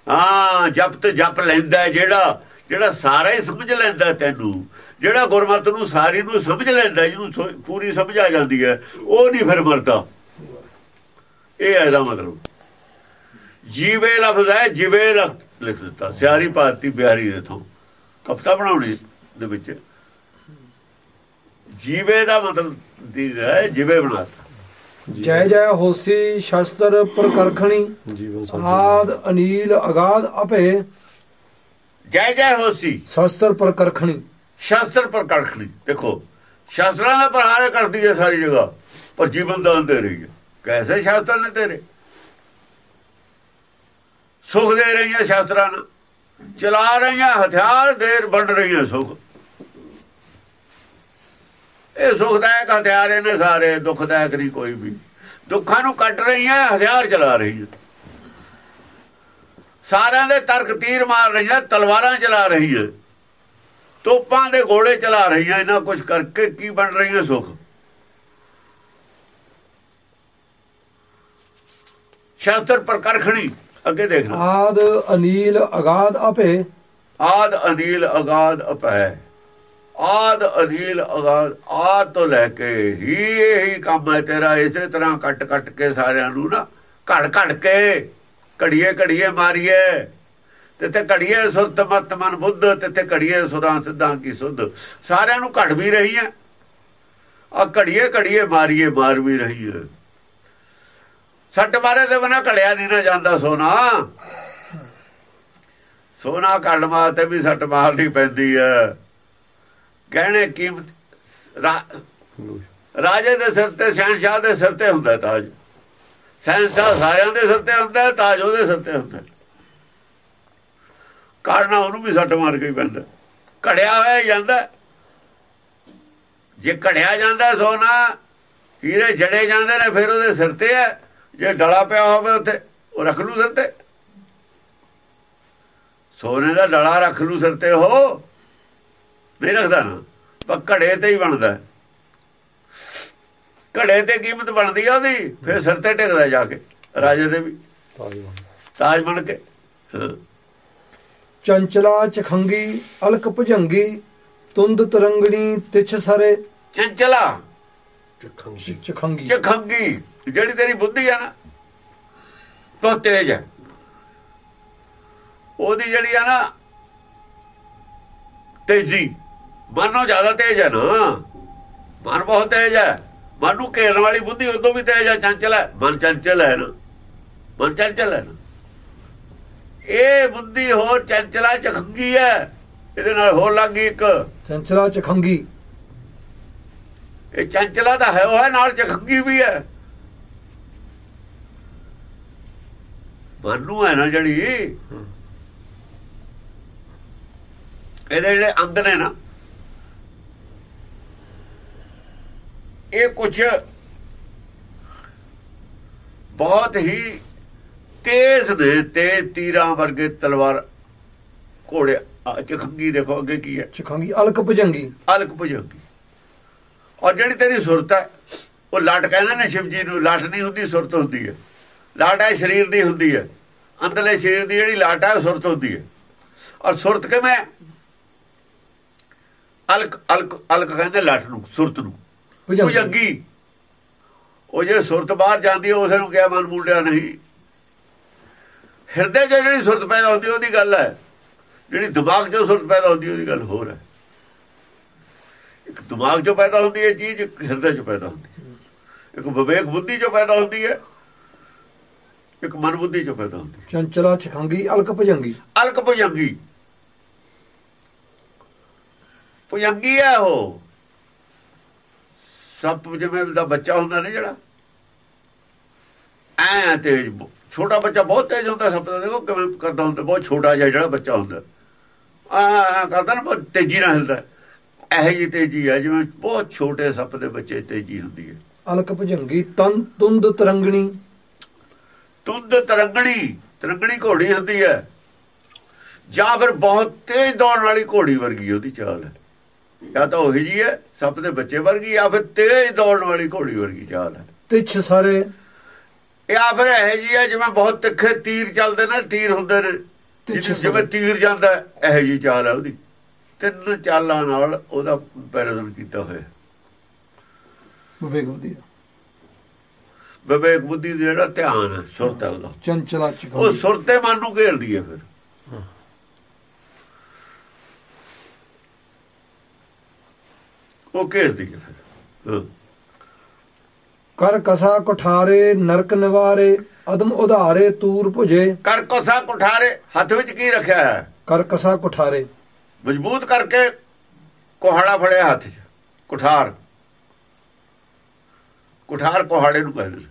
ਹਾਂ। ਜਪ ਤੇ ਜਪ ਲੈਂਦਾ ਜਿਹੜਾ ਜਿਹੜਾ ਸਾਰਾ ਹੀ ਸਮਝ ਲੈਂਦਾ ਤੈਨੂੰ। ਜਿਹੜਾ ਗੁਰਮਤ ਨੂੰ ਸਾਰੀ ਨੂੰ ਸਮਝ ਲੈਂਦਾ ਜਿਹਨੂੰ ਪੂਰੀ ਸਮਝ ਆ ਜਾਂਦੀ ਹੈ ਉਹ ਨਹੀਂ ਫਿਰ ਮਰਦਾ। ਇਹ ਹੈ ਇਹਦਾ ਮਤਲਬ। ਜੀਵੇ ਲਫ਼ਜ਼ ਹੈ ਜਿਵੇਂ ਲਫ਼- ਲਿਖ ਦਿੱਤਾ। ਸਿਆਰੀ ਭਾਰਤੀ ਬਿਹਾਰੀ ਦੇ ਤੋਂ ਕਪਤਾ ਬਣਾਉਣੀ ਦੇ ਵਿੱਚ। ਜੀਵੇ ਦਾ ਮਤਲਬ ਦੀ ਹੈ ਜਿਵੇਂ ਬਣਾਤਾ। ਜੈ ਜੈ ਹੋਸੀ ਸ਼ਸਤਰ ਪ੍ਰਕਰਖਣੀ। ਆਦ ਅਨੀਲ ਅਗਾਧ ਅਪੇ ਜੈ ਜੈ ਹੋਸੀ। ਸ਼ਸਤਰ ਪ੍ਰਕਰਖਣੀ। ਸ਼ਾਸਤਰ ਪਰ ਕੜਖਣੀ ਦੇਖੋ ਸ਼ਾਸਤਰਾਂ ਦਾ ਪ੍ਰਹਾਰ ਕਰਦੀ ਹੈ ਸਾਰੀ ਜਗ੍ਹਾ ਪਰ ਜੀਵਨ ਦੇ ਰਹੀ ਹੈ। ਕੈਸੇ ਸ਼ਾਸਤਰ ਨੇ ਤੇਰੇ? ਸੁਖ ਦੇ ਰਹੀਆਂ ਸ਼ਾਸਤਰਾਂ ਨੂੰ। ਚਲਾ ਰਹੀਆਂ ਹਥਿਆਰ, ਦੇਰ ਬਣ ਰਹੀਆਂ ਸੁਖ। ਇਹ ਸੁਖਦਾਇਕ ਹਥਿਆਰ ਇਹਨੇ ਸਾਰੇ, ਦੁਖਦਾਇਕ ਨਹੀਂ ਕੋਈ ਵੀ। ਦੁੱਖਾਂ ਨੂੰ ਕੱਟ ਰਹੀਆਂ, ਹਥਿਆਰ ਚਲਾ ਰਹੀਆਂ। ਸਾਰਿਆਂ ਦੇ ਤਰਕ ਤੀਰ ਮਾਰ ਰਹੀਆਂ, ਤਲਵਾਰਾਂ ਚਲਾ ਰਹੀਆਂ। ਤੋਪਾਂ ਦੇ ਘੋੜੇ ਚਲਾ ਰਹੀਆਂ, ਇਹਨਾਂ ਕੁਝ ਕਰਕੇ ਕੀ ਬਣ ਰਹੀਆਂ ਸੁਖ? ਸ਼ਾਸਤਰ ਪਰ ਅੱਗੇ ਦੇਖਣਾ ਆਦ ਅਨੀਲ ਅਗਾਧ ਅਪੇ ਆਦ ਅਨੀਲ ਅਗਾਧ ਅਪੈ ਆਦ ਅਨੀਲ ਅਗਾਧ ਆਦ ਤੋਂ ਲੈ ਕੇ ਹੀ ਇਹੀ ਕੰਮ ਹੈ ਤੇਰਾ ਇਸੇ ਤਰ੍ਹਾਂ ਕੱਟ ਕੱਟ ਕੇ ਸਾਰਿਆਂ ਨੂੰ ਨਾ ਘੜ ਘੜ ਕੇ ਘੜੀਏ ਘੜੀਏ ਮਾਰੀਏ। ਤੇ ਤੇ ਘੜੀਏ ਸੁਰਤ ਮਤ ਮਨ ਬੁੱਧ ਤੇ ਤੇ ਘੜੀਏ ਸੁਰਾਂ ਸਿੱਧਾਂ ਕੀ ਸੁਧ। ਸਾਰਿਆਂ ਨੂੰ ਘੜ ਵੀ ਰਹੀ ਹੈ। ਆ ਘੜੀਏ ਘੜੀਏ ਮਾਰੀਏ ਮਾਰ ਵੀ ਰਹੀ ਹੈ। ਸੱਟ ਮਾਰੇ ਤੇ ਬਿਨਾ ਘੜਿਆ ਨਹੀਂ ਨਾ ਜਾਂਦਾ ਸੋਨਾ। ਸੋਨਾ ਕੱਢ ਮਾਤੇ ਵੀ ਸੱਟ ਮਾਰਨੀ ਪੈਂਦੀ ਹੈ ਗਹਿਣੇ ਕੀਮਤ ਰਾਜੇ ਦੇ ਸਿਰ ਤੇ ਸ਼ਹਿਨशाह ਦੇ ਸਿਰ ਤੇ ਹੁੰਦਾ ਤਾਜ। ਸ਼ਹਿਨशाह ਸਾਰਿਆਂ ਦੇ ਸਿਰ ਤੇ ਹੁੰਦਾ, ਤਾਜ ਉਹਦੇ ਸਿਰ ਤੇ ਹੁੰਦਾ। ਕਾਰਨਾ ਉਹਨੂੰ ਵੀ ਸੱਟ ਮਾਰ ਕੇ ਪੈਂਦਾ। ਘੜਿਆ ਹੋਇਆ ਜਾਂਦਾ। ਜੇ ਘੜਿਆ ਜਾਂਦਾ ਸੋਨਾ, ਹੀਰੇ ਜੜੇ ਜਾਂਦੇ ਨੇ, ਫਿਰ ਉਹਦੇ ਸਿਰ ਤੇ ਹੈ ਜੇ ਡਲਾ ਪਿਆ ਹੋਵੇ ਉੱਥੇ ਉਹ ਰੱਖ ਲੂ ਸਿਰ ਤੇ। ਸੋਨੇ ਦਾ ਡਲਾ ਰੱਖ ਲੂ ਸਿਰ ਤੇ ਹੋ ਨਹੀਂ ਰੱਖਦਾ ਨਾ। ਪਰ ਘੜੇ ਤੇ ਹੀ ਬਣਦਾ। ਘੜੇ ਤੇ ਕੀਮਤ ਬਣਦੀ ਆ ਉਹਦੀ ਫਿਰ ਸਿਰ ਤੇ ਟਿਕਦਾ ਜਾ ਕੇ ਰਾਜੇ ਦੇ ਵੀ। ਤਾਜ ਬਣ ਕੇ। ਚੰਚਲਾ ਚਖੰਗੀ ਅਲਕ ਭੁਜੰਗੀ ਤੁੰਦ ਤਰੰਗਣੀ ਤਿਛ ਸਰੇ। ਚੰਚਲਾ। ਚਖੰਗੀ। ਚਖੰਗੀ। ਜਿਹੜੀ ਤੇਰੀ ਬੁੱਧੀ ਆ ਨਾ ਬਹੁਤ ਤੇਜ ਹੈ ਉਹਦੀ ਜਿਹੜੀ ਆ ਨਾ ਤੇਜ਼ੀ। ਮਨੋਂ ਜ਼ਿਆਦਾ ਤੇਜ਼ ਹੈ ਨਾ। ਮਨ ਬਹੁਤ ਤੇਜ਼ ਹੈ ਮਨ ਨੂੰ ਘੇਰਨ ਵਾਲੀ ਬੁੱਧੀ ਉਦੋਂ ਵੀ ਤੇਜ਼ ਹੈ ਚੰਚਲ ਹੈ ਮਨ ਚੰਚਲ ਹੈ ਨਾ। ਮਨ ਚੰਚਲ ਹੈ ਨਾ। ਇਹ ਬੁੱਧੀ ਹੋਰ ਚੰਚਲਾ ਚਖੰਗੀ ਹੈ ਇਹਦੇ ਨਾਲ ਹੋਰ ਲੱਗ ਗਈ ਇੱਕ। ਚੰਚਲਾ ਚਖੰਗੀ ਇਹ ਚੰਚਲਾ ਤਾਂ ਹੈ ਉਹ ਹੈ ਨਾਲ ਚਖੰਗੀ ਵੀ ਹੈ ਮਨ ਨੂੰ ਹੈ ਨਾ ਜਿਹੜੀ ਇਹਦੇ ਜਿਹੜੇ ਅੰਗ ਨੇ ਨਾ ਇਹ ਕੁਝ ਬਹੁਤ ਹੀ ਤੇਜ਼ ਨੇ ਤੇ ਤੀਰਾਂ ਵਰਗੇ ਤਲਵਾਰ ਘੋੜੇ ਚਖੰਗੀ ਦੇਖੋ ਅੱਗੇ ਕੀ ਹੈ। ਚਖੰਗੀ ਅਲਕ ਭੁਜੰਗੀ। ਅਲਕ ਭੁਜੰਗੀ। ਔਰ ਜਿਹੜੀ ਤੇਰੀ ਸੁਰਤ ਹੈ ਉਹ ਲਟ ਕਹਿੰਦੇ ਨੇ ਸ਼ਿਵ ਜੀ ਨੂੰ ਲਟ ਨਹੀਂ ਹੁੰਦੀ ਸੁਰਤ ਹੁੰਦੀ ਹੈ। ਲਟ ਹੈ ਸਰੀਰ ਦੀ ਹੁੰਦੀ ਹੈ। ਅੰਦਰਲੇ ਸਰੀਰ ਦੀ ਜਿਹੜੀ ਲਟ ਹੈ ਉਹ ਸੁਰਤ ਹੁੰਦੀ ਹੈ। ਔਰ ਸੁਰਤ ਕਿਵੇਂ? ਅਲਕ ਅਲਕ ਅਲਕ ਕਹਿੰਦੇ ਲਟ ਨੂੰ ਸੁਰਤ ਨੂੰ। ਭੁਜੰਗੀ। ਉਹ ਜੇ ਸੁਰਤ ਬਾਹਰ ਜਾਂਦੀ ਉਸ ਨੂੰ ਕਿਹਾ ਮਨ ਮੁੰਡਿਆ ਨਹੀਂ। ਹਿਰਦੇ 'ਚ ਜਿਹੜੀ ਸੁਰਤ ਪੈਦਾ ਹੁੰਦੀ ਉਹਦੀ ਗੱਲ ਹੈ। ਜਿਹੜੀ ਦਿਮਾਗ 'ਚੋਂ ਸੁਰਤ ਪੈਦਾ ਹੁੰਦੀ ਉਹਦੀ ਗੱਲ ਹੋਰ ਹੈ। ਇੱਕ ਦਿਮਾਗ 'ਚੋਂ ਪੈਦਾ ਹੁੰਦੀ ਹੈ ਚੀਜ਼ ਹਿਰਦੇ 'ਚੋਂ ਪੈਦਾ ਹੁੰਦੀ ਹੈ। ਇੱਕ ਵਿਵੇਕ ਬੁੱਧੀ 'ਚੋਂ ਪੈਦਾ ਹੁੰਦੀ ਹੈ। ਇੱਕ ਮਨ ਬੁੱਧੀ 'ਚੋਂ ਪੈਦਾ ਹੁੰਦੀ। ਚੰਚਲਾ ਛਖੰਗੀ ਅਲਕ ਭਜੰਗੀ। ਅਲਕ ਭੁਜੰਗੀ। ਭੁਜੰਗੀ ਹੈ ਉਹ। ਸੱਪ ਜਿਵੇਂ ਦਾ ਬੱਚਾ ਹੁੰਦਾ ਨਾ ਜਿਹੜਾ। ਐ ਤੇਜ ਛੋਟਾ ਬੱਚਾ ਬਹੁਤ ਤੇਜ਼ ਹੁੰਦਾ ਸੱਪ ਦਾ ਦੇਖੋ ਕਿਵੇਂ ਕਰਦਾ ਹੁੰਦਾ ਬਹੁਤ ਛੋਟਾ ਜਿਹਾ ਜਿਹੜਾ ਬੱਚਾ ਹੁੰਦਾ। ਆ ਕਰਦਾ ਨਾ ਬਹੁਤ ਤੇਜ਼ੀ ਨਾਲ ਹਿਲਦਾ। ਇਹ ਜੀ ਤੇਜ਼ੀ ਹੈ ਜਿਵੇਂ ਬਹੁਤ ਛੋਟੇ ਸੱਪ ਦੇ ਬੱਚੇ ਤੇਜ਼ੀ ਹੁੰਦੀ ਹੈ। ਅਲਕ ਭਜੰਗੀ ਤਨ ਤੁੰਦ ਤਰੰਗਣੀ। ਤੁੰਦ ਤਰੰਗਣੀ ਤਰੰਗਣੀ ਘੋੜੀ ਹੁੰਦੀ ਹੈ। ਜਾਂ ਫਿਰ ਬਹੁਤ ਤੇਜ਼ ਦੌੜਨ ਵਾਲੀ ਘੋੜੀ ਵਰਗੀ ਉਹਦੀ ਚਾਲ ਹੈ। ਜਾਂ ਤਾਂ ਉਹੀ ਜੀ ਹੈ ਸੱਪ ਦੇ ਬੱਚੇ ਵਰਗੀ ਜਾਂ ਫਿਰ ਤੇਜ਼ ਦੌੜਨ ਵਾਲੀ ਘੋੜੀ ਵਰਗੀ ਚਾਲ ਹੈ। ਤਿਛ ਸਾਰੇ। ਜਾਂ ਫਿਰ ਇਹ ਜੀ ਹੈ ਜਿਵੇਂ ਬਹੁਤ ਤਿੱਖੇ ਤੀਰ ਚੱਲਦੇ ਨੇ ਤੀਰ ਹੁੰਦੇ ਨੇ। ਜਿਵੇਂ ਤੀਰ ਜਾਂਦਾ ਇਹ ਜੀ ਚਾਲ ਹੈ ਉਹਦੀ। ਤਿੰਨ ਚਾਲਾਂ ਨਾਲ ਉਹਦਾ ਪੈਰਦਨ ਕੀਤਾ ਹੋਇਆ। ਵਿਵੇਕ ਬੁੱਧੀ ਵਿਵੇਕ ਬੁੱਧੀ ਦਾ ਜਿਹੜਾ ਧਿਆਨ ਹੈ ਸੁਰਤ ਹੈ ਉਹਦਾ। ਚੰਚਲਾ ਉਹ ਛਖੰਗੀ ਸੁਰਤੇ ਮਨ ਨੂੰ ਘੇਰਦੀ ਹੈ ਫਿਰ। ਉਹ ਘੇਰਦੀ ਹੈ ਫਿਰ। ਕਰ ਕਸਾ ਕੁਠਾਰੇ ਨਰਕ ਨਿਵਾਰੇ ਅਦਮ ਉਧਾਰੇ ਤੂਰ ਭੁਜੇ। ਕਰ ਕੋਸਾ ਕੁਠਾਰੇ ਹੱਥ ਵਿੱਚ ਕੀ ਰੱਖਿਆ ਹੈ? ਕਰ ਕਸਾ ਕੁਠਾਰੇ। ਮਜ਼ਬੂਤ ਕਰਕੇ ਕੋਹਾੜਾ ਫੜਿਆ ਹੱਥ 'ਚ। ਕੁਠਾਰ। ਕੁਠਾਰ ਕੋਹਾੜੇ ਨੂੰ ਕਹਿੰਦੇ ਨੇ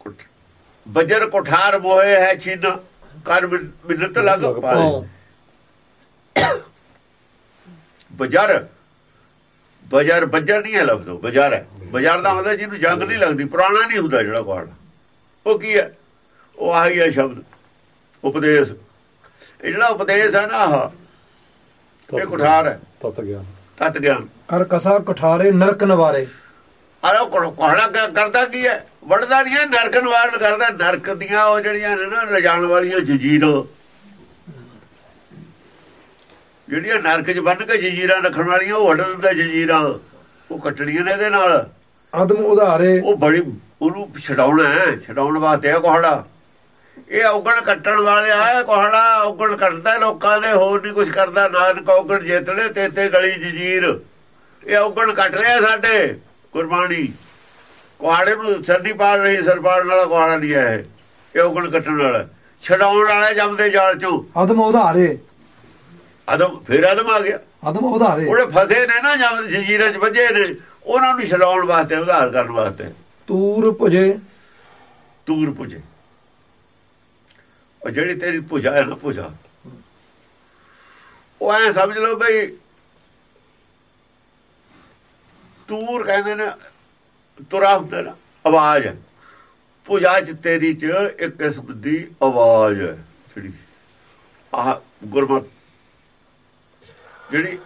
ਕੁਠ- ਬਜਰ ਕੁਠਾਰ ਮੋਏ ਹੈ ਛਿਨ। ਕਰ ਮਿ- ਮਿੰਨਤ ਲਗ ਪਾਰੇ ਪਾਉ ਬਜਰ ਬਜਰ ਬਜਰ ਨਹੀਂ ਹੈ ਲਫ਼ਜ਼ ਉਹ ਬਜਰ ਹੈ। ਬਜਰ ਦਾ ਮਤਲਬ ਜਿਹਨੂੰ ਜੰਗ ਨਹੀਂ ਲੱਗਦੀ ਪੁਰਾਣਾ ਨਹੀਂ ਹੁੰਦਾ ਜਿਹੜਾ ਕੋਹਾੜਾ ਉਹ ਕੀ ਹੈ? ਉਹ ਆਹੀ ਹੈ ਸ਼ਬਦ ਉਪਦੇਸ਼। ਇਹ ਜਿਹੜਾ ਉਪਦੇਸ਼ ਹੈ ਨਾ ਆਹ ਇਹ ਕੁਠਾਰ ਹੈ। ਤਤ ਗਿਆ ਤਤ ਗਿਆਨ। ਕਰ ਕਸਾ ਕੁਠਾਰੇ ਨਰਕ ਨਿਵਾਰੇ। ਅਰੇ ਕੋਹੜਾ ਕਰਦਾ ਕੀ ਹੈ? ਵੜਦਾ ਨਹੀਂ ਹੈ ਨਰਕ ਨਿਵਾਰਨ ਕਰਦਾ। ਨਰਕ ਦੀਆਂ ਉਹ ਜਿਹੜੀਆਂ ਨੇ ਨਾ ਰਜਾਣ ਵਾਲੀਆਂ ਜਜੀਰਾਂ। ਜਿਹੜੀਆਂ ਨਰਕ 'ਚ ਬੰਨ ਕੇ ਜਜੀਰਾਂ ਰੱਖਣ ਵਾਲੀਆਂ ਉਹ ਵੜ ਦਿੰਦਾ ਜਜੀਰਾਂ। ਉਹ ਕੱਟਣੀਆਂ ਨੇ ਇਹਦੇ ਨਾਲ। ਅਦਮ ਉਧਾਰੇ। ਉਹ ਬੜੀ ਉਹਨੂੰ ਛਡਾਉਣਾ ਹੈ ਛਡਾਉਣ ਵਾਸਤੇ ਆ ਕੋਹੜਾ। ਇਹ ਔਗਣ ਕੱਟਣ ਵਾਲੇ ਆ ਕੋਹੜਾ ਔਗਣ ਕੱਟਦਾ ਲੋਕਾਂ ਦੇ ਹੋਰ ਨਹੀਂ ਕੁਝ ਕਰਦਾ। ਨਾਨਕ ਔਗਣ ਜੇਤਣੇ ਤੇ ਗਲੀ ਜਜੀਰ। ਇਹ ਔਗਣ ਕੱਟ ਰਿਹਾ ਸਾਡੇ। ਕੁਰਬਾਨੀ ਕੋਹਾੜੇ ਨੂੰ ਸਿਰ ਨਹੀਂ ਪਾੜ ਰਹੀ ਸਿਰ ਪਾੜਨ ਵਾਲਾ ਕੋਹਾੜਾ ਨਹੀਂ ਹੈ ਇਹ ਔਗਣ ਕੱਟਣ ਵਾਲਾ। ਛਡਾਉਣ ਵਾਲੇ ਜੰਮਦੇ ਜਾਲ ਚੋਂ। ਅਦਮ ਉਧਾਰੇ। ਅਦਮ ਫਿਰ ਅਦਮ ਆ ਗਿਆ। ਅਦਮ ਉਧਾਰੇ। ਉਹਦੇ ਫਸੇ ਨੇ ਨਾ ਜੰਮ ਜਜੀਰਾਂ 'ਚ ਵੱਜੇ ਨੇ। ਉਹਨਾਂ ਨੂੰ ਛਡਾਉਣ ਵਾਸਤੇ ਉਧਾਰ ਕਰਨ ਵਾਸਤੇ। ਤੂਰ ਭੁਜੇ ਤੂਰ ਪੁਜੇ। ਉਹ ਜਿਹੜੀ ਤੇਰੀ ਪੁਜਾ ਹੈ ਨਾ ਪੁਜਾ ਉਹ ਐ ਸਮਝ ਲਓ ਬਈ ਤੂਰ ਕਹਿੰਦੇ ਨੇ ਤੁਰਾ ਹੁੰਦਾ ਨਾ ਆਵਾਜ਼। ਪੂਜਾ ਚ ਤੇਰੀ ਚ ਇੱਕ ਕਿਸਮ ਦੀ ਆਵਾਜ਼ ਹੈ ਜਿਹੜੀ ਆਹ ਗੁਰਮਤ, ਜਿਹੜੀ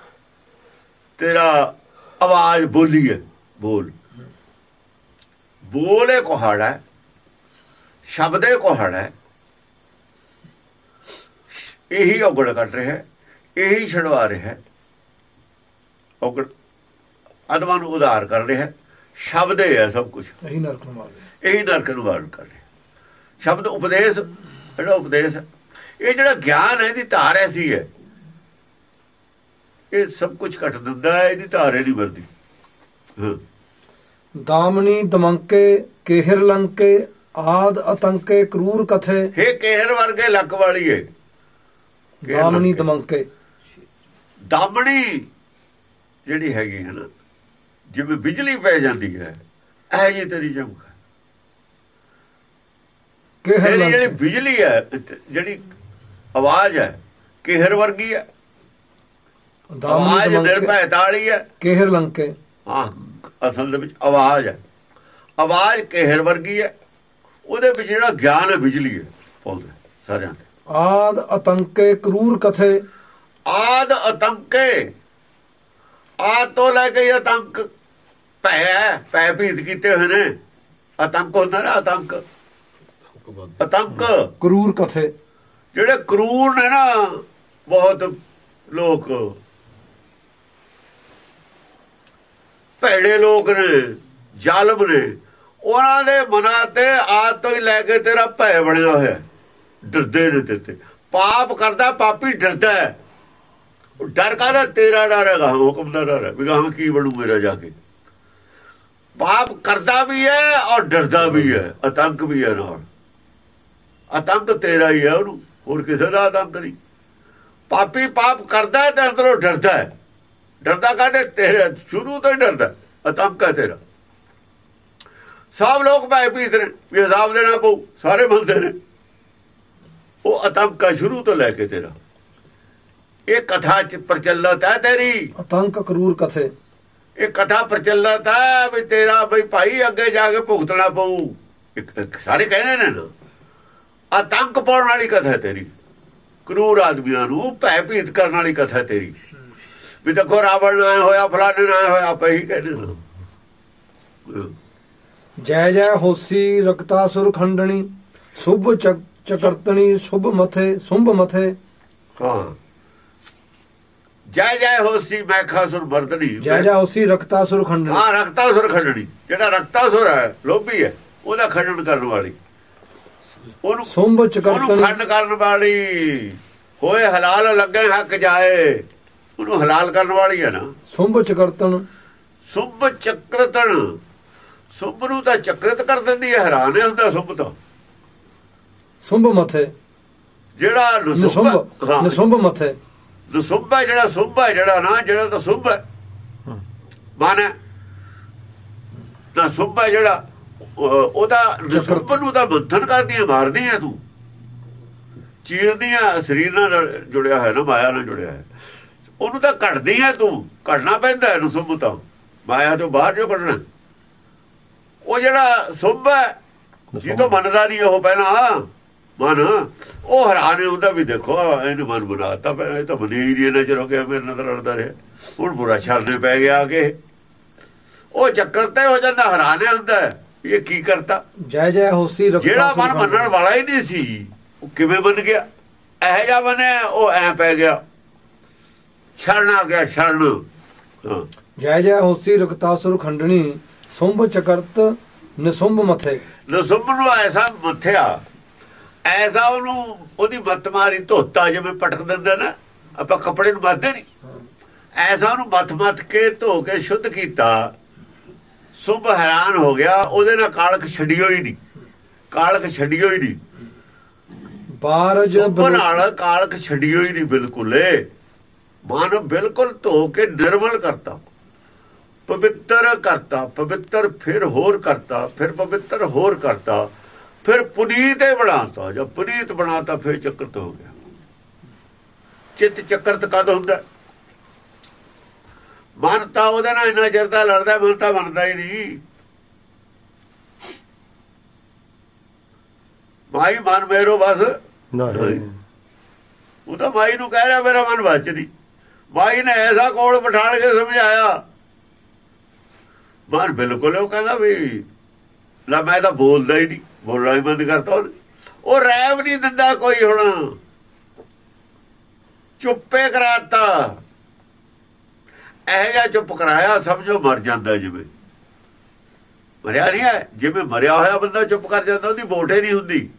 ਤੇਰਾ ਆਵਾਜ਼ ਬੋਲੀ ਹੈ। ਬੋਲ। ਬੋਲੇ ਕੋਹਾੜਾ ਹੈ, ਸ਼ਬਦੇ ਕੋਹੜ ਹੈ। ਇਹੀ ਔਗਣ ਕੱਟ ਰਿਹਾ ਇਹੀ ਛਡਵਾ ਰਿਹਾ ਹੈ। ਔਗਣ ਆਤਮਾ ਨੂੰ ਉਧਾਰ ਕਰ ਰਿਹਾ ਸ਼ਬਦੇ ਹੈ ਸਭ ਕੁਝ ਇਹੀ ਨਰਕ ਨਿਵਾਰੇ ਇਹੀ ਨਰਕ ਨੂੰ ਵਾਰਨ ਕਰ ਸ਼ਬਦ ਉਪਦੇਸ਼ ਜਿਹੜਾ ਉਪਦੇਸ਼ ਹੈ, ਇਹ ਜਿਹੜਾ ਗਿਆਨ ਹੈ ਇਹਦੀ ਧਾਰ ਐਸੀ ਹੈ। ਇਹ ਸਭ ਕੁਝ ਕੱਟ ਦਿੰਦਾ ਹੈ ਇਹਦੀ ਧਾਰ ਹੀ ਨਹੀਂ ਵਰਦੀ ਹਾਂ। ਦਾਮਨੀ ਦਮੰਕੇ ਕੇਹਰ ਲੰਕੇ ਆਦ ਅਤੰਕੇ ਕਰੂਰ ਕਥੇ। ਇਹ ਕਹਿਰ ਵਰਗੇ ਲੱਕ ਵਾਲੀ ਹੈ ਕਹਿਰ ਦਾਮਨੀ। ਦਮੰਕੇ। ਦਾਮਣੀ ਜਿਹੜੀ ਹੈਗੀ ਹੈ ਨਾ ਜਿਵੇਂ ਬਿਜਲੀ ਪੈ ਜਾਂਦੀ ਹੈ ਇਹ ਜੀ ਤੇਰੀ ਚਮਕ ਇਹਦੀ ਜਿਹੜੀ ਬਿਜਲੀ ਹੈ ਜਿਹੜੀ ਆਵਾਜ਼ ਹੈ ਕਿਹਰ ਵਰਗੀ ਹੈ। ਆਵਾਜ਼ ਨਿਰਭੈਤਾ ਵਾਲੀ ਹੈ। ਕੇਹਰ ਲੰਕੇ? ਹਾਂ ਅਸਲ ਦੇ ਵਿੱਚ ਆਵਾਜ਼ ਹੈ। ਆਵਾਜ਼ ਕਿਹਰ ਵਰਗੀ ਹੈ। ਉਹਦੇ ਵਿੱਚ ਜਿਹੜਾ ਗਿਆਨ ਹੈ ਬਿਜਲੀ ਹੈ ਬੋਲਦੇ ਸਾਰਿਆਂ ਦੇ ਆਦ ਅਤੰਕੇ ਕਰੂਰ ਕਥੇ। ਆਦ ਅਤੰਕੇ। ਆਦ ਤੋਂ ਲੈ ਕੇ ਅਤੰਕ ਭੈ ਹੈ, ਭੈ ਭੀਤ ਕੀਤੇ ਹੋਏ ਨੇ। ਅਤੰਕ ਹੁੰਦਾ ਨਾ ਅਤੰਕ। ਅਤੰਕ। ਕਰੂਰ ਕਥੇ। ਜਿਹੜੇ ਕਰੂਰ ਨੇ ਨਾ ਬਹੁਤ ਲੋਕ। ਭੈੜੇ ਲੋਕ ਨੇ ਜ਼ਾਲਮ ਨੇ। ਉਹਨਾਂ ਦੇ ਮਨਾਂ ਤੇ ਆਦ ਤੋਂ ਹੀ ਲੈ ਕੇ ਤੇਰਾ ਭੈ ਬਣਿਆ ਹੋਇਆ। ਡਰਦੇ ਨੇ ਤੇ। ਪਾਪ ਕਰਦਾ ਪਾਪੀ ਡਰਦਾ। ਹੈ ਡਰ ਕਾਹਦਾ? ਤੇਰਾ ਡਰ ਹੈਗਾ ਹੁਕਮ ਦਾ ਡਰ ਹੈ। ਵੀ ਗਾਹਾਂ ਕੀ ਬਣੂ ਮੇਰਾ ਜਾ ਕੇ? ਪਾਪ ਕਰਦਾ ਵੀ ਹੈ ਔਰ ਡਰਦਾ ਵੀ ਹੈ, ਆਤੰਕ ਵੀ ਹੈ ਨਾਲ। ਆਤੰਕ ਤੇਰਾ ਹੀ ਹੈ ਉਹਨੂੰ, ਹੋਰ ਕਿਸੇ ਦਾ ਆਤੰਕ ਨਹੀਂ। ਪਾਪੀ ਪਾਪ ਕਰਦਾ ਹੈ ਤੇ ਅੰਦਰੋਂ ਡਰਦਾ ਹੈ। ਡਰਦਾ ਕਾਹਦੇ? ਤੇਰੇ, ਸ਼ੁਰੂ ਤੋਂ ਹੀ ਡਰਦਾ ਆਤੰਕ ਹੈ ਤੇਰਾ। ਸਭ ਲੋਕ ਭੈ ਭੀਤ ਨੇ, ਵੀ ਹਿਸਾਬ ਦੇਣਾ ਪਊ, ਸਾਰੇ ਬੰਦੇ ਨੇ। ਉਹ ਆਤੰਕ ਹੈ ਸ਼ੁਰੂ ਤੋਂ ਲੈ ਕੇ ਤੇਰਾ। ਇਹ ਕਥਾ ਚ ਪ੍ਰਚਲਿਤ ਹੈ ਤੇਰੀ। ਆਤੰਕ ਕਰੂਰ ਕਥੇ। ਇਹ ਕਥਾ ਪ੍ਰਚਲਿਤ ਹੈ ਵੀ ਤੇਰਾ ਬਈ ਭਾਈ ਅੱਗੇ ਜਾ ਕੇ ਭੁਗਤਣਾ ਪਊ। ਸਾਰੇ ਕਹਿੰਦੇ ਨੇ ਨਾ ਆਤੰਕ ਪਾਉਣ ਵਾਲੀ ਕਥਾ ਤੇਰੀ। ਕਰੂਰ ਆਦਮੀਆਂ ਨੂੰ ਭੈ ਭੀਤ ਕਰਨ ਵਾਲੀ ਕਥਾ ਤੇਰੀ। ਵੀ ਦੇਖੋ ਰਾਵਣ ਨਾ ਹੋਇਆ ਫਲਾਣੇ ਨਾ ਹੋਇਆ ਆਪੇ ਹੀ ਕਹਿੰਦੇ ਨੇ। ਜੈ ਜੈ ਹੋਸੀ ਰਕਤਾਸੁਰ ਖੰਡਣੀ ਸੁਭ ਚਕ- ਚਕਰਤਣੀ ਸੁਭ ਮਥੇ ਸੁੰਭ ਮਥੇ। ਹਾਂ। ਜੈ ਜੈ ਹੋਸੀ ਮੈਂ ਖਾਸੁਰ ਵਰਦਨੀ ਜੈ ਜੈ ਹੋਸੀ ਰਕਤਾਸੁਰ ਖੰਡਣੀ। ਹਾਂ ਰਕਤਾਸੁਰ ਖੰਡਣੀ। ਜਿਹੜਾ ਰਕਤਾਸੁਰ ਹੈ ਲੋਭੀ ਹੈ ਉਹਦਾ ਖੰਡਨ ਕਰਨ ਵਾਲੀ। ਉਹਨੂੰ ਸੁੰਭ ਉਹਨੂੰ ਚਕਰਤਣੀ ਖੰਡ ਕਰਨ ਵਾਲੀ। ਹੋਏ ਹਲਾਲ ਲੱਗੇ ਹੱਕ ਜਾਏ। ਉਹਨੂੰ ਹਲਾਲ ਕਰਨ ਵਾਲੀ ਹੈ ਨਾ। ਸੁੰਭ ਚਕਰਤਨ ਸੁਭ ਚੱਕਰਤਨ। ਸੁਭ ਨੂੰ ਤਾਂ ਚੱਕਰਿਤ ਕਰ ਦਿੰਦੀ ਹੈ ਹੈਰਾਨ ਹੈ ਹੁੰਦਾ ਸੁਭ ਤਾਂ। ਸੁੰਭ ਮਥੇ। ਜਿਹੜਾ ਨਸੁਭ ਨਿਸੁੰਭ ਮਥੇ। ਨਸੁਭ ਹੈ ਜਿਹੜਾ ਸੁਭ ਹੈ ਜਿਹੜਾ ਨਾ ਜਿਹੜਾ ਤਾਂ ਸੁਭ ਹੈ। ਮਾਨੇ? ਤਾਂ ਸੁਭ ਹੈ ਜਿਹੜਾ ਉਹ- ਉਹਦਾ ਨਸੁਭ ਨੂੰ ਤਾਂ ਬੰਧਨ ਕਰਦੀਆਂ ਮਾਰਦੀਆਂ ਤੂੰ। ਚੀਰਦੀਆਂ ਸਰੀਰ ਨਾਲ ਜੁੜਿਆ ਹੈ ਨਾ ਮਾਇਆ ਨਾਲ ਜੁੜਿਆ ਹੈ ਉਹਨੂੰ ਤਾਂ ਘੜਦੀ ਹੈ ਤੂੰ। ਘੜਨਾ ਪੈਂਦਾ ਹੈ ਨਸੁਭ ਤਾਂ। ਮਾਇਆ ਤੋਂ ਬਾਹਰ ਜੋ ਕੱਢਣਾ। ਉਹ ਜਿਹੜਾ ਸੁਭ ਹੈ ਜਿਹਦੋਂ ਮੰਨਦਾ ਨਹੀਂ ਉਹ ਪਹਿਲਾਂ। ਮਨ ਉਹ ਹੈਰਾਨ ਹੁੰਦਾ ਵੀ ਦੇਖੋ ਇਹਨੂੰ ਮਨ ਬਣਾਤਾ ਪਿਆ ਇਹ ਤਾਂ ਬਣੀ ਹੀ ਨਹੀਂ ਚਿਰ ਹੋ ਗਿਆ ਮੇਰੇ ਨਾਲ ਲੜਦਾ ਰਿਹਾ। ਹੁਣ ਬੁਰਾ ਛਾਲਨੇ ਪੈ ਗਿਆ ਕੇ। ਉਹ ਚੱਕਰ ਤੇ ਹੋ ਜਾਂਦਾ ਹੈਰਾਨ ਹੁੰਦਾ ਇਹ ਕੀ ਕਰਤਾ। ਜੈ ਜੈ ਹੋਸੀ ਰਕਤਾਸੁਰ ਜਿਹੜਾ ਮਨ। ਮੰਨਣ ਵਾਲਾ ਹੀ ਨਹੀਂ ਸੀ ਉਹ ਕਿਵੇਂ ਬਣ ਗਿਆ? ਇਹ ਜਿਹਾ ਬਣਿਆ ਉਹ ਐ ਪੈ ਗਿਆ। ਛੜਨ ਆ ਗਿਆ ਛੜਨ ਜੈ ਜੈ ਹੋਸੀ ਰਕਤਾਸੁਰ ਖੰਡਣੀ ਸੁੰਭ ਚਕਰਤ ਨਿਸੁੰਭ ਮਥੇ। ਨਸੁੰਭ ਨੂੰ ਐਸਾ ਮੱਥਿਆ ਐਸਾ ਉਹਨੂੰ ਉਹਦੀ ਮੱਤ ਮਾਰੀ ਧੋਤਾ ਜਿਵੇਂ ਪਟਕ ਦਿੰਦਾ ਨਾ ਆਪਾਂ ਕੱਪੜੇ ਨੂੰ ਮੱਧਦੇ ਨਹੀਂ ਐਸਾ ਉਹਨੂੰ ਮੱਥ ਕੇ ਧੋ ਕੇ ਸ਼ੁੱਧ ਕੀਤਾ। ਸੁਭ ਹੈਰਾਨ ਹੋ ਗਿਆ ਉਹਦੇ ਨਾਲ ਕਾਲਕ ਛੱਡਿਓ ਹੀ ਨਹੀਂ ਕਾਲਕ ਛੱਡਿਓ ਹੀ ਨਹੀਂ ਬਾਰਜ ਨਾਲ ਕਾਲਕ ਛੱਡਿਓ ਹੀ ਨਹੀਂ ਬਿਲਕੁਲ। ਏ ਮਨ ਬਿਲਕੁਲ ਧੋ ਕੇ ਨਿਰਮਲ ਕਰਤਾ। ਪਵਿੱਤਰ ਕਰਤਾ ਪਵਿੱਤਰ ਫਿਰ ਹੋਰ ਕਰਤਾ ਫਿਰ ਪਵਿੱਤਰ ਹੋਰ ਕਰਤਾ। ਫਿਰ ਪੁਨੀਤ ਹੀ ਬਣਾਤਾ ਜਦ ਪੁਨੀਤ ਬਣਾਤਾ ਫਿਰ ਚੱਕਰਤ ਹੋ ਗਿਆ। ਚਿੱਤ ਚੱਕਰਤ ਕਦ ਹੁੰਦਾ? ਮਨ ਤਾਂ ਉਹਦੇ ਨਾਲ ਇੰਨਾ ਚਿਰ ਦਾ ਲੜਦਾ ਮਨ ਤਾਂ ਬਣਦਾ ਹੀ ਨਹੀਂ। ਮਾਈ ਮਨ ਮੇਰੋ ਬਸ। ਉਹ ਤਾਂ ਮਾਈ ਨੂੰ ਕਹਿ ਰਿਹਾ ਮੇਰਾ ਮਨ ਵੱਜ ਨਹੀਂ। ਮਾਈ ਨੇ ਐਸਾ ਕੋਲ ਬਿਠਾਣ ਕੇ ਸਮਝਾਇਆ। ਮਨ ਬਿਲਕੁਲ ਉਹ ਕਹਿੰਦਾ ਵੀ ਲੈ ਮੈਂ ਤਾਂ ਬੋਲਦਾ ਹੀ ਨਹੀਂ। ਬੋਲਣਾ ਹੀ ਬੰਦ ਕਰਤਾ ਉਹਨੇ। ਉਹ ਰੈਵ ਨਹੀਂ ਦਿੰਦਾ ਕੋਈ ਹੁਣ। ਚੁੱਪੇ ਕਰਾਤਾ। ਇਹ ਜਾਂ ਚੁੱਪ ਕਰਾਇਆ, ਸਮਝੋ ਮਰ ਜਾਂਦਾ ਜਿਵੇਂ। ਮਰਿਆ ਨਹੀਂ ਹੈ। ਜਿਵੇਂ ਮਰਿਆ ਹੋਇਆ ਬੰਦਾ ਚੁੱਪ ਕਰ ਜਾਂਦਾ, ਉਹਦੀ ਵੋਟੇ ਨਹੀਂ ਹੁੰਦੀ।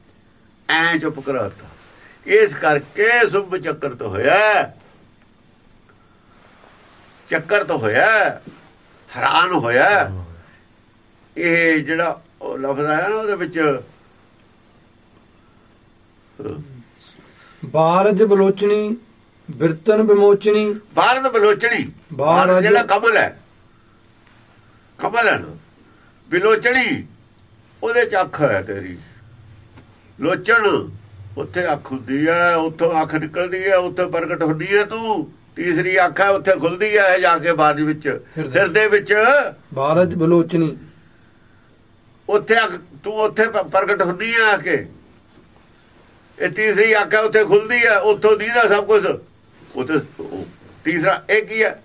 ਐ ਚੁੱਪ ਕਰਾਤਾ। ਇਸ ਕਰਕੇ ਸੁਭ ਚੱਕਰ ਤੋਂ ਹੋਇਆ। ਚੱਕਰ ਤੋਂ ਹੋਇਆ। ਹੈਰਾਨ ਹੋਇਆ। ਇਹ ਜਿਹੜਾ ਉਹ ਲਫ਼ਜ਼ ਆਇਆ ਨਾ ਉਹਦੇ ਵਿੱਚ। ਬਾਰਜ ਬਲੋਚਣੀ ਬਿਰਤਨ ਵਿਮੋਚਣੀ ਬਾਰਦ ਬਲੋਚਣੀ। ਬਾਰਦ- ਬਾਰਦ ਜਿਹੜਾ ਕਮਲ ਹੈ। ਕਮਲ ਹੈ ਬਿਲੋਚਣੀ ਉਹਦੇ ਚ ਅੱਖ ਹੈ ਤੇਰੀ। ਲੋਚਣ ਉੱਥੇ ਅੱਖ ਹੁੰਦੀ ਹੈ ਉੱਥੋਂ ਅੱਖ ਨਿਕਲਦੀ ਹੈ ਉੱਥੇ ਪ੍ਰਗਟ ਹੁੰਦੀ ਹੈ ਤੂੰ। ਤੀਸਰੀ ਅੱਖ ਹੈ ਉੱਥੇ ਖੁੱਲਦੀ ਹੈ ਜਾ ਕੇ ਬਾਅਦ ਵਿੱਚ। ਹਿਰਦੇ। ਹਿਰਦੇ ਵਿੱਚ ਬਾਰਜ ਬਲੋਚਣੀ। ਉੱਥੇ ਤੂੰ ਉੱਥੇ ਪ੍ਰਗਟ ਹੁੰਦੀ ਆ ਕੇ। ਇਹ ਤੀਸਰੀ ਅੱਖ ਹੈ ਉੱਥੇ ਖੁੱਲਦੀ ਹੈ ਉੱਥੋਂ ਦੀਦਾ ਸਭ ਕੁਝ ਉੱਥੇ ਤੀਸਰਾ ਇਹ ਕੀ ਹੈ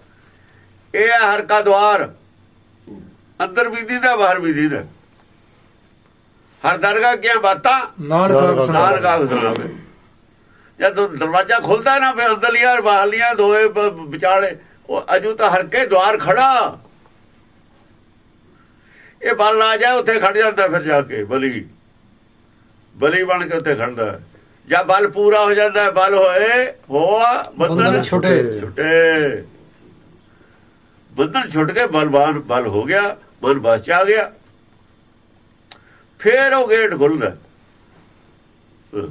ਇਹ ਹੈ ਹਰ ਕਾ ਦਵਾਰ ਅੰਦਰ ਵੀ ਦੀਦਾ ਬਾਹਰ ਵੀ ਦੀਦਾ। ਹਰ ਦਰਗਾਹ ਕੀ ਬਾਤਾਂ? ਨਾਨਕ ਨਾਨਕ ਸੁਣਾਵੇ। ਜਦੋਂ ਦਰਵਾਜ਼ਾ ਖੁੱਲਦਾ ਨਾ ਫਿਰ ਅੰਦਰਲੀਆਂ ਬਾਹਰਲੀਆਂ ਦੋਏ ਵਿਚਾਲੇ ਉਹ ਅਜੂ ਤਾਂ ਹਰ ਕੇ ਦਵਾਰ ਖੜਾ। ਇਹ ਬਲ ਆ ਜਾ ਉੱਥੇ ਖੜ ਜਾਂਦਾ ਫਿਰ ਜਾ ਕੇ ਬਲੀ ਬਲੀ ਬਣ ਕੇ ਉੱਥੇ ਖੜਦਾ ਹੈ। ਜਾਂ ਬਲ ਪੂਰਾ ਹੋ ਜਾਂਦਾ ਹੈ, ਬਲ ਹੋਏ ਹੋਆ ਬੰਧਨ ਛੁਟੇ। ਛੁਟੇ ਬੰਧਨ ਛੁੱਟ ਕੇ ਬਲਵਾਨ ਬਲ ਹੋ ਗਿਆ ਮਨ ਬਸ ਚ ਆ ਗਿਆ ਫੇਰ ਉਹ ਗੇਟ ਖੁੱਲਦਾ ਹਾਂ।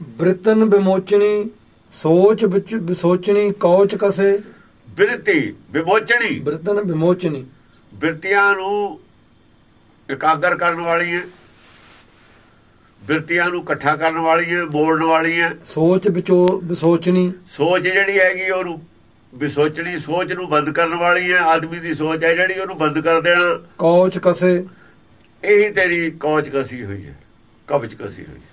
ਬ੍ਰਿਤਨ ਵਿਮੋਚਣੀ ਸੋਚ ਵਿੱਚ ਵਿਸੋਚਣੀ ਕੌਚ ਕਸੇ ਬਿਰਤੀ ਵਿਮੋਚਣੀ ਬ੍ਰਿਤਨ ਵਿਮੋਚਣੀ ਬਿਰਤੀਆਂ ਨੂੰ ਇਕਾਗਰ ਕਰਨ ਵਾਲੀ ਹੈ ਬਿਰਤੀਆਂ ਨੂੰ ਇਕੱਠਾ ਕਰਨ ਵਾਲੀ ਹੈ ਮੋੜਨ ਵਾਲੀ ਹੈ। ਸੋਚ ਵਿਚੋ ਵਿਸੋਚਣੀ। ਸੋਚ ਜਿਹੜੀ ਹੈਗੀ ਉਹਨੂੰ ਵਿਸੋਚਣੀ ਸੋਚ ਨੂੰ ਬੰਦ ਕਰਨ ਵਾਲੀ ਹੈ ਆਦਮੀ ਦੀ ਸੋਚ ਹੈ ਜਿਹੜੀ ਉਹਨੂੰ ਬੰਦ ਕਰ ਦੇਣਾ। ਕੌਚ ਕਸੇ। ਇਹੀ ਤੇਰੀ ਕੌਚ ਕਸੀ ਹੋਈ ਹੈ ਕਬਜ ਕਸੀ ਹੋਈ ਹੈ।